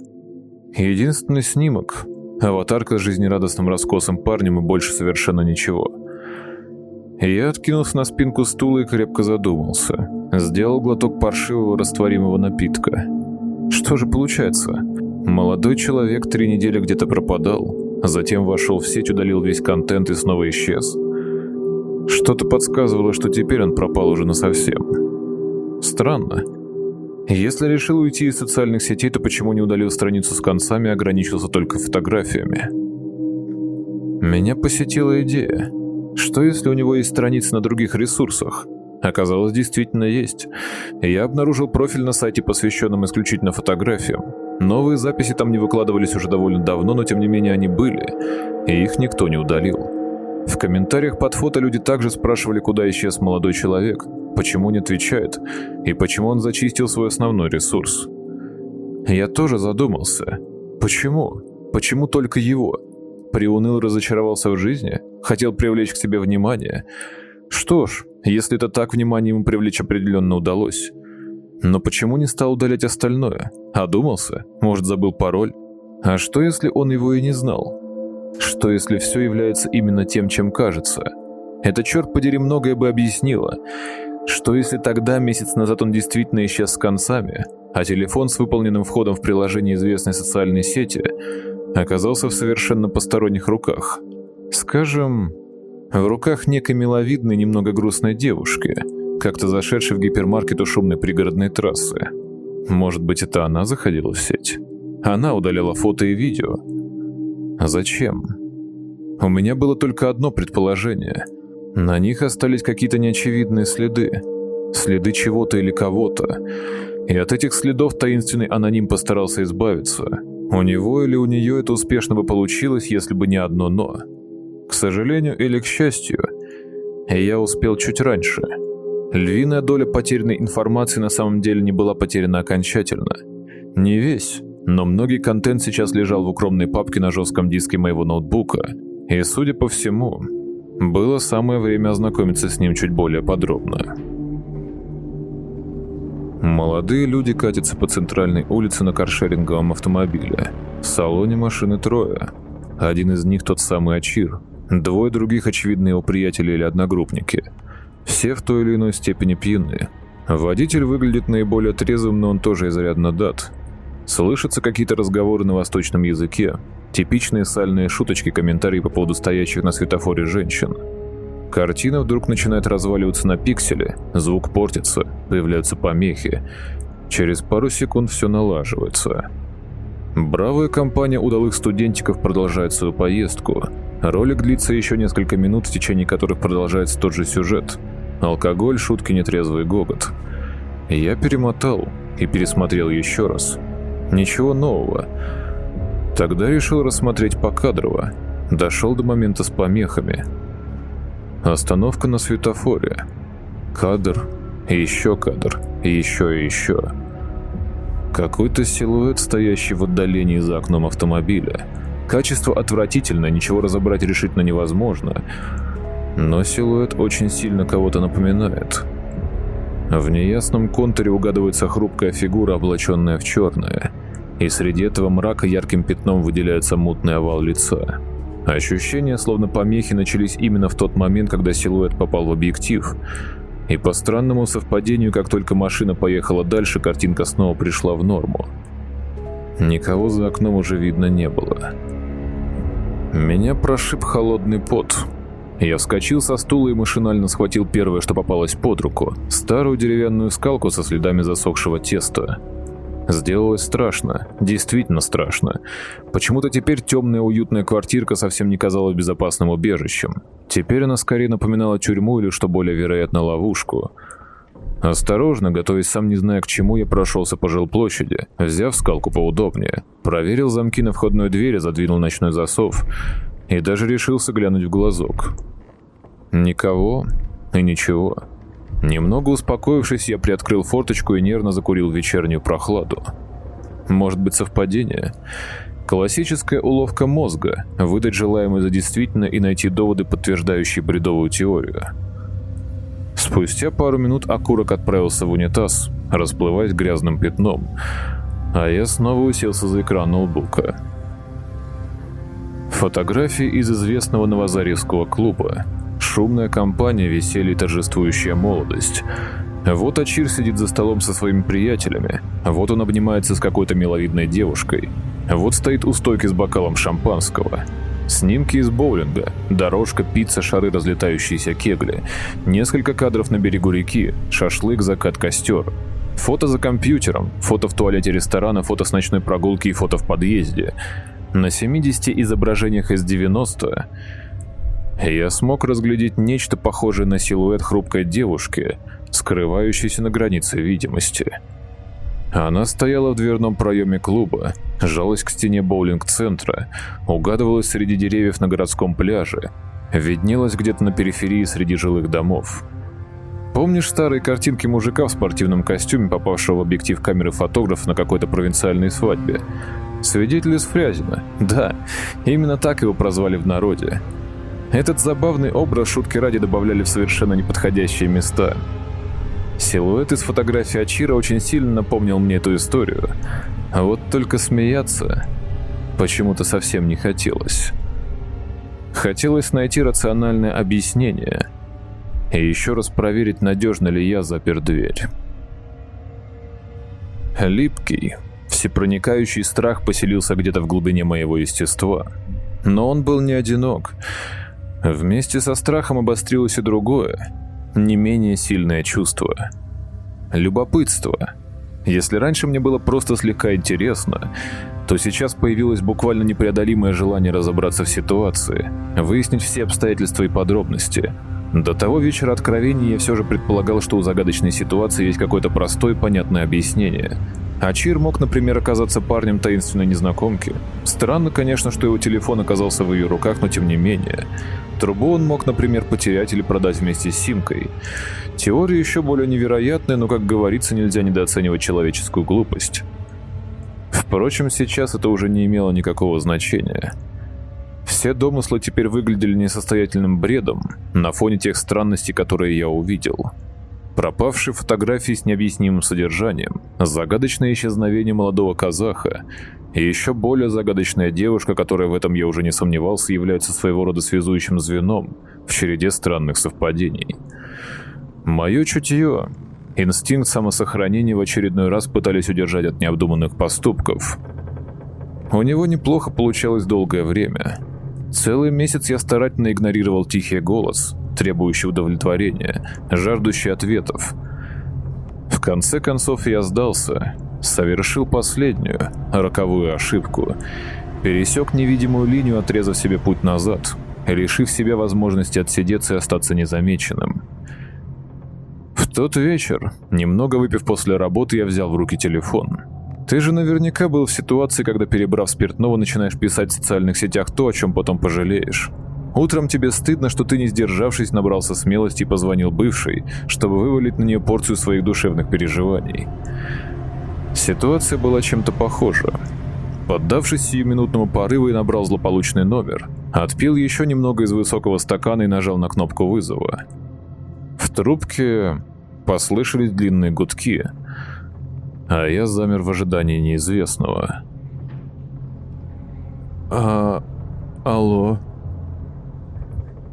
Speaker 1: Единственный снимок — аватарка с жизнерадостным раскосым парнем и больше совершенно ничего. Я откинулся на спинку стула и крепко задумался. Сделал глоток паршивого растворимого напитка. Что же получается? Молодой человек три недели где-то пропадал, затем вошел в сеть, удалил весь контент и снова исчез. Что-то подсказывало, что теперь он пропал уже насовсем. Странно. Если решил уйти из социальных сетей, то почему не удалил страницу с концами, а ограничился только фотографиями? Меня посетила идея. Что если у него есть страницы на других ресурсах? Оказалось, действительно есть. Я обнаружил профиль на сайте, посвященном исключительно фотографиям. Новые записи там не выкладывались уже довольно давно, но тем не менее они были, и их никто не удалил. В комментариях под фото люди также спрашивали, куда исчез молодой человек, почему не отвечает, и почему он зачистил свой основной ресурс. Я тоже задумался. Почему? Почему только его? Приуныл разочаровался в жизни? Хотел привлечь к себе внимание? Что ж, если это так, внимание ему привлечь определенно удалось. Но почему не стал удалять остальное? Одумался? Может, забыл пароль? А что, если он его и не знал? Что, если все является именно тем, чем кажется? Это, черт подери, многое бы объяснило. Что, если тогда, месяц назад, он действительно исчез с концами, а телефон с выполненным входом в приложение известной социальной сети оказался в совершенно посторонних руках? Скажем, в руках некой миловидной, немного грустной девушки, как-то зашедшей в гипермаркет у шумной пригородной трассы. Может быть, это она заходила в сеть? Она удаляла фото и видео. Зачем? У меня было только одно предположение. На них остались какие-то неочевидные следы. Следы чего-то или кого-то. И от этих следов таинственный аноним постарался избавиться. У него или у нее это успешно бы получилось, если бы не одно «но». К сожалению или к счастью, я успел чуть раньше. Львиная доля потерянной информации на самом деле не была потеряна окончательно. Не весь, но многий контент сейчас лежал в укромной папке на жестком диске моего ноутбука, и, судя по всему, было самое время ознакомиться с ним чуть более подробно. Молодые люди катятся по центральной улице на каршеринговом автомобиле. В салоне машины трое. Один из них тот самый Ачир, Двое других, очевидно, его приятели или одногруппники. Все в той или иной степени пьяны. Водитель выглядит наиболее трезвым, но он тоже изрядно дат. Слышатся какие-то разговоры на восточном языке, типичные сальные шуточки, комментарии по поводу стоящих на светофоре женщин. Картина вдруг начинает разваливаться на пиксели, звук портится, появляются помехи. Через пару секунд все налаживается. Бравая компания удалых студентиков продолжает свою поездку – Ролик длится еще несколько минут, в течение которых продолжается тот же сюжет. Алкоголь, шутки, нетрезвый гогот. Я перемотал и пересмотрел еще раз. Ничего нового. Тогда решил рассмотреть покадрово. Дошел до момента с помехами. Остановка на светофоре. Кадр, еще кадр, еще и еще. Какой-то силуэт, стоящий в отдалении за окном автомобиля – Качество отвратительное, ничего разобрать решительно невозможно. Но силуэт очень сильно кого-то напоминает. В неясном контуре угадывается хрупкая фигура, облаченная в черное. И среди этого мрака ярким пятном выделяется мутный овал лица. Ощущения, словно помехи, начались именно в тот момент, когда силуэт попал в объектив. И по странному совпадению, как только машина поехала дальше, картинка снова пришла в норму. Никого за окном уже видно не было. Меня прошиб холодный пот. Я вскочил со стула и машинально схватил первое, что попалось под руку – старую деревянную скалку со следами засохшего теста. Сделалось страшно, действительно страшно. Почему-то теперь темная уютная квартирка совсем не казалась безопасным убежищем. Теперь она скорее напоминала тюрьму или, что более вероятно, ловушку – Осторожно, готовясь сам не зная к чему, я прошелся по жилплощади, взяв скалку поудобнее, проверил замки на входной двери, задвинул ночной засов и даже решился глянуть в глазок. Никого, и ничего. Немного успокоившись, я приоткрыл форточку и нервно закурил вечернюю прохладу. Может быть совпадение? Классическая уловка мозга – выдать желаемое за действительно и найти доводы, подтверждающие бредовую теорию. Спустя пару минут окурок отправился в унитаз, расплываясь грязным пятном, а я снова уселся за экран ноутбука. Фотографии из известного новозаревского клуба. Шумная компания, веселье торжествующая молодость. Вот Ачир сидит за столом со своими приятелями, вот он обнимается с какой-то миловидной девушкой, вот стоит у стойки с бокалом шампанского. Снимки из боулинга, дорожка, пицца, шары, разлетающиеся кегли, несколько кадров на берегу реки, шашлык, закат, костер. Фото за компьютером, фото в туалете ресторана, фото с ночной прогулки и фото в подъезде. На 70 изображениях из 90 я смог разглядеть нечто похожее на силуэт хрупкой девушки, скрывающейся на границе видимости. Она стояла в дверном проеме клуба, жалась к стене боулинг-центра, угадывалась среди деревьев на городском пляже, виднелась где-то на периферии среди жилых домов. Помнишь старые картинки мужика в спортивном костюме, попавшего в объектив камеры фотографа на какой-то провинциальной свадьбе? Свидетель из Фрязина. Да, именно так его прозвали в народе. Этот забавный образ шутки ради добавляли в совершенно неподходящие места – Силуэт из фотографии Ачира очень сильно напомнил мне эту историю. А вот только смеяться почему-то совсем не хотелось. Хотелось найти рациональное объяснение и еще раз проверить, надежно ли я запер дверь. Липкий, всепроникающий страх поселился где-то в глубине моего естества. Но он был не одинок. Вместе со страхом обострилось и другое, не менее сильное чувство. Любопытство. Если раньше мне было просто слегка интересно, то сейчас появилось буквально непреодолимое желание разобраться в ситуации, выяснить все обстоятельства и подробности. До того вечера откровений я все же предполагал, что у загадочной ситуации есть какое-то простое понятное объяснение. А Чир мог, например, оказаться парнем таинственной незнакомки. Странно, конечно, что его телефон оказался в ее руках, но тем не менее. Трубу он мог, например, потерять или продать вместе с симкой. Теория еще более невероятная, но, как говорится, нельзя недооценивать человеческую глупость. Впрочем, сейчас это уже не имело никакого значения. Все домыслы теперь выглядели несостоятельным бредом на фоне тех странностей, которые я увидел. Пропавшие фотографии с необъяснимым содержанием, загадочное исчезновение молодого казаха и еще более загадочная девушка, которая в этом я уже не сомневался, является своего рода связующим звеном в череде странных совпадений. Мое чутье, инстинкт самосохранения в очередной раз пытались удержать от необдуманных поступков. У него неплохо получалось долгое время. Целый месяц я старательно игнорировал тихий голос, требующий удовлетворения, жаждущий ответов. В конце концов я сдался совершил последнюю, роковую ошибку. Пересек невидимую линию, отрезав себе путь назад, решив себе возможности отсидеться и остаться незамеченным. В тот вечер, немного выпив после работы, я взял в руки телефон. Ты же наверняка был в ситуации, когда, перебрав спиртного, начинаешь писать в социальных сетях то, о чем потом пожалеешь. Утром тебе стыдно, что ты, не сдержавшись, набрался смелости и позвонил бывшей, чтобы вывалить на нее порцию своих душевных переживаний. Ситуация была чем-то похожа. Поддавшись сиюминутному порыву, я набрал злополучный номер, отпил еще немного из высокого стакана и нажал на кнопку вызова. В трубке послышались длинные гудки, а я замер в ожидании неизвестного. «А... алло?»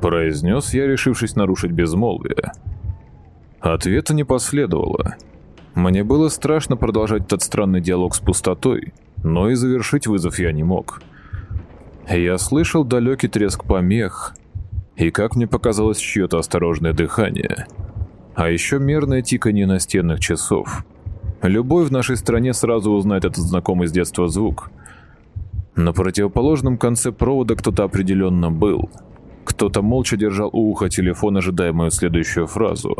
Speaker 1: Произнес я, решившись нарушить безмолвие. Ответа не последовало. Мне было страшно продолжать этот странный диалог с пустотой, но и завершить вызов я не мог. Я слышал далекий треск помех, и, как мне показалось, чье-то осторожное дыхание. А еще мерное тиканье настенных часов. Любой в нашей стране сразу узнает этот знакомый с детства звук. На противоположном конце провода кто-то определенно был. Кто-то молча держал у уха телефон, ожидая мою следующую фразу.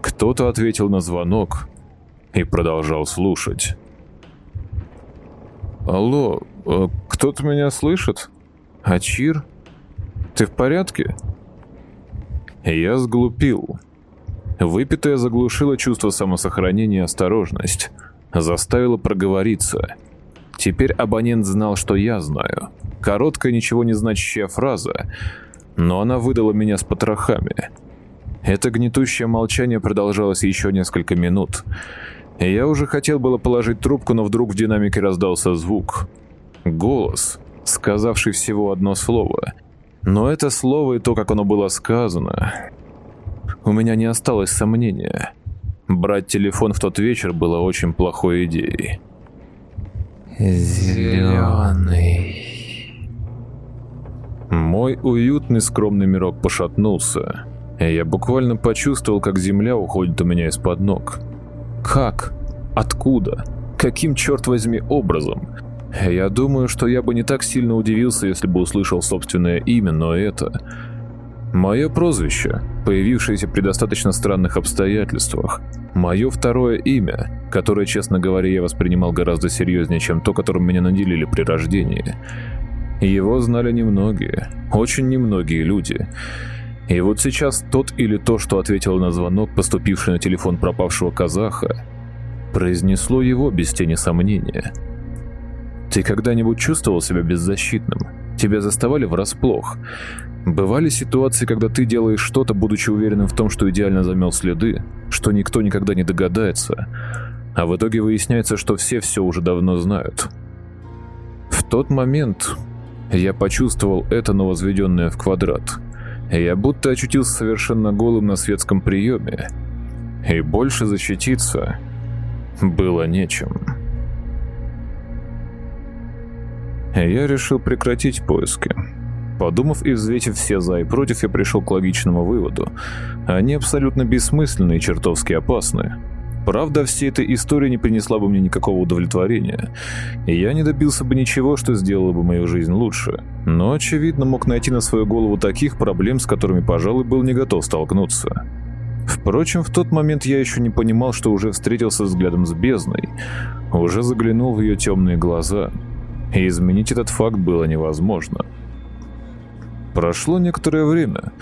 Speaker 1: Кто-то ответил на звонок, и продолжал слушать. «Алло, э, кто-то меня слышит? Ачир? Ты в порядке?» Я сглупил. Выпитое заглушило чувство самосохранения и осторожность. Заставило проговориться. Теперь абонент знал, что я знаю. Короткая, ничего не значащая фраза, но она выдала меня с потрохами. Это гнетущее молчание продолжалось еще несколько минут. Я уже хотел было положить трубку, но вдруг в динамике раздался звук. Голос, сказавший всего одно слово. Но это слово и то, как оно было сказано, у меня не осталось сомнения. Брать телефон в тот вечер было очень плохой идеей.
Speaker 3: Зеленый.
Speaker 1: Мой уютный скромный мирок пошатнулся. Я буквально почувствовал, как земля уходит у меня из-под ног. Как? Откуда? Каким, черт возьми, образом? Я думаю, что я бы не так сильно удивился, если бы услышал собственное имя, но это... Мое прозвище, появившееся при достаточно странных обстоятельствах. Мое второе имя, которое, честно говоря, я воспринимал гораздо серьезнее, чем то, которым меня наделили при рождении. Его знали немногие, очень немногие люди. И вот сейчас тот или то, что ответило на звонок, поступивший на телефон пропавшего казаха, произнесло его без тени сомнения. Ты когда-нибудь чувствовал себя беззащитным? Тебя заставали врасплох? Бывали ситуации, когда ты делаешь что-то, будучи уверенным в том, что идеально замел следы, что никто никогда не догадается, а в итоге выясняется, что все все уже давно знают. В тот момент я почувствовал это, но возведенное в квадрат. Я будто очутился совершенно голым на светском приеме, и больше защититься было нечем. Я решил прекратить поиски. Подумав и взвесив все за и против, я пришел к логичному выводу. Они абсолютно бессмысленны и чертовски опасны. Правда, всей этой истории не принесла бы мне никакого удовлетворения, и я не добился бы ничего, что сделало бы мою жизнь лучше. Но, очевидно, мог найти на свою голову таких проблем, с которыми, пожалуй, был не готов столкнуться. Впрочем, в тот момент я еще не понимал, что уже встретился взглядом с бездной, уже заглянул в ее темные глаза, и изменить этот факт было невозможно. Прошло некоторое время.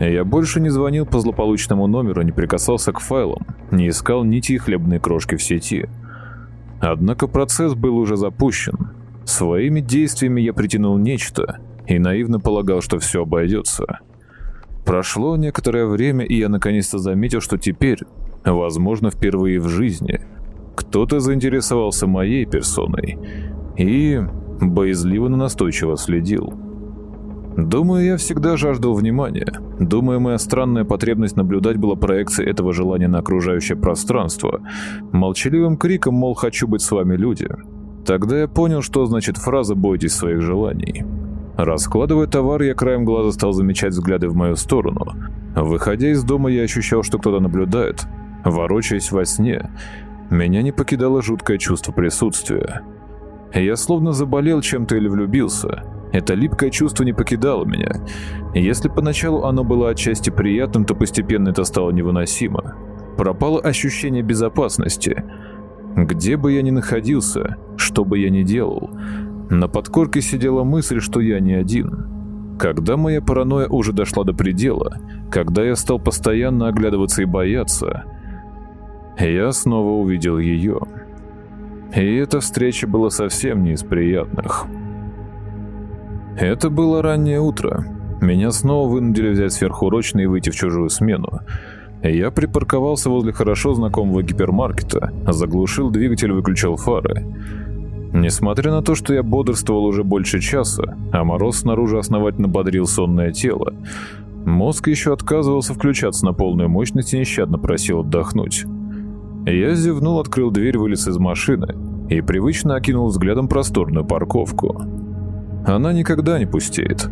Speaker 1: Я больше не звонил по злополучному номеру, не прикасался к файлам, не искал нити и хлебные крошки в сети. Однако процесс был уже запущен. Своими действиями я притянул нечто и наивно полагал, что все обойдется. Прошло некоторое время, и я наконец-то заметил, что теперь, возможно, впервые в жизни, кто-то заинтересовался моей персоной и боязливо, но настойчиво следил. Думаю, я всегда жаждал внимания. Думаю, моя странная потребность наблюдать была проекцией этого желания на окружающее пространство. Молчаливым криком, мол, хочу быть с вами, люди. Тогда я понял, что значит фраза «бойтесь своих желаний». Раскладывая товар, я краем глаза стал замечать взгляды в мою сторону. Выходя из дома, я ощущал, что кто-то наблюдает. Ворочаясь во сне, меня не покидало жуткое чувство присутствия. Я словно заболел чем-то или влюбился. Это липкое чувство не покидало меня. Если поначалу оно было отчасти приятным, то постепенно это стало невыносимо. Пропало ощущение безопасности. Где бы я ни находился, что бы я ни делал, на подкорке сидела мысль, что я не один. Когда моя паранойя уже дошла до предела, когда я стал постоянно оглядываться и бояться, я снова увидел ее. И эта встреча была совсем не из приятных. Это было раннее утро. Меня снова вынудили взять сверхурочный и выйти в чужую смену. Я припарковался возле хорошо знакомого гипермаркета, заглушил двигатель выключил фары. Несмотря на то, что я бодрствовал уже больше часа, а мороз снаружи основательно бодрил сонное тело, мозг еще отказывался включаться на полную мощность и нещадно просил отдохнуть. Я зевнул, открыл дверь, вылез из машины и привычно окинул взглядом просторную парковку. Она никогда не пустеет.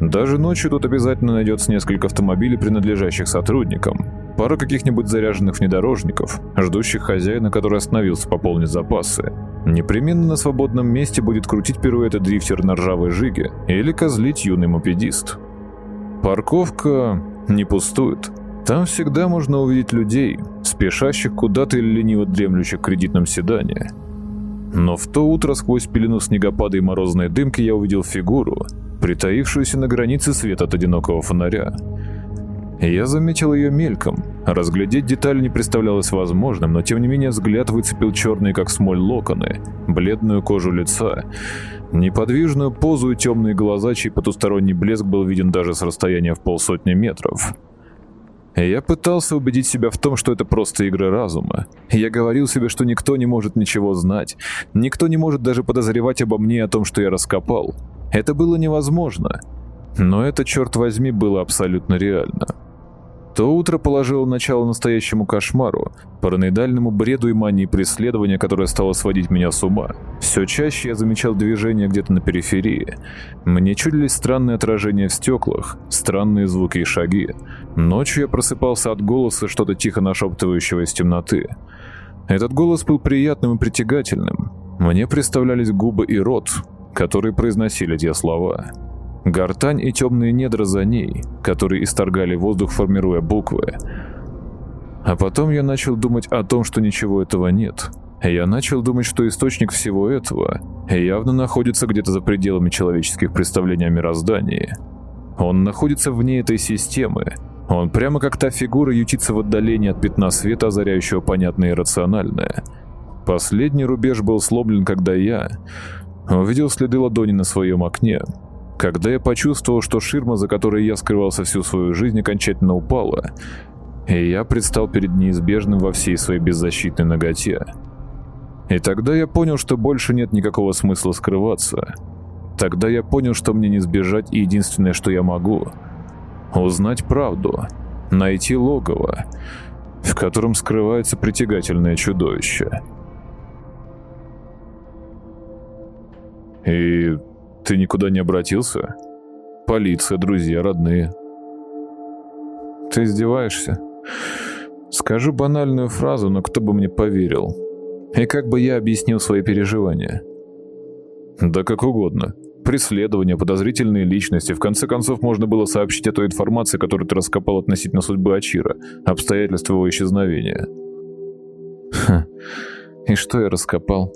Speaker 1: Даже ночью тут обязательно найдется несколько автомобилей, принадлежащих сотрудникам, пара каких-нибудь заряженных внедорожников, ждущих хозяина, который остановился пополнить запасы. Непременно на свободном месте будет крутить пируэты дрифтер на ржавой жиге или козлить юный мопедист. Парковка не пустует. Там всегда можно увидеть людей, спешащих куда-то или лениво дремлющих в кредитном седане – но в то утро сквозь пелену снегопада и морозной дымки я увидел фигуру, притаившуюся на границе света от одинокого фонаря. Я заметил ее мельком. Разглядеть детали не представлялось возможным, но тем не менее взгляд выцепил черные, как смоль, локоны, бледную кожу лица, неподвижную позу и темные глаза, чей потусторонний блеск был виден даже с расстояния в полсотни метров. Я пытался убедить себя в том, что это просто игра разума. Я говорил себе, что никто не может ничего знать, никто не может даже подозревать обо мне о том, что я раскопал. Это было невозможно. Но это, черт возьми, было абсолютно реально. То утро положило начало настоящему кошмару, параноидальному бреду и мании преследования, которое стало сводить меня с ума. Все чаще я замечал движение где-то на периферии. Мне чудились странные отражения в стеклах, странные звуки и шаги. Ночью я просыпался от голоса, что-то тихо нашептывающего из темноты. Этот голос был приятным и притягательным. Мне представлялись губы и рот, которые произносили те слова. Гортань и темные недра за ней, которые исторгали воздух, формируя буквы. А потом я начал думать о том, что ничего этого нет. Я начал думать, что источник всего этого явно находится где-то за пределами человеческих представлений о мироздании. Он находится вне этой системы. Он прямо как та фигура ютится в отдалении от пятна света, озаряющего понятное и рациональное. Последний рубеж был сломлен, когда я увидел следы ладони на своем окне, когда я почувствовал, что ширма, за которой я скрывался всю свою жизнь, окончательно упала, и я предстал перед неизбежным во всей своей беззащитной ноготе. И тогда я понял, что больше нет никакого смысла скрываться. Тогда я понял, что мне не сбежать, и единственное, что я могу — узнать правду, найти логово, в котором скрывается притягательное чудовище. И ты никуда не обратился? Полиция, друзья, родные. Ты издеваешься? Скажу банальную фразу, но кто бы мне поверил? И как бы я объяснил свои переживания? Да как угодно. Преследование, подозрительные личности. В конце концов, можно было сообщить о той информации, которую ты раскопал относительно судьбы Ачира, обстоятельств его исчезновения. Ха. И что я раскопал?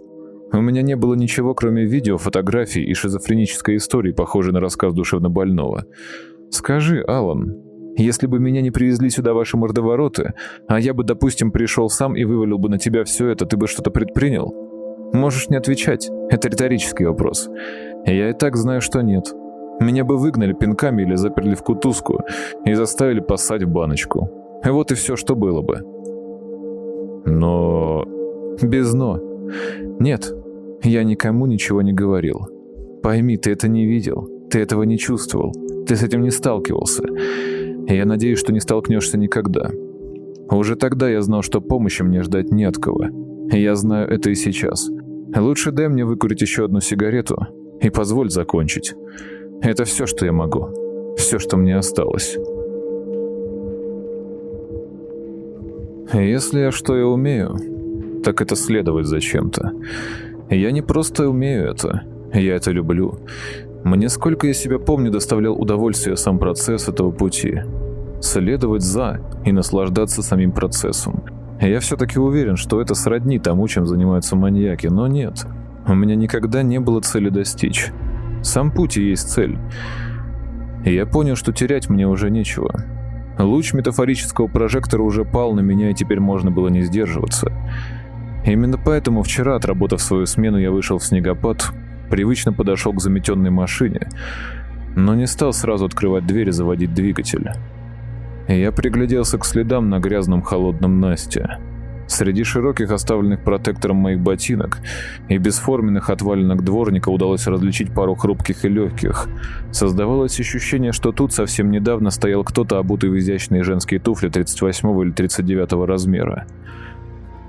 Speaker 1: У меня не было ничего, кроме видео, фотографий и шизофренической истории, похожей на рассказ душевнобольного. Скажи, Алан, если бы меня не привезли сюда ваши мордовороты, а я бы, допустим, пришел сам и вывалил бы на тебя все это, ты бы что-то предпринял? Можешь не отвечать. Это риторический вопрос. Я и так знаю, что нет. Меня бы выгнали пинками или заперли в кутузку и заставили поссать в баночку. Вот и все, что было бы. Но... Без «но». Нет, я никому ничего не говорил. Пойми, ты это не видел, ты этого не чувствовал, ты с этим не сталкивался. И я надеюсь, что не столкнешься никогда. Уже тогда я знал, что помощи мне ждать не от кого. Я знаю это и сейчас. Лучше дай мне выкурить еще одну сигарету и позволь закончить. Это все, что я могу. Все, что мне осталось. Если я что и умею, так это следовать за чем-то. Я не просто умею это, я это люблю. Мне, сколько я себя помню, доставлял удовольствие сам процесс этого пути. Следовать за и наслаждаться самим процессом. Я все-таки уверен, что это сродни тому, чем занимаются маньяки, но нет. У меня никогда не было цели достичь. Сам путь и есть цель. И я понял, что терять мне уже нечего. Луч метафорического прожектора уже пал на меня, и теперь можно было не сдерживаться. Именно поэтому вчера, отработав свою смену, я вышел в снегопад, привычно подошел к заметенной машине, но не стал сразу открывать дверь и заводить двигатель. Я пригляделся к следам на грязном холодном Насте. Среди широких оставленных протектором моих ботинок и бесформенных отваленных дворника удалось различить пару хрупких и легких. Создавалось ощущение, что тут совсем недавно стоял кто-то, обутый в изящные женские туфли 38 или 39 размера.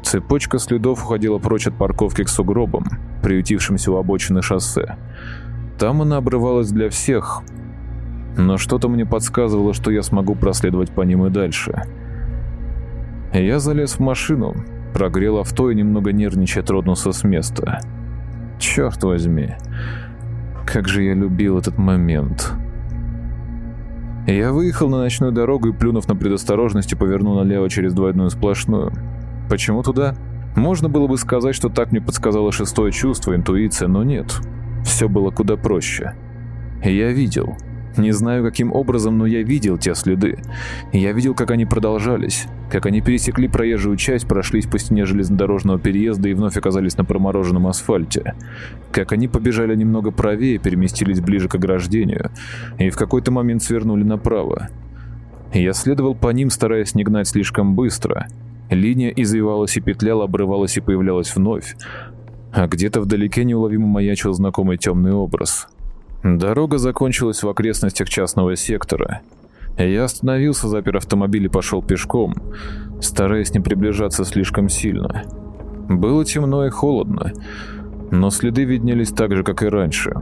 Speaker 1: Цепочка следов уходила прочь от парковки к сугробам, приютившимся у обочины шоссе. Там она обрывалась для всех, но что-то мне подсказывало, что я смогу проследовать по ним и дальше. Я залез в машину, прогрел авто и немного нервничая тронулся с места. Черт возьми, как же я любил этот момент. Я выехал на ночную дорогу и, плюнув на предосторожность, повернул налево через двойную сплошную. Почему туда? Можно было бы сказать, что так мне подсказало шестое чувство, интуиция, но нет. Все было куда проще. Я видел.
Speaker 2: Не знаю, каким образом, но я видел те следы. Я видел, как они продолжались, как они пересекли проезжую часть, прошлись по стене железнодорожного переезда и вновь оказались на промороженном асфальте. Как они побежали немного правее, переместились ближе к ограждению и в какой-то момент свернули направо. Я следовал по ним, стараясь не гнать слишком быстро. Линия извивалась и петляла, обрывалась и появлялась вновь. А где-то вдалеке неуловимо маячил знакомый темный образ — Дорога закончилась в окрестностях частного сектора. Я остановился, запер автомобиль и пошел пешком, стараясь не приближаться слишком сильно. Было темно и холодно, но следы виднелись так же, как и раньше.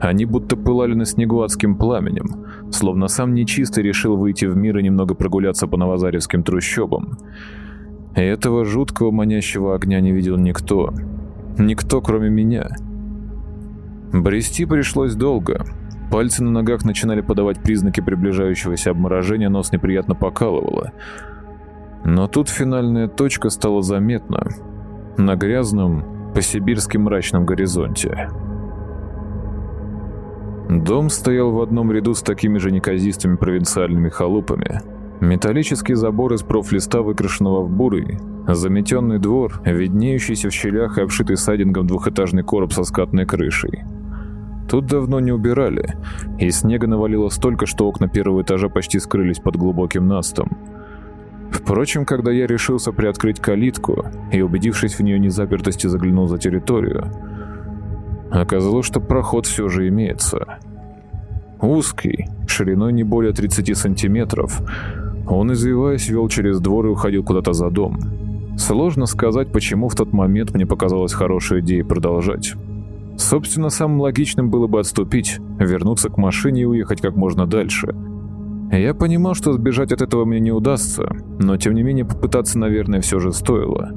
Speaker 2: Они будто пылали на снегу адским пламенем, словно сам нечистый решил выйти в мир и немного прогуляться по новозаревским трущобам. И этого жуткого манящего огня не видел никто. Никто, кроме меня. Брести пришлось долго. Пальцы на ногах начинали подавать признаки приближающегося обморожения, нос неприятно покалывало. Но тут финальная точка стала заметна. На грязном, по-сибирски мрачном горизонте. Дом стоял в одном ряду с такими же неказистыми провинциальными халупами. Металлический забор из профлиста, выкрашенного в бурый, заметенный двор, виднеющийся в щелях и обшитый сайдингом двухэтажный короб со скатной крышей. Тут давно не убирали, и снега навалило столько, что окна первого этажа почти скрылись под глубоким настом. Впрочем, когда я решился приоткрыть калитку и, убедившись в нее незапертости, заглянул за территорию, оказалось, что проход все же имеется. Узкий, шириной не более 30 сантиметров, он, извиваясь, вел через двор и уходил куда-то за дом. Сложно сказать, почему в тот момент мне показалась хорошей идеей продолжать. Собственно, самым логичным было бы отступить, вернуться к машине и уехать как можно дальше. Я понимал, что сбежать от этого мне не удастся, но тем не менее попытаться, наверное, все же стоило.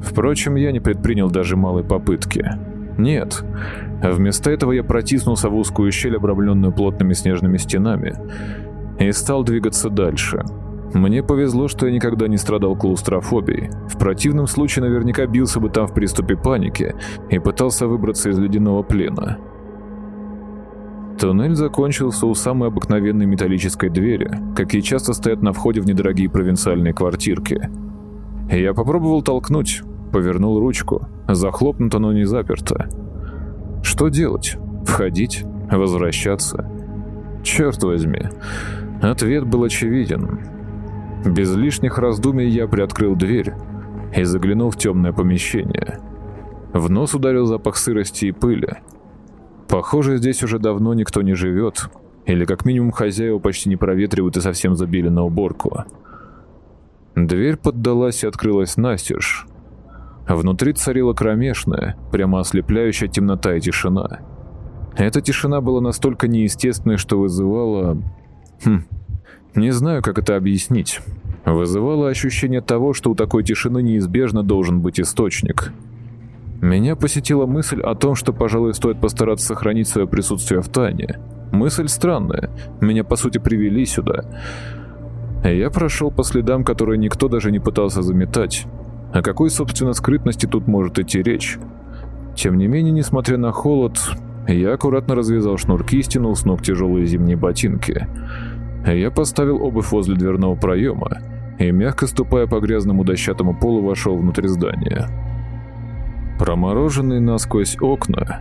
Speaker 2: Впрочем, я не предпринял даже малой попытки. Нет. Вместо этого я протиснулся в узкую щель, обрамленную плотными снежными стенами, и стал двигаться дальше. Мне повезло, что я никогда не страдал клаустрофобией. В противном случае наверняка бился бы там в приступе паники и пытался выбраться из ледяного плена. Туннель закончился у самой обыкновенной металлической двери, какие часто стоят на входе в недорогие провинциальные квартирки. Я попробовал толкнуть, повернул ручку, захлопнуто, но не заперто. Что делать? Входить? Возвращаться? Черт возьми. Ответ был очевиден. Без лишних раздумий я приоткрыл дверь и заглянул в темное помещение. В нос ударил запах сырости и пыли. Похоже, здесь уже давно никто не живет, или как минимум хозяева почти не проветривают и совсем забили на уборку. Дверь поддалась и открылась настежь. Внутри царила кромешная, прямо ослепляющая темнота и тишина. Эта тишина была настолько неестественной, что вызывала... Хм, не знаю, как это объяснить. Вызывало ощущение того, что у такой тишины неизбежно должен быть источник. Меня посетила мысль о том, что, пожалуй, стоит постараться сохранить свое присутствие в тайне. Мысль странная. Меня, по сути, привели сюда. Я прошел по следам, которые никто даже не пытался заметать. О какой, собственно, скрытности тут может идти речь? Тем не менее, несмотря на холод, я аккуратно развязал шнурки и стянул с ног тяжелые зимние ботинки. Я поставил обувь возле дверного проема и, мягко ступая по грязному дощатому полу, вошел внутрь здания. Промороженные насквозь окна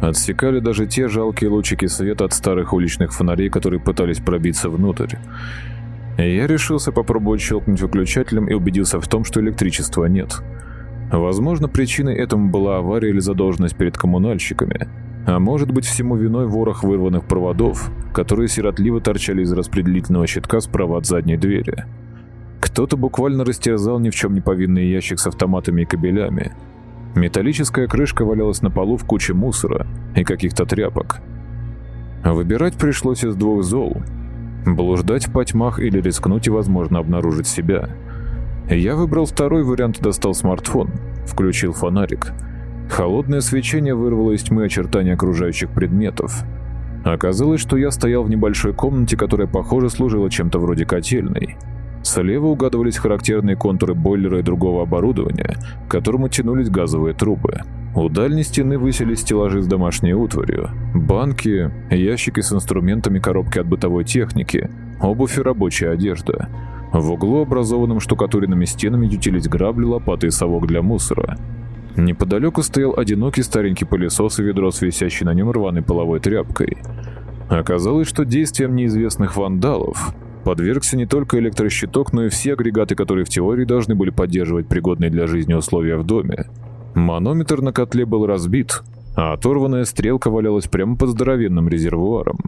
Speaker 2: отсекали даже те жалкие лучики света от старых уличных фонарей, которые пытались пробиться внутрь. Я решился попробовать щелкнуть выключателем и убедился в том, что электричества нет. Возможно, причиной этому была авария или задолженность перед коммунальщиками – а может быть всему виной ворох вырванных проводов, которые сиротливо торчали из распределительного щитка справа от задней двери. Кто-то буквально растерзал ни в чем не повинный ящик с автоматами и кабелями. Металлическая крышка валялась на полу в куче мусора и каких-то тряпок. Выбирать пришлось из двух зол. Блуждать в потьмах или рискнуть и, возможно, обнаружить себя. Я выбрал второй вариант и достал смартфон, включил фонарик – Холодное свечение вырвало из тьмы очертания окружающих предметов. Оказалось, что я стоял в небольшой комнате, которая, похоже, служила чем-то вроде котельной. Слева угадывались характерные контуры бойлера и другого оборудования, к которому тянулись газовые трубы.
Speaker 1: У дальней стены высились стеллажи с домашней утварью, банки, ящики с инструментами, коробки от бытовой техники, обувь и рабочая одежда. В углу, образованном штукатуренными стенами, ютились грабли, лопаты и совок для мусора. Неподалеку стоял одинокий старенький пылесос и ведро с на нем рваной половой тряпкой. Оказалось, что действием неизвестных вандалов подвергся не только электрощиток, но и все агрегаты, которые в теории должны были поддерживать пригодные для жизни условия в доме. Манометр на котле был разбит, а оторванная стрелка валялась прямо под здоровенным резервуаром.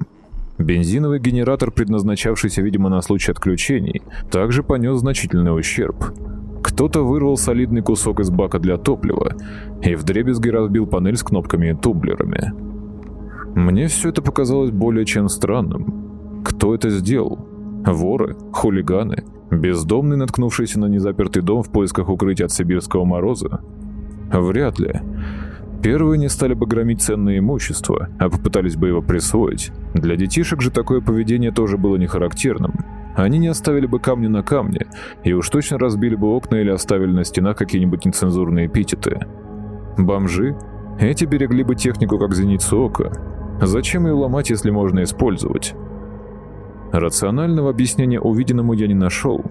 Speaker 1: Бензиновый генератор, предназначавшийся, видимо, на случай отключений, также понес значительный ущерб. Кто-то вырвал солидный кусок из бака для топлива и вдребезги разбил панель с кнопками и тумблерами. Мне все это показалось более чем странным. Кто это сделал? Воры? Хулиганы? Бездомный, наткнувшийся на незапертый дом в поисках укрытия от сибирского мороза? Вряд ли. Первые не стали бы громить ценное имущество, а попытались бы его присвоить. Для детишек же такое поведение тоже было не характерным. Они не оставили бы камни на камне, и уж точно разбили бы окна или оставили на стенах какие-нибудь нецензурные эпитеты. Бомжи? Эти берегли бы технику как зеницу ока. Зачем ее ломать, если можно использовать? Рационального объяснения увиденному я не нашел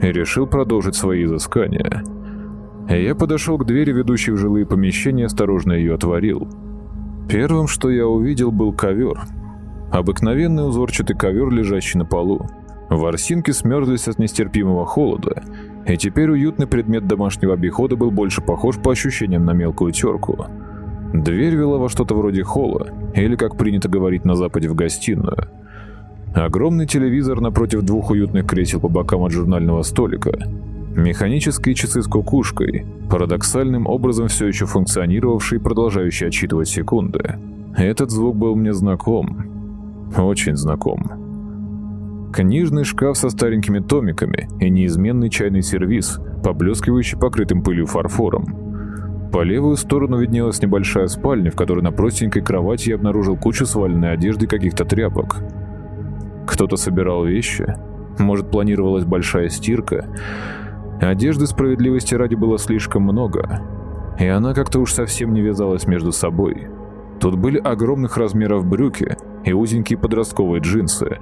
Speaker 1: и решил продолжить свои изыскания – я подошел к двери, ведущей в жилые помещения, осторожно ее отворил. Первым, что я увидел, был ковер. Обыкновенный узорчатый ковер, лежащий на полу. Ворсинки смерзлись от нестерпимого холода, и теперь уютный предмет домашнего обихода был больше похож по ощущениям на мелкую терку. Дверь вела во что-то вроде холла, или, как принято говорить на Западе, в гостиную. Огромный телевизор напротив двух уютных кресел по бокам от журнального столика – Механические часы с кукушкой, парадоксальным образом все еще функционировавшие и продолжающие отсчитывать секунды. Этот звук был мне знаком. Очень знаком. Книжный шкаф со старенькими томиками и неизменный чайный сервиз, поблескивающий покрытым пылью фарфором. По левую сторону виднелась небольшая спальня, в которой на простенькой кровати я обнаружил кучу сваленной одежды каких-то тряпок. Кто-то собирал вещи. Может, планировалась большая стирка. Одежды справедливости ради было слишком много, и она как-то уж совсем не вязалась между собой. Тут были огромных размеров брюки и узенькие подростковые джинсы,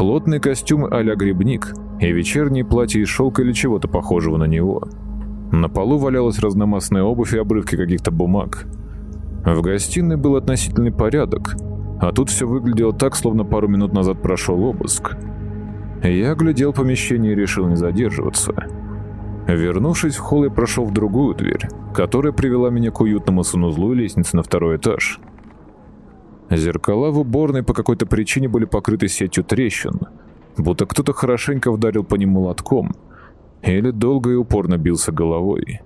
Speaker 1: плотные костюмы а-ля грибник и вечерние платья из шелка или чего-то похожего на него. На полу валялась разномастная обувь и обрывки каких-то бумаг. В гостиной был относительный порядок, а тут все выглядело так, словно пару минут назад прошел обыск. Я глядел помещение и решил не задерживаться. Вернувшись в холл, я прошел в другую дверь, которая привела меня к уютному санузлу и лестнице на второй этаж. Зеркала в уборной по какой-то причине были покрыты сетью трещин, будто кто-то хорошенько вдарил по ним молотком или долго и упорно бился головой.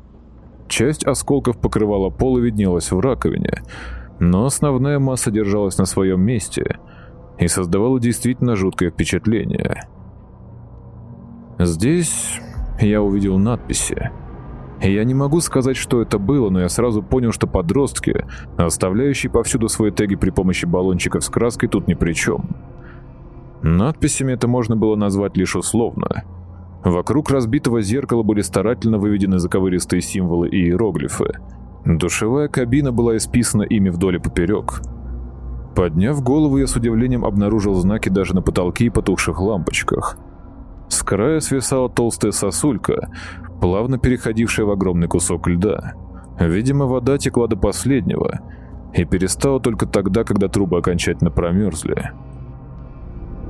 Speaker 1: Часть осколков покрывала пол и виднелась в раковине, но основная масса держалась на своем месте и создавала действительно жуткое впечатление. Здесь я увидел надписи. Я не могу сказать, что это было, но я сразу понял, что подростки, оставляющие повсюду свои теги при помощи баллончиков с краской, тут ни при чем. Надписями это можно было назвать лишь условно. Вокруг разбитого зеркала были старательно выведены заковыристые символы и иероглифы. Душевая кабина была исписана ими вдоль и поперек. Подняв голову, я с удивлением обнаружил знаки даже на потолке и потухших лампочках – с края свисала толстая сосулька, плавно переходившая в огромный кусок льда. Видимо, вода текла до последнего и перестала только тогда, когда трубы окончательно промерзли.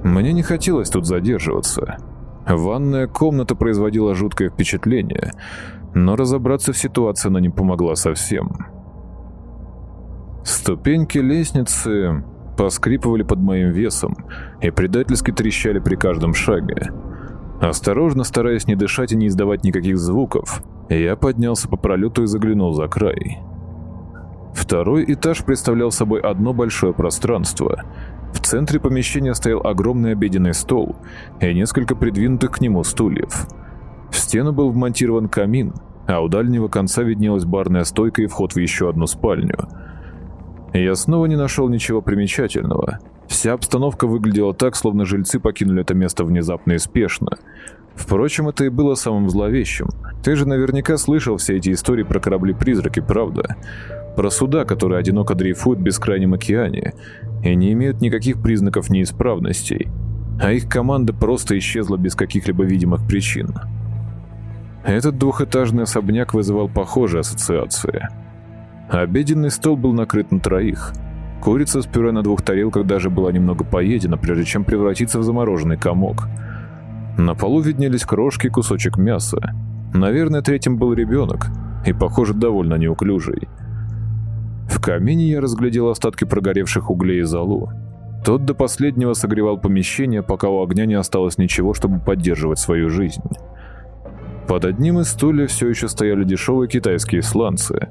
Speaker 1: Мне не хотелось тут задерживаться. Ванная комната производила жуткое впечатление, но разобраться в ситуации она не помогла совсем. Ступеньки лестницы поскрипывали под моим весом и предательски трещали при каждом шаге. Осторожно, стараясь не дышать и не издавать никаких звуков, я поднялся по пролету и заглянул за край. Второй этаж представлял собой одно большое пространство. В центре помещения стоял огромный обеденный стол и несколько придвинутых к нему стульев. В стену был вмонтирован камин, а у дальнего конца виднелась барная стойка и вход в еще одну спальню. Я снова не нашел ничего примечательного – Вся обстановка выглядела так, словно жильцы покинули это место внезапно и спешно. Впрочем, это и было самым зловещим. Ты же наверняка слышал все эти истории про корабли-призраки, правда? Про суда, которые одиноко дрейфуют в бескрайнем океане и не имеют никаких признаков неисправностей, а их команда просто исчезла без каких-либо видимых причин. Этот двухэтажный особняк вызывал похожие ассоциации. Обеденный стол был накрыт на троих. Курица с пюре на двух тарелках даже была немного поедена, прежде чем превратиться в замороженный комок. На полу виднелись крошки и кусочек мяса. Наверное, третьим был ребенок, и, похоже, довольно неуклюжий. В камине я разглядел остатки прогоревших углей и золу. Тот до последнего согревал помещение, пока у огня не осталось ничего, чтобы поддерживать свою жизнь. Под одним из стульев все еще стояли дешевые китайские сланцы.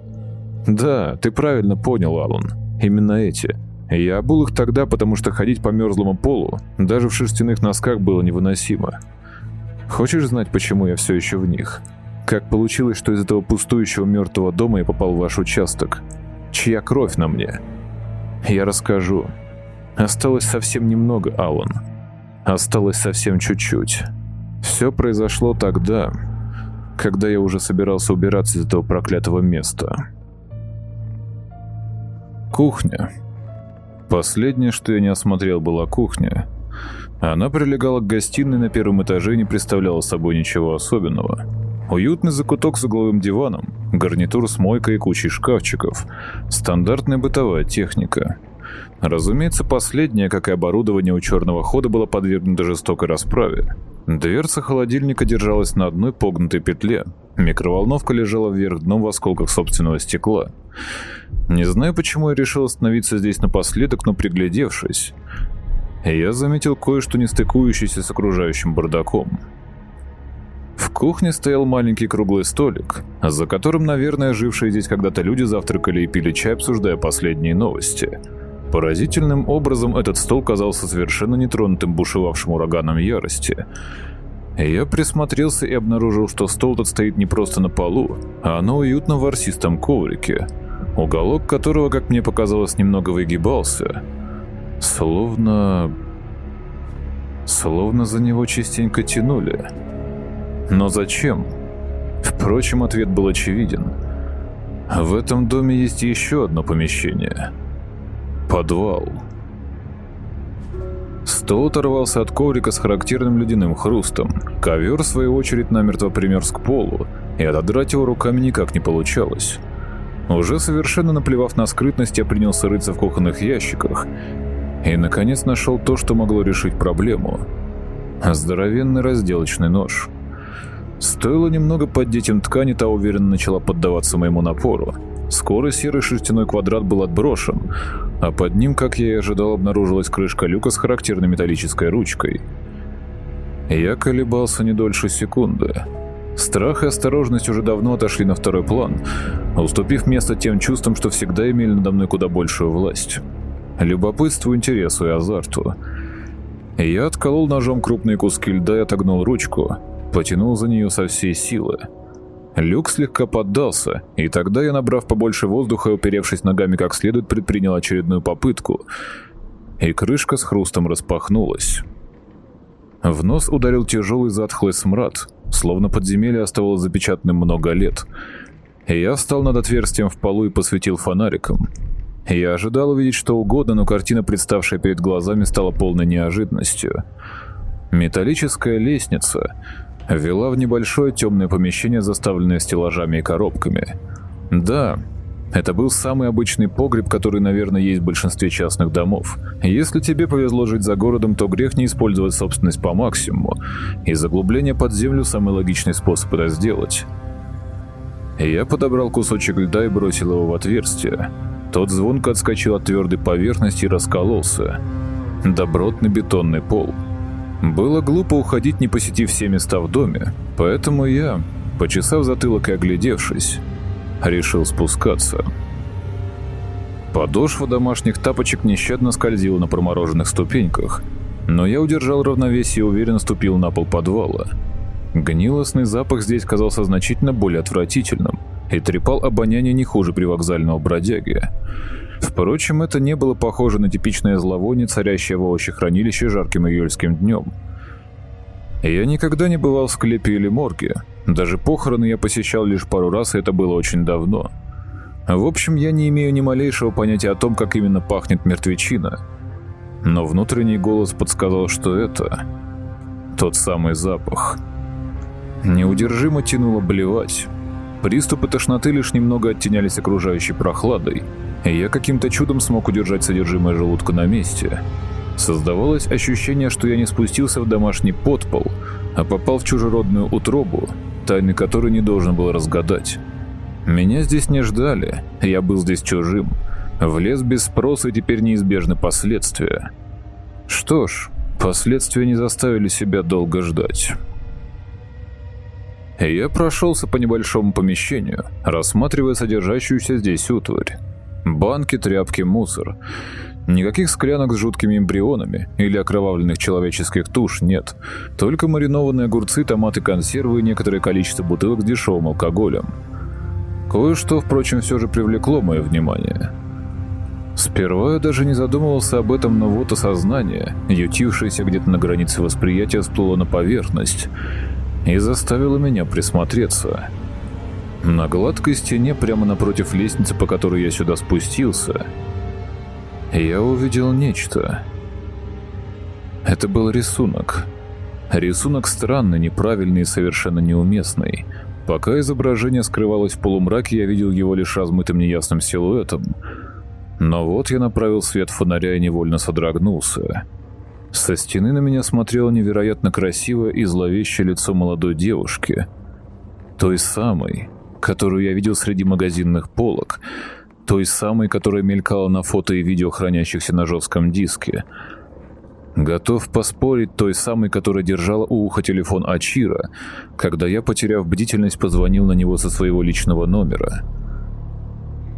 Speaker 1: Да, ты правильно понял, Алан. Именно эти. Я обул их тогда, потому что ходить по мерзлому полу, даже в шерстяных носках, было невыносимо. Хочешь знать, почему я все еще в них? Как получилось, что из этого пустующего мертвого дома я попал в ваш участок? Чья кровь на мне? Я расскажу. Осталось совсем немного, Алан. Осталось совсем чуть-чуть. Все произошло тогда, когда я уже собирался убираться из этого проклятого места. Кухня. Последнее, что я не осмотрел, была кухня. Она прилегала к гостиной на первом этаже и не представляла собой ничего особенного. Уютный закуток с угловым диваном, гарнитур с мойкой и кучей шкафчиков, стандартная бытовая техника – Разумеется, последняя, как и оборудование у черного хода, была подвергнута жестокой расправе. Дверца холодильника держалась на одной погнутой петле. Микроволновка лежала вверх дном в осколках собственного стекла. Не знаю, почему я решил остановиться здесь напоследок, но приглядевшись, я заметил кое-что не стыкующееся с окружающим бардаком. В кухне стоял маленький круглый столик, за которым, наверное, жившие здесь когда-то люди завтракали и пили чай, обсуждая последние новости – Поразительным образом этот стол казался совершенно нетронутым бушевавшим ураганом ярости. Я присмотрелся и обнаружил, что стол тут стоит не просто на полу, а на уютном ворсистом коврике, уголок которого, как мне показалось, немного выгибался. Словно... Словно за него частенько тянули. Но зачем? Впрочем, ответ был очевиден. В этом доме есть еще одно помещение — Подвал. Стол оторвался от коврика с характерным ледяным хрустом. Ковер, в свою очередь, намертво примерз к полу, и отодрать его руками никак не получалось. Уже совершенно наплевав на скрытность, я принялся рыться в кухонных ящиках и, наконец, нашел то, что могло решить проблему. Здоровенный разделочный нож. Стоило немного поддеть им ткани, та уверенно начала поддаваться моему напору. Скоро серый шерстяной квадрат был отброшен, а под ним, как я и ожидал, обнаружилась крышка люка с характерной металлической ручкой. Я колебался не дольше секунды. Страх и осторожность уже давно отошли на второй план, уступив место тем чувствам, что всегда имели надо мной куда большую власть. Любопытству, интересу и азарту. Я отколол ножом крупные куски льда и отогнул ручку, потянул за нее со всей силы. Люк слегка поддался, и тогда я, набрав побольше воздуха и уперевшись ногами как следует, предпринял очередную попытку, и крышка с хрустом распахнулась. В нос ударил тяжелый затхлый смрад, словно подземелье оставалось запечатанным много лет. Я встал над отверстием в полу и посветил фонариком. Я ожидал увидеть что угодно, но картина, представшая перед глазами, стала полной неожиданностью. Металлическая лестница — вела в небольшое темное помещение, заставленное стеллажами и коробками. Да, это был самый обычный погреб, который, наверное, есть в большинстве частных домов. Если тебе повезло жить за городом, то грех не использовать собственность по максимуму, и заглубление под землю – самый логичный способ это сделать. Я подобрал кусочек льда и бросил его в отверстие. Тот звонко отскочил от твердой поверхности и раскололся. Добротный бетонный пол – было глупо уходить, не посетив все места в доме, поэтому я, почесав затылок и оглядевшись, решил спускаться. Подошва домашних тапочек нещадно скользила на промороженных ступеньках, но я удержал равновесие и уверенно ступил на пол подвала. Гнилостный запах здесь казался значительно более отвратительным и трепал обоняние не хуже привокзального бродяги. Впрочем, это не было похоже на типичное зловоние, царящее в овощехранилище жарким июльским днем. Я никогда не бывал в склепе или морге. Даже похороны я посещал лишь пару раз, и это было очень давно. В общем, я не имею ни малейшего понятия о том, как именно пахнет мертвечина. Но внутренний голос подсказал, что это тот самый запах. Неудержимо тянуло блевать. Приступы тошноты лишь немного оттенялись окружающей прохладой, я каким-то чудом смог удержать содержимое желудка на месте. Создавалось ощущение, что я не спустился в домашний подпол, а попал в чужеродную утробу, тайны которой не должен был разгадать. Меня здесь не ждали, я был здесь чужим. Влез без спроса, и теперь неизбежны последствия. Что ж, последствия не заставили себя долго ждать. Я прошелся по небольшому помещению, рассматривая содержащуюся здесь утварь. Банки, тряпки, мусор. Никаких склянок с жуткими эмбрионами или окровавленных человеческих туш нет. Только маринованные огурцы, томаты, консервы и некоторое количество бутылок с дешевым алкоголем. Кое-что, впрочем, все же привлекло мое внимание. Сперва я даже не задумывался об этом, но вот осознание, ютившееся где-то на границе восприятия, всплыло на поверхность и заставило меня присмотреться. На гладкой стене прямо напротив лестницы, по которой я сюда спустился, я увидел нечто. Это был рисунок. Рисунок странный, неправильный и совершенно неуместный. Пока изображение скрывалось в полумраке, я видел его лишь размытым неясным силуэтом. Но вот я направил свет фонаря и невольно содрогнулся. Со стены на меня смотрело невероятно красивое и зловещее лицо молодой девушки. Той самой, которую я видел среди магазинных полок — той самой, которая мелькала на фото и видео, хранящихся на жестком диске. Готов поспорить той самой, которая держала у уха телефон Ачира, когда я, потеряв бдительность, позвонил на него со своего личного номера.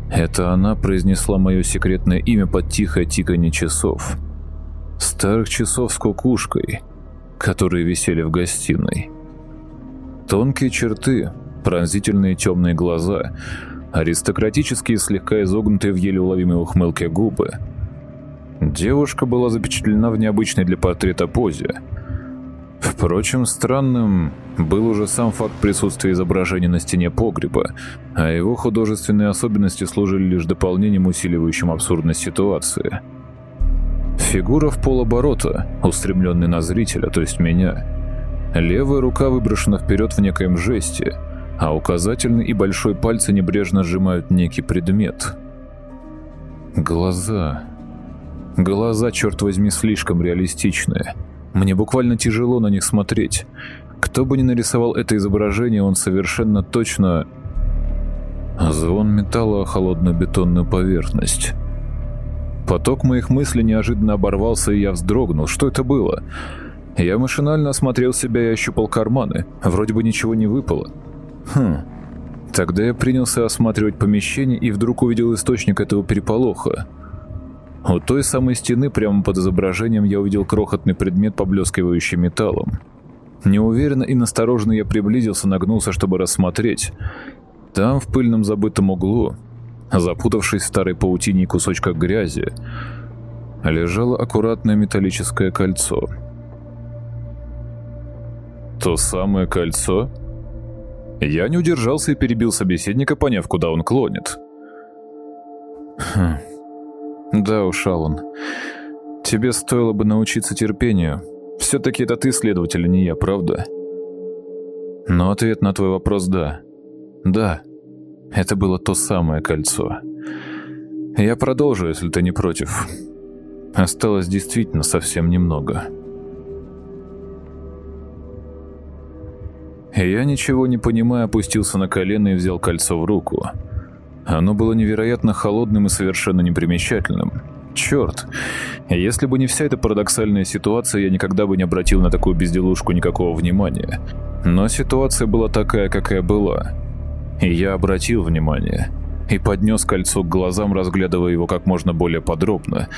Speaker 1: Это она произнесла мое секретное имя под тихое тиканье часов. Старых часов с кукушкой, которые висели в гостиной. Тонкие черты, пронзительные темные глаза — аристократические, слегка изогнутые в еле уловимой ухмылке губы. Девушка была запечатлена в необычной для портрета позе. Впрочем, странным был уже сам факт присутствия изображения на стене погреба, а его художественные особенности служили лишь дополнением, усиливающим абсурдность ситуации. Фигура в полоборота, устремленная на зрителя, то есть меня. Левая рука выброшена вперед в некоем жесте – а указательный и большой пальцы небрежно сжимают некий предмет. Глаза. Глаза, черт возьми, слишком реалистичные. Мне буквально тяжело на них смотреть. Кто бы ни нарисовал это изображение, он совершенно точно... Звон металла о холодную бетонную поверхность. Поток моих мыслей неожиданно оборвался, и я вздрогнул. Что это было? Я машинально осмотрел себя и ощупал карманы. Вроде бы ничего не выпало. Хм. Тогда я принялся осматривать помещение и вдруг увидел источник этого переполоха. У той самой стены, прямо под изображением, я увидел крохотный предмет, поблескивающий металлом. Неуверенно и настороженно я приблизился, нагнулся, чтобы рассмотреть. Там, в пыльном забытом углу, запутавшись в старой паутине и кусочках грязи, лежало аккуратное металлическое кольцо. То самое кольцо? Я не удержался и перебил собеседника, поняв, куда он клонит. Хм. Да уж, Аллан. Тебе стоило бы научиться терпению. Все-таки это ты следователь, а не я, правда? Но ответ на твой вопрос – да. Да, это было то самое кольцо. Я продолжу, если ты не против. Осталось действительно совсем немного. Я, ничего не понимая, опустился на колено и взял кольцо в руку. Оно было невероятно холодным и совершенно непримечательным. Черт, если бы не вся эта парадоксальная ситуация, я никогда бы не обратил на такую безделушку никакого внимания. Но ситуация была такая, какая была. И я обратил внимание. И поднес кольцо к глазам, разглядывая его как можно более подробно.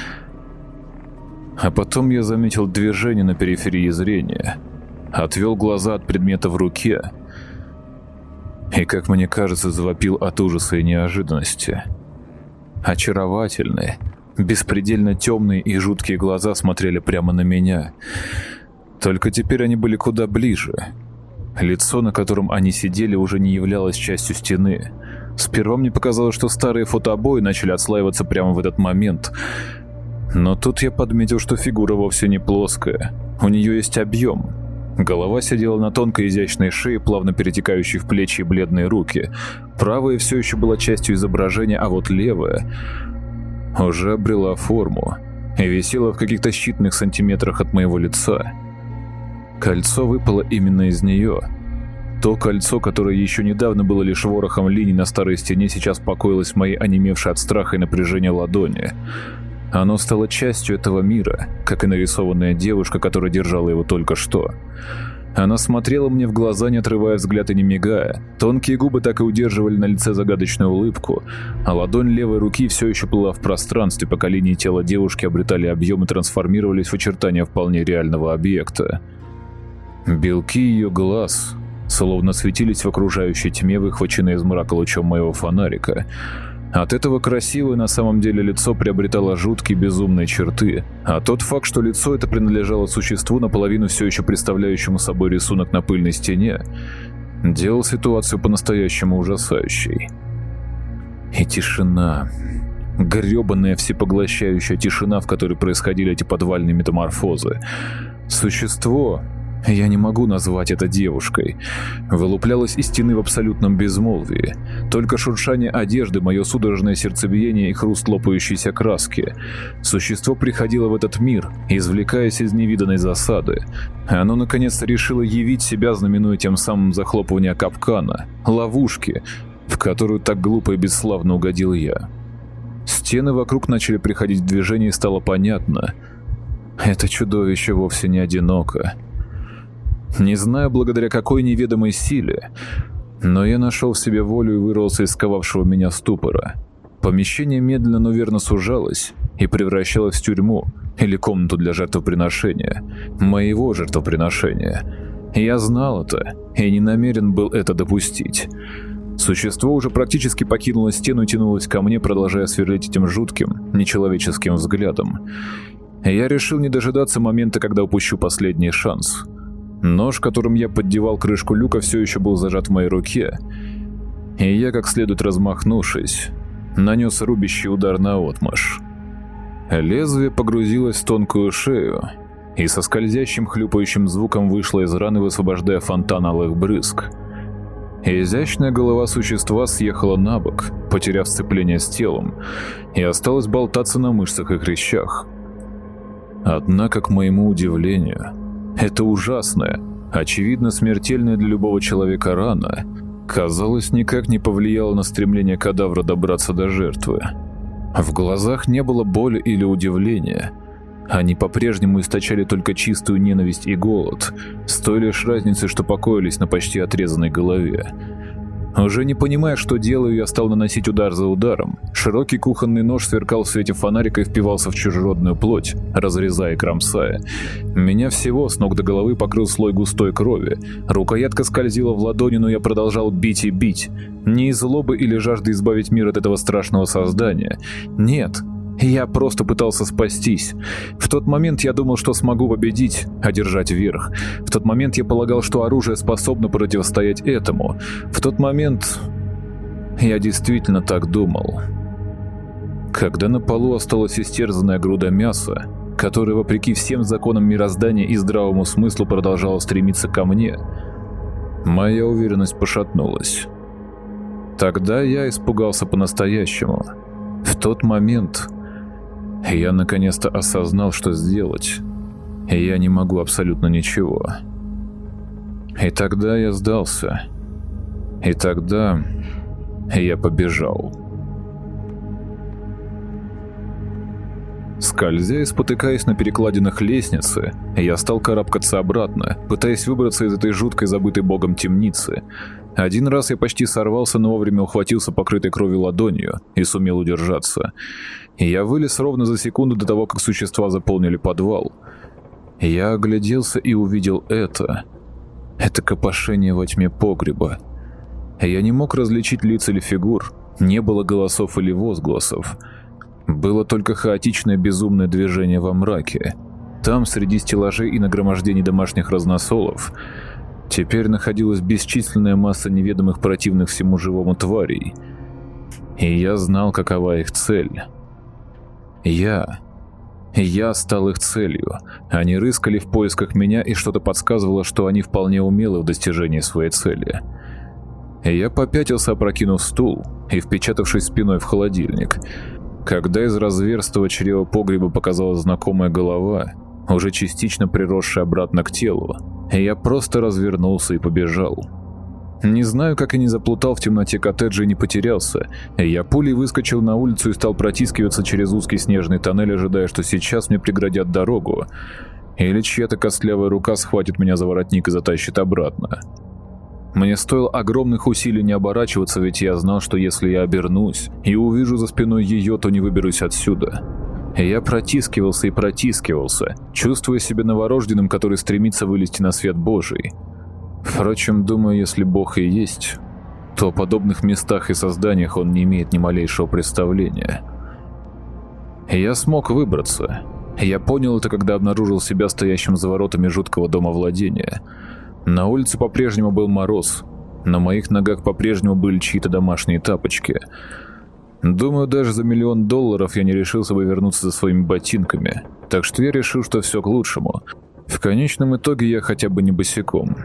Speaker 1: А потом я заметил движение на периферии зрения – отвел глаза от предмета в руке и, как мне кажется, завопил от ужаса и неожиданности. Очаровательные, беспредельно темные и жуткие глаза смотрели прямо на меня. Только теперь они были куда ближе. Лицо, на котором они сидели, уже не являлось частью стены. Сперва мне показалось, что старые фотообои начали отслаиваться прямо в этот момент. Но тут я подметил, что фигура вовсе не плоская. У нее есть объем. Голова сидела на тонкой изящной шее, плавно перетекающей в плечи и бледные руки. Правая все еще была частью изображения, а вот левая уже обрела форму и висела в каких-то считанных сантиметрах от моего лица. Кольцо выпало именно из нее. То кольцо, которое еще недавно было лишь ворохом линий на старой стене, сейчас покоилось в моей онемевшей от страха и напряжения ладони. Оно стало частью этого мира, как и нарисованная девушка, которая держала его только что. Она смотрела мне в глаза, не отрывая взгляд и не мигая. Тонкие губы так и удерживали на лице загадочную улыбку, а ладонь левой руки все еще плыла в пространстве, пока линии тела девушки обретали объем и трансформировались в очертания вполне реального объекта. Белки ее глаз словно светились в окружающей тьме, выхваченные из мрака лучом моего фонарика — от этого красивое на самом деле лицо приобретало жуткие безумные черты, а тот факт, что лицо это принадлежало существу, наполовину все еще представляющему собой рисунок на пыльной стене, делал ситуацию по-настоящему ужасающей. И тишина. грёбаная всепоглощающая тишина, в которой происходили эти подвальные метаморфозы. Существо, я не могу назвать это девушкой. Вылуплялась из стены в абсолютном безмолвии. Только шуршание одежды, мое судорожное сердцебиение и хруст лопающейся краски. Существо приходило в этот мир, извлекаясь из невиданной засады. Оно наконец-то решило явить себя, знаменуя тем самым захлопывание капкана, ловушки, в которую так глупо и бесславно угодил я. Стены вокруг начали приходить в движение и стало понятно. Это чудовище вовсе не одиноко. Не знаю, благодаря какой неведомой силе, но я нашел в себе волю и вырвался из сковавшего меня ступора. Помещение медленно, но верно сужалось и превращалось в тюрьму или комнату для жертвоприношения. Моего жертвоприношения. Я знал это и не намерен был это допустить. Существо уже практически покинуло стену и тянулось ко мне, продолжая сверлить этим жутким, нечеловеческим взглядом. Я решил не дожидаться момента, когда упущу последний шанс — Нож, которым я поддевал крышку люка, все еще был зажат в моей руке, и я, как следует размахнувшись, нанес рубящий удар на отмаш. Лезвие погрузилось в тонкую шею и со скользящим хлюпающим звуком вышло из раны, высвобождая фонтан алых брызг. Изящная голова существа съехала на бок, потеряв сцепление с телом, и осталась болтаться на мышцах и хрящах. Однако, к моему удивлению, это ужасная, очевидно смертельная для любого человека рана, казалось, никак не повлияла на стремление кадавра добраться до жертвы. В глазах не было боли или удивления. Они по-прежнему источали только чистую ненависть и голод, с той лишь разницей, что покоились на почти отрезанной голове. Уже не понимая, что делаю, я стал наносить удар за ударом. Широкий кухонный нож сверкал в свете фонарика и впивался в чужеродную плоть, разрезая и кромсая. Меня всего с ног до головы покрыл слой густой крови. Рукоятка скользила в ладони, но я продолжал бить и бить. Не из злобы или жажды избавить мир от этого страшного создания. Нет, я просто пытался спастись. В тот момент я думал, что смогу победить, одержать верх. В тот момент я полагал, что оружие способно противостоять этому. В тот момент я действительно так думал. Когда на полу осталась истерзанная груда мяса, которая, вопреки всем законам мироздания и здравому смыслу, продолжала стремиться ко мне, моя уверенность пошатнулась. Тогда я испугался по-настоящему. В тот момент я наконец-то осознал, что сделать. Я не могу абсолютно ничего. И тогда я сдался. И тогда я побежал. Скользя и спотыкаясь на перекладинах лестницы, я стал карабкаться обратно, пытаясь выбраться из этой жуткой забытой богом темницы. Один раз я почти сорвался, но вовремя ухватился покрытой кровью ладонью и сумел удержаться. Я вылез ровно за секунду до того, как существа заполнили подвал. Я огляделся и увидел это. Это копошение во тьме погреба. Я не мог различить лиц или фигур, не было голосов или возгласов. Было только хаотичное безумное движение во мраке. Там, среди стеллажей и нагромождений домашних разносолов, теперь находилась бесчисленная масса неведомых противных всему живому тварей — И я знал, какова их цель. Я... Я стал их целью. Они рыскали в поисках меня, и что-то подсказывало, что они вполне умелы в достижении своей цели. Я попятился, опрокинув стул и впечатавшись спиной в холодильник. Когда из разверстого чрева погреба показалась знакомая голова, уже частично приросшая обратно к телу, я просто развернулся и побежал. Не знаю, как и не заплутал в темноте коттеджа и не потерялся. Я пулей выскочил на улицу и стал протискиваться через узкий снежный тоннель, ожидая, что сейчас мне преградят дорогу. Или чья-то костлявая рука схватит меня за воротник и затащит обратно. Мне стоило огромных усилий не оборачиваться, ведь я знал, что если я обернусь и увижу за спиной ее, то не выберусь отсюда. Я протискивался и протискивался, чувствуя себя новорожденным, который стремится вылезти на свет Божий. Впрочем, думаю, если Бог и есть, то о подобных местах и созданиях он не имеет ни малейшего представления. Я смог выбраться. Я понял это, когда обнаружил себя стоящим за воротами жуткого дома владения. На улице по-прежнему был мороз. На моих ногах по-прежнему были чьи-то домашние тапочки. Думаю, даже за миллион долларов я не решился бы вернуться за своими ботинками. Так что я решил, что все к лучшему. В конечном итоге я хотя бы не босиком.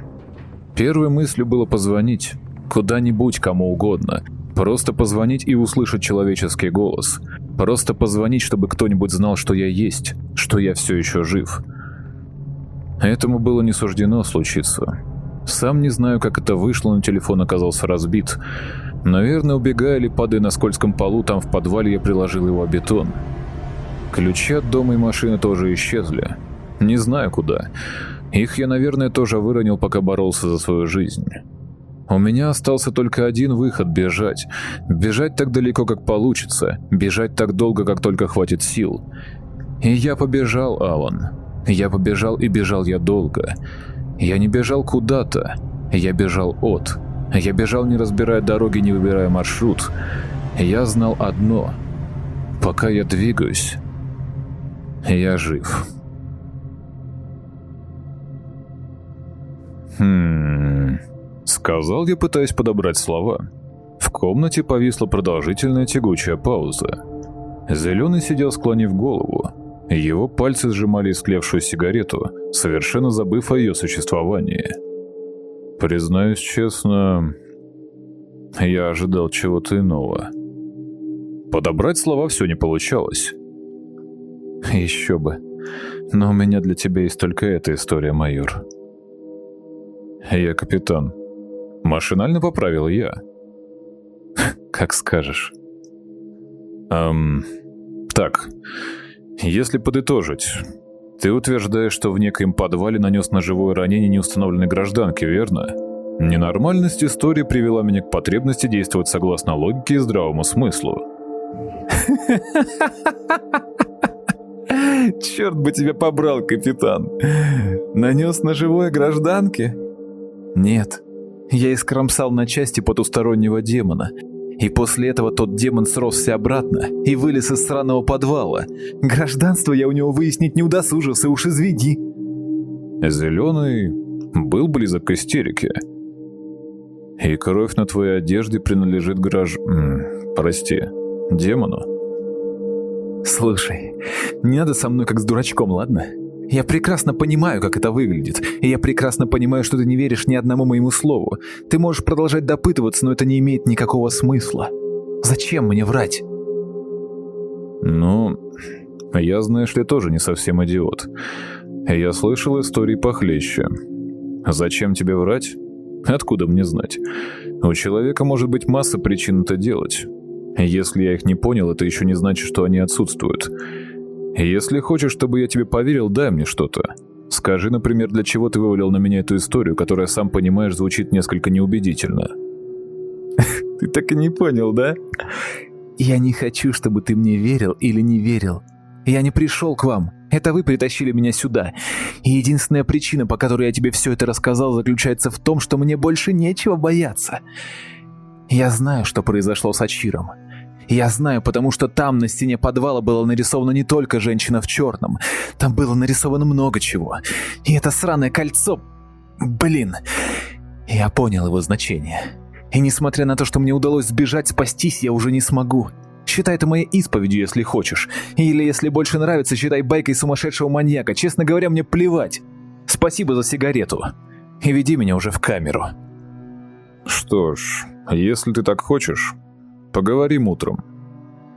Speaker 1: Первой мыслью было позвонить. Куда-нибудь, кому угодно. Просто позвонить и услышать человеческий голос. Просто позвонить, чтобы кто-нибудь знал, что я есть, что я все еще жив. Этому было не суждено случиться. Сам не знаю, как это вышло, но телефон оказался разбит. Наверное, убегая или падая на скользком полу, там в подвале я приложил его бетон. Ключи от дома и машины тоже исчезли. Не знаю куда. Их я, наверное, тоже выронил, пока боролся за свою жизнь. У меня остался только один выход – бежать. Бежать так далеко, как получится. Бежать так долго, как только хватит сил. И я побежал, Алан. Я побежал и бежал я долго. Я не бежал куда-то. Я бежал от. Я бежал, не разбирая дороги, не выбирая маршрут. Я знал одно. Пока я двигаюсь, я жив. «Хм...» — сказал я, пытаясь подобрать слова. В комнате повисла продолжительная тягучая пауза. Зеленый сидел, склонив голову. Его пальцы сжимали исклевшую сигарету, совершенно забыв о ее существовании. Признаюсь честно, я ожидал чего-то иного. Подобрать слова все не получалось. Еще бы. Но у меня для тебя есть только эта история, майор. «Я капитан». Машинально поправил я. «Как скажешь». «Эм... Так, если подытожить, ты утверждаешь, что в некоем подвале нанес ножевое ранение неустановленной гражданке, верно? Ненормальность истории привела меня к потребности действовать согласно логике и здравому смыслу». «Черт бы тебя побрал, капитан! Нанес ножевое гражданке?» Нет, я искромсал на части потустороннего демона, и после этого тот демон сросся обратно и вылез из сраного подвала. Гражданство я у него выяснить не удосужился, уж изведи. Зеленый был близок к истерике. И кровь на твоей одежде принадлежит граж... Прости, демону. Слушай, не надо со мной как с дурачком, ладно? Я прекрасно понимаю, как это выглядит, и я прекрасно понимаю, что ты не веришь ни одному моему слову. Ты можешь продолжать допытываться, но это не имеет никакого смысла. Зачем мне врать? Ну, я, знаешь ли, тоже не совсем идиот. Я слышал истории похлеще. Зачем тебе врать? Откуда мне знать? У человека может быть масса причин это делать. Если я их не понял, это еще не значит, что они отсутствуют. Если хочешь, чтобы я тебе поверил, дай мне что-то. Скажи, например, для чего ты вывалил на меня эту историю, которая, сам понимаешь, звучит несколько неубедительно. Ты так и не понял, да? Я не хочу, чтобы ты мне верил или не верил. Я не пришел к вам. Это вы притащили меня сюда. И единственная причина, по которой я тебе все это рассказал, заключается в том, что мне больше нечего бояться. Я знаю, что произошло с Ачиром. Я знаю, потому что там на стене подвала была нарисована не только женщина в черном. Там было нарисовано много чего. И это сраное кольцо... Блин. Я понял его значение.
Speaker 2: И несмотря на то, что мне удалось сбежать, спастись я уже не смогу. Считай это моей исповедью, если хочешь. Или, если больше нравится, считай байкой сумасшедшего маньяка. Честно говоря, мне плевать. Спасибо за сигарету. И веди меня уже в камеру.
Speaker 1: Что ж, если ты так хочешь, поговорим утром.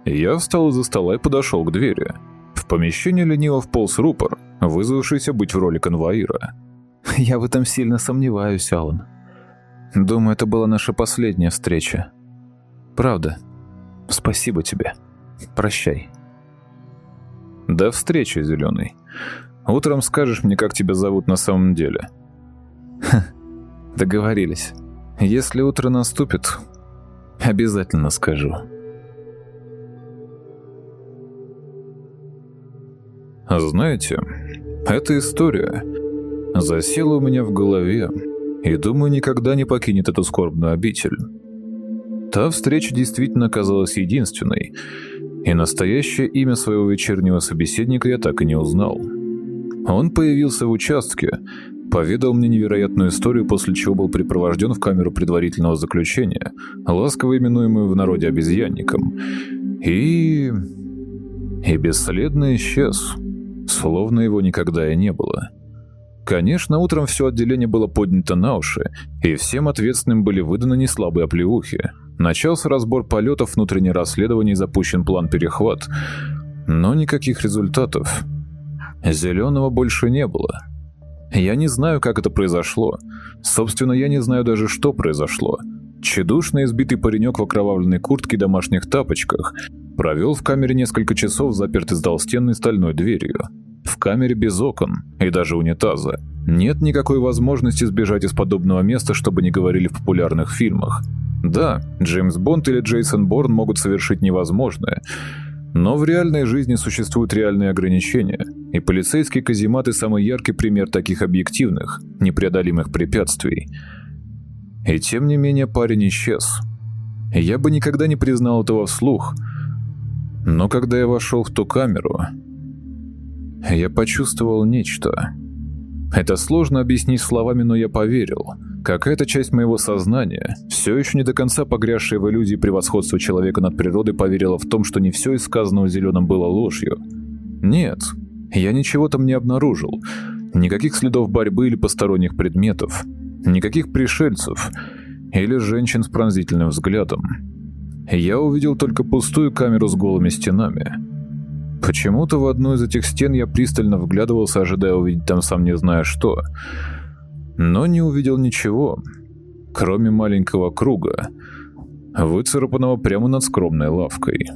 Speaker 1: Я встал из-за стола и подошел к двери. В помещение лениво вполз рупор, вызвавшийся быть в роли конвоира.
Speaker 2: Я в этом сильно сомневаюсь, Алан. Думаю, это была наша последняя встреча. Правда. Спасибо тебе. Прощай.
Speaker 1: До встречи, Зеленый. Утром скажешь мне, как тебя зовут на самом деле.
Speaker 2: Ха, договорились. Если утро наступит, обязательно скажу.
Speaker 1: Знаете, эта история засела у меня в голове и, думаю, никогда не покинет эту скорбную обитель. Та встреча действительно оказалась единственной, и настоящее имя своего вечернего собеседника я так и не узнал. Он появился в участке, поведал мне невероятную историю, после чего был припровожден в камеру предварительного заключения, ласково именуемую в народе обезьянником, и... и бесследно исчез, словно его никогда и не было. Конечно, утром все отделение было поднято на уши, и всем ответственным были выданы неслабые оплеухи. Начался разбор полетов, внутреннее расследование запущен план перехват. Но никаких результатов. Зеленого больше не было. Я не знаю, как это произошло. Собственно, я не знаю даже, что произошло. Чедушно избитый паренек в окровавленной куртке и домашних тапочках провел в камере несколько часов, запертый с толстенной стальной дверью. В камере без окон и даже унитаза. Нет никакой возможности сбежать из подобного места, чтобы не говорили в популярных фильмах. Да, Джеймс Бонд или Джейсон Борн могут совершить невозможное, но в реальной жизни существуют реальные ограничения, и полицейские казематы – самый яркий пример таких объективных, непреодолимых препятствий. И тем не менее парень исчез. Я бы никогда не признал этого вслух, но когда я вошел в ту камеру, я почувствовал нечто. Это сложно объяснить словами, но я поверил. Какая-то часть моего сознания, все еще не до конца погрязшая в иллюзии превосходства человека над природой, поверила в том, что не все из сказанного зеленым было ложью. Нет, я ничего там не обнаружил. Никаких следов борьбы или посторонних предметов. Никаких пришельцев. Или женщин с пронзительным взглядом. Я увидел только пустую камеру с голыми стенами. Почему-то в одну из этих стен я пристально вглядывался, ожидая увидеть там сам не зная что. Но не увидел ничего, кроме маленького круга, выцарапанного прямо над скромной лавкой.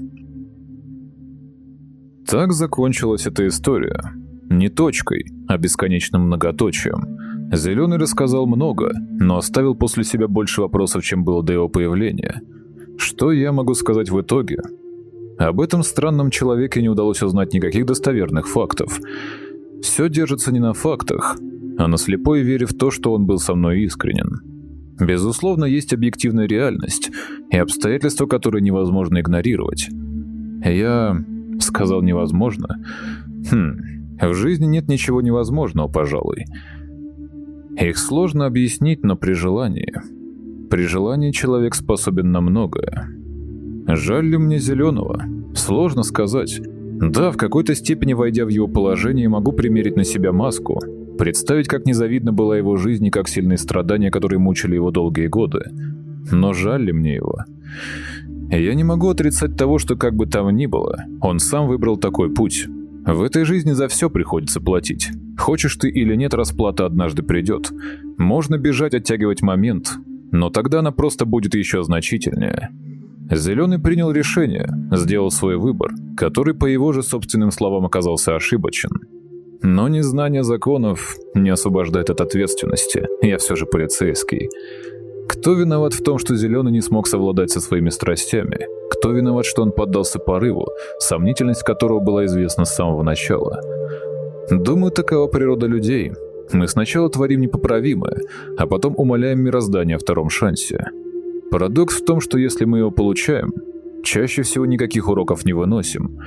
Speaker 1: Так закончилась эта история. Не точкой, а бесконечным многоточием. Зеленый рассказал много, но оставил после себя больше вопросов, чем было до его появления. Что я могу сказать в итоге? Об этом странном человеке не удалось узнать никаких достоверных фактов. Все держится не на фактах, а на слепой вере в то, что он был со мной искренен. Безусловно, есть объективная реальность и обстоятельства, которые невозможно игнорировать. Я сказал невозможно. Хм, в жизни нет ничего невозможного, пожалуй. Их сложно объяснить, но при желании... При желании человек способен на многое. Жаль ли мне Зеленого? Сложно сказать. Да, в какой-то степени, войдя в его положение, могу примерить на себя маску, представить, как незавидна была его жизнь и как сильные страдания, которые мучили его долгие годы. Но жаль ли мне его? Я не могу отрицать того, что как бы там ни было, он сам выбрал такой путь. В этой жизни за все приходится платить. Хочешь ты или нет, расплата однажды придет. Можно бежать, оттягивать момент, но тогда она просто будет еще значительнее. Зеленый принял решение, сделал свой выбор, который, по его же собственным словам, оказался ошибочен. Но незнание законов не освобождает от ответственности, я все же полицейский. Кто виноват в том, что Зеленый не смог совладать со своими страстями? Кто виноват, что он поддался порыву, сомнительность которого была известна с самого начала? Думаю, такова природа людей. Мы сначала творим непоправимое, а потом умоляем мироздание о втором шансе. Парадокс в том, что если мы его получаем, чаще всего никаких уроков не выносим.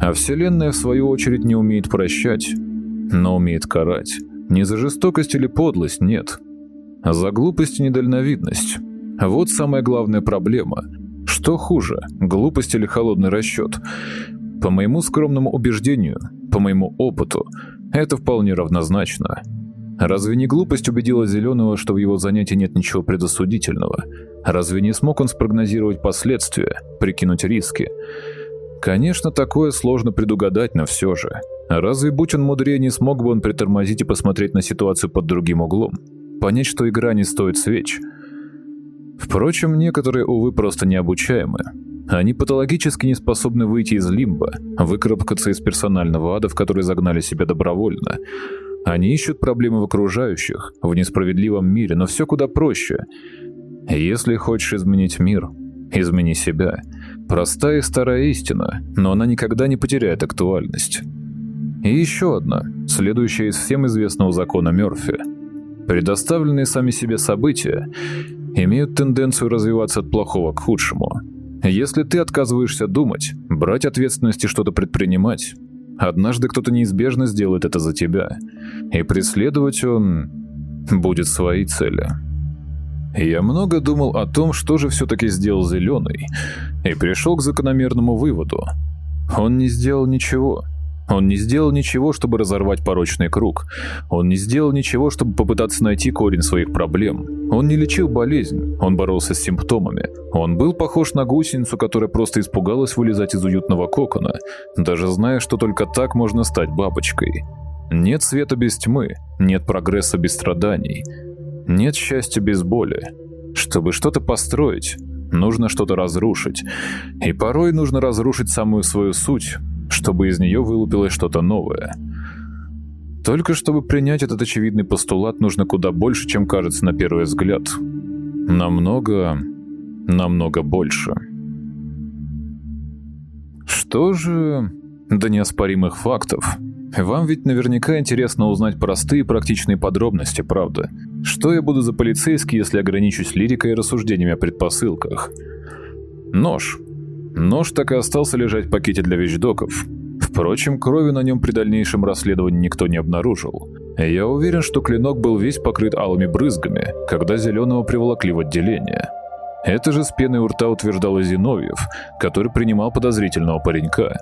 Speaker 1: А Вселенная, в свою очередь, не умеет прощать, но умеет карать. Не за жестокость или подлость, нет. А за глупость и недальновидность. Вот самая главная проблема. Что хуже, глупость или холодный расчет? По моему скромному убеждению, по моему опыту, это вполне равнозначно. Разве не глупость убедила Зеленого, что в его занятии нет ничего предосудительного? Разве не смог он спрогнозировать последствия, прикинуть риски? Конечно, такое сложно предугадать, но все же. Разве будь он мудрее, не смог бы он притормозить и посмотреть на ситуацию под другим углом? Понять, что игра не стоит свеч? Впрочем, некоторые, увы, просто необучаемы. Они патологически не способны выйти из лимба, выкарабкаться из персонального ада, в который загнали себя добровольно. Они ищут проблемы в окружающих, в несправедливом мире, но все куда проще. Если хочешь изменить мир, измени себя. Простая и старая истина, но она никогда не потеряет актуальность. И еще одна, следующая из всем известного закона Мёрфи. Предоставленные сами себе события имеют тенденцию развиваться от плохого к худшему – если ты отказываешься думать, брать ответственность и что-то предпринимать, однажды кто-то неизбежно сделает это за тебя, и преследовать он будет свои цели. Я много думал о том, что же все-таки сделал Зеленый, и пришел к закономерному выводу. Он не сделал ничего – он не сделал ничего, чтобы разорвать порочный круг. Он не сделал ничего, чтобы попытаться найти корень своих проблем. Он не лечил болезнь, он боролся с симптомами. Он был похож на гусеницу, которая просто испугалась вылезать из уютного кокона, даже зная, что только так можно стать бабочкой. Нет света без тьмы, нет прогресса без страданий, нет счастья без боли. Чтобы что-то построить, нужно что-то разрушить. И порой нужно разрушить самую свою суть, чтобы из нее вылупилось что-то новое. Только чтобы принять этот очевидный постулат, нужно куда больше, чем кажется на первый взгляд. Намного, намного больше. Что же до неоспоримых фактов? Вам ведь наверняка интересно узнать простые практичные подробности, правда? Что я буду за полицейский, если ограничусь лирикой и рассуждениями о предпосылках? Нож. Нож так и остался лежать в пакете для вещдоков. Впрочем, крови на нем при дальнейшем расследовании никто не обнаружил. Я уверен, что клинок был весь покрыт алыми брызгами, когда Зеленого приволокли в отделение. Это же с пеной у рта утверждал Зиновьев, который принимал подозрительного паренька.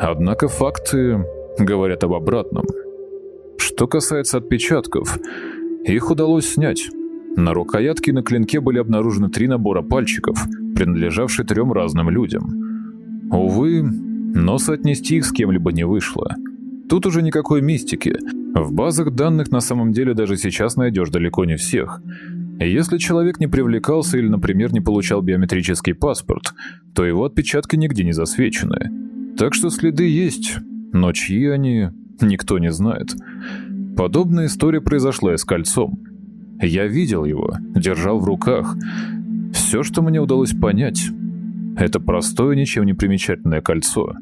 Speaker 1: Однако факты говорят об обратном. Что касается отпечатков, их удалось снять. На рукоятке и на клинке были обнаружены три набора пальчиков, принадлежавшие трем разным людям. Увы, но соотнести их с кем-либо не вышло. Тут уже никакой мистики. В базах данных на самом деле даже сейчас найдешь далеко не всех. Если человек не привлекался или, например, не получал биометрический паспорт, то его отпечатки нигде не засвечены. Так что следы есть, но чьи они, никто не знает. Подобная история произошла и с кольцом. Я видел его, держал в руках. Все, что мне удалось понять, это простое, ничем не примечательное кольцо.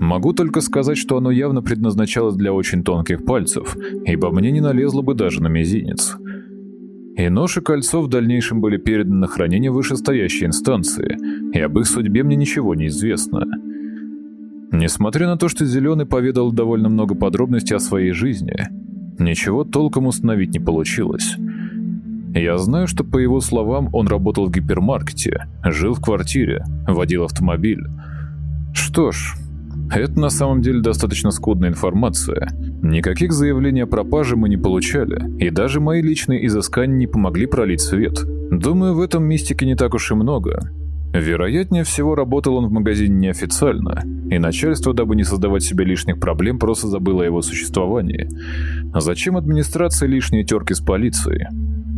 Speaker 1: Могу только сказать, что оно явно предназначалось для очень тонких пальцев, ибо мне не налезло бы даже на мизинец. И нож и кольцо в дальнейшем были переданы на хранение вышестоящей инстанции, и об их судьбе мне ничего не известно. Несмотря на то, что Зеленый поведал довольно много подробностей о своей жизни, ничего толком установить не получилось. Я знаю, что, по его словам, он работал в гипермаркете, жил в квартире, водил автомобиль. Что ж, это на самом деле достаточно скудная информация. Никаких заявлений о пропаже мы не получали, и даже мои личные изыскания не помогли пролить свет. Думаю, в этом мистике не так уж и много. Вероятнее всего, работал он в магазине неофициально, и начальство, дабы не создавать себе лишних проблем, просто забыло о его существовании. Зачем администрации лишние терки с полицией?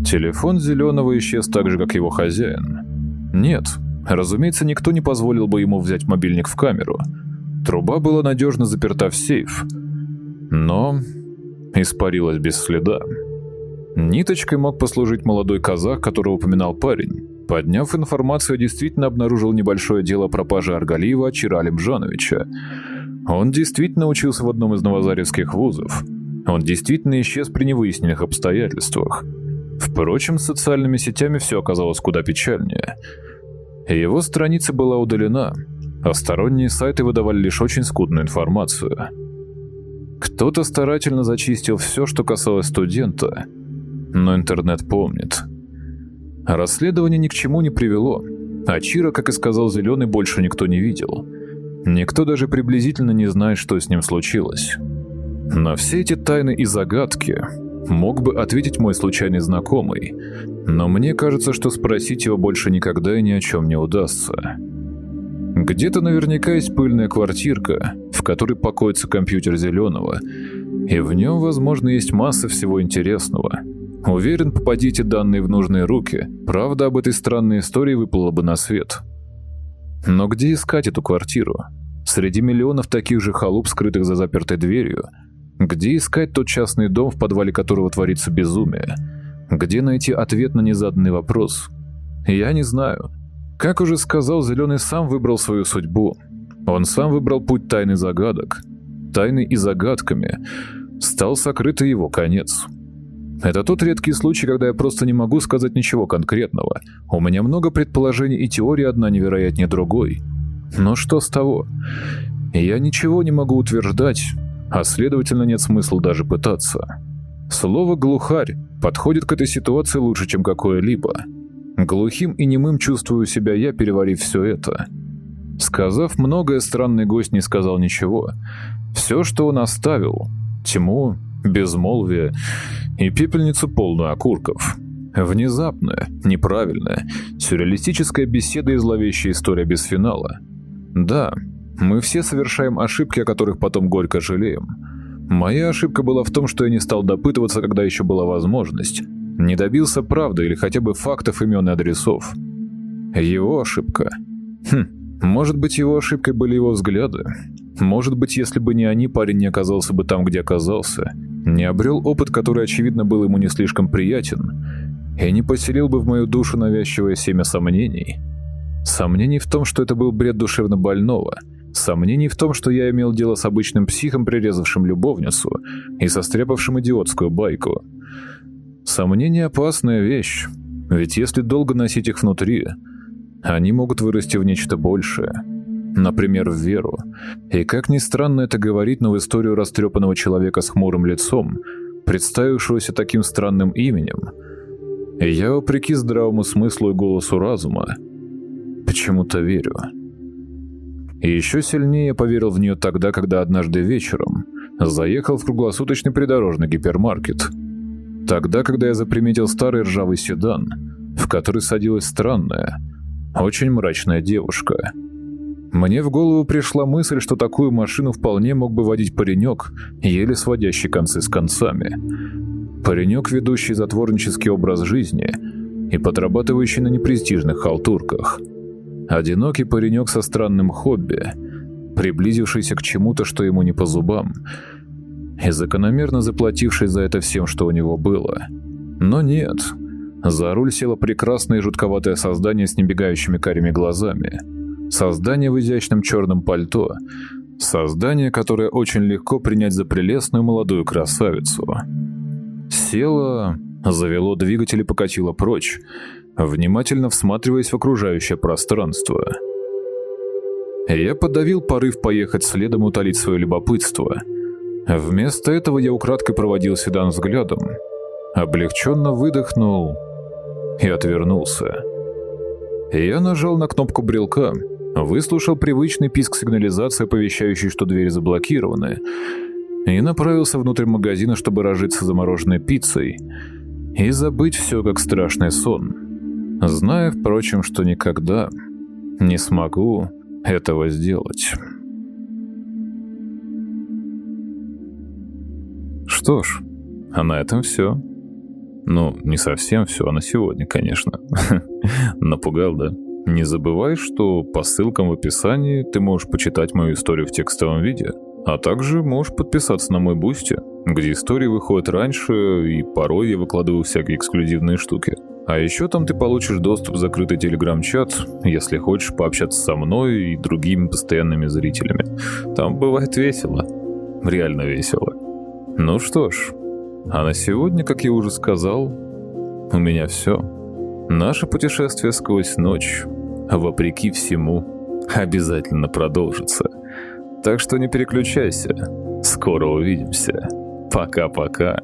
Speaker 1: Телефон Зеленого исчез так же, как его хозяин. Нет, разумеется, никто не позволил бы ему взять мобильник в камеру. Труба была надежно заперта в сейф. Но испарилась без следа. Ниточкой мог послужить молодой казах, которого упоминал парень. Подняв информацию, действительно обнаружил небольшое дело о пропаже Аргалиева Чиралим Жановича. Он действительно учился в одном из новозаревских вузов. Он действительно исчез при невыясненных обстоятельствах. Впрочем, с социальными сетями все оказалось куда печальнее. Его страница была удалена, а сторонние сайты выдавали лишь очень скудную информацию. Кто-то старательно зачистил все, что касалось студента, но интернет помнит. Расследование ни к чему не привело, а Чира, как и сказал Зеленый, больше никто не видел. Никто даже приблизительно не знает, что с ним случилось. На все эти тайны и загадки мог бы ответить мой случайный знакомый, но мне кажется, что спросить его больше никогда и ни о чем не удастся. Где-то наверняка есть пыльная квартирка, в которой покоится компьютер Зеленого, и в нем, возможно, есть масса всего интересного. Уверен, попадите данные в нужные руки, правда об этой странной истории выплыла бы на свет. Но где искать эту квартиру? Среди миллионов таких же халуп, скрытых за запертой дверью, где искать тот частный дом, в подвале которого творится безумие? Где найти ответ на незаданный вопрос? Я не знаю. Как уже сказал, Зеленый сам выбрал свою судьбу. Он сам выбрал путь тайны загадок. Тайны и загадками стал сокрытый его конец. Это тот редкий случай, когда я просто не могу сказать ничего конкретного. У меня много предположений и теорий, одна невероятнее другой. Но что с того? Я ничего не могу утверждать, а следовательно нет смысла даже пытаться. Слово «глухарь» подходит к этой ситуации лучше, чем какое-либо. Глухим и немым чувствую себя я, переварив все это. Сказав многое, странный гость не сказал ничего. Все, что он оставил — тьму, безмолвие и пепельницу полную окурков. Внезапная, неправильная, сюрреалистическая беседа и зловещая история без финала. Да, мы все совершаем ошибки, о которых потом горько жалеем. Моя ошибка была в том, что я не стал допытываться, когда еще была возможность. Не добился правды или хотя бы фактов, имен и адресов. Его ошибка. Хм, может быть, его ошибкой были его взгляды. Может быть, если бы не они, парень не оказался бы там, где оказался. Не обрел опыт, который, очевидно, был ему не слишком приятен. И не поселил бы в мою душу навязчивое семя сомнений. Сомнений в том, что это был бред душевно больного – Сомнений в том, что я имел дело с обычным психом, прирезавшим любовницу и состряпавшим идиотскую байку. Сомнения – опасная вещь, ведь если долго носить их внутри, они могут вырасти в нечто большее. Например, в веру. И как ни странно это говорить, но в историю растрепанного человека с хмурым лицом, представившегося таким странным именем, я, вопреки здравому смыслу и голосу разума, почему-то верю. И еще сильнее поверил в нее тогда, когда однажды вечером заехал в круглосуточный придорожный гипермаркет. Тогда, когда я заприметил старый ржавый седан, в который садилась странная, очень мрачная девушка. Мне в голову пришла мысль, что такую машину вполне мог бы водить паренек, еле сводящий концы с концами. Паренек, ведущий затворнический образ жизни и подрабатывающий на непрестижных халтурках – Одинокий паренек со странным хобби, приблизившийся к чему-то, что ему не по зубам, и закономерно заплативший за это всем, что у него было. Но нет, за руль село прекрасное и жутковатое создание с небегающими карими глазами. Создание в изящном черном пальто. Создание, которое очень легко принять за прелестную молодую красавицу. Село, завело двигатель и покатило прочь, внимательно всматриваясь в окружающее пространство. Я подавил порыв поехать следом утолить свое любопытство. Вместо этого я украдкой проводил седан взглядом, облегченно выдохнул и отвернулся. Я нажал на кнопку брелка, выслушал привычный писк сигнализации, оповещающий, что двери заблокированы, и направился внутрь магазина, чтобы разжиться замороженной пиццей и забыть все, как страшный сон зная, впрочем, что никогда не смогу этого сделать. Что ж, а на этом все. Ну, не совсем все, а на сегодня, конечно. Напугал, да? Не забывай, что по ссылкам в описании ты можешь почитать мою историю в текстовом виде, а также можешь подписаться на мой Boosty, где истории выходят раньше, и порой я выкладываю всякие эксклюзивные штуки. А еще там ты получишь доступ в закрытый телеграм-чат, если хочешь пообщаться со мной и другими постоянными зрителями. Там бывает весело. Реально весело. Ну что ж, а на сегодня, как я уже сказал, у меня все. Наше путешествие сквозь ночь, вопреки всему, обязательно продолжится. Так что не переключайся. Скоро увидимся. Пока-пока.